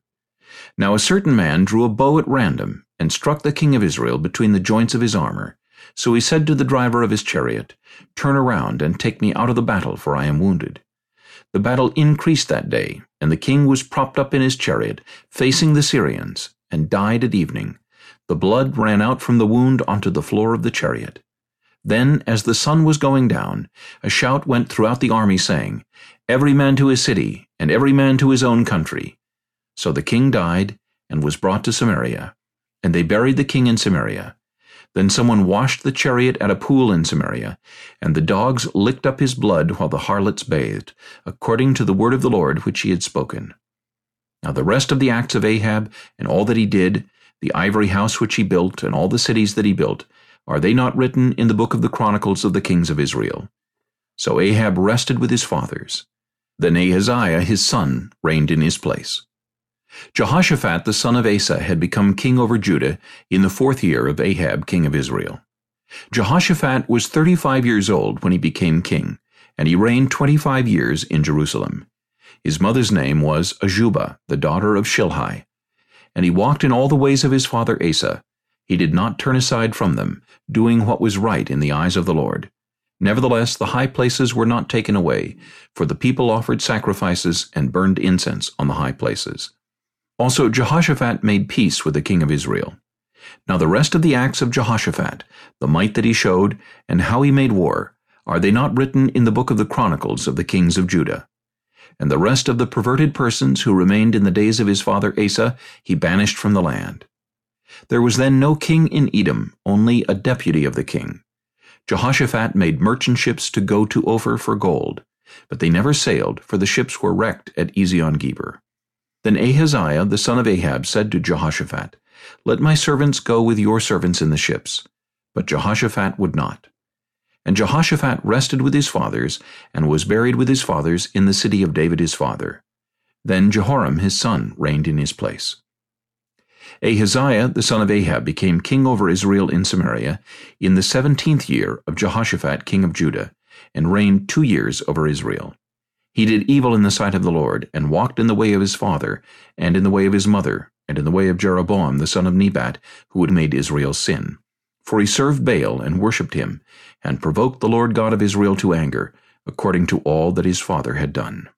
Now a certain man drew a bow at random, and struck the king of Israel between the joints of his armor. So he said to the driver of his chariot, Turn around and take me out of the battle, for I am wounded. The battle increased that day, and the king was propped up in his chariot, facing the Syrians, and died at evening. The blood ran out from the wound onto the floor of the chariot. Then, as the sun was going down, a shout went throughout the army, saying, Every man to his city, and every man to his own country. So the king died, and was brought to Samaria. And they buried the king in Samaria. Then someone washed the chariot at a pool in Samaria, and the dogs licked up his blood while the harlots bathed, according to the word of the Lord which he had spoken. Now the rest of the acts of Ahab, and all that he did, the ivory house which he built, and all the cities that he built, are they not written in the book of the Chronicles of the kings of Israel? So Ahab rested with his fathers. Then Ahaziah his son reigned in his place. Jehoshaphat the son of Asa had become king over Judah in the fourth year of Ahab king of Israel. Jehoshaphat was thirty-five years old when he became king, and he reigned twenty-five years in Jerusalem. His mother's name was Azubah, the daughter of Shilhi. And he walked in all the ways of his father Asa, he did not turn aside from them, doing what was right in the eyes of the Lord. Nevertheless, the high places were not taken away, for the people offered sacrifices and burned incense on the high places. Also Jehoshaphat made peace with the king of Israel. Now the rest of the acts of Jehoshaphat, the might that he showed, and how he made war, are they not written in the book of the Chronicles of the kings of Judah? And the rest of the perverted persons who remained in the days of his father Asa he banished from the land. There was then no king in Edom, only a deputy of the king. Jehoshaphat made merchant ships to go to Ophir for gold, but they never sailed, for the ships were wrecked at Ezion-Geber. Then Ahaziah the son of Ahab said to Jehoshaphat, Let my servants go with your servants in the ships. But Jehoshaphat would not. And Jehoshaphat rested with his fathers, and was buried with his fathers in the city of David his father. Then Jehoram his son reigned in his place. Ahaziah the son of Ahab became king over Israel in Samaria in the seventeenth year of Jehoshaphat king of Judah, and reigned two years over Israel. He did evil in the sight of the Lord, and walked in the way of his father, and in the way of his mother, and in the way of Jeroboam the son of Nebat, who had made Israel sin. For he served Baal and worshipped him, and provoked the Lord God of Israel to anger, according to all that his father had done.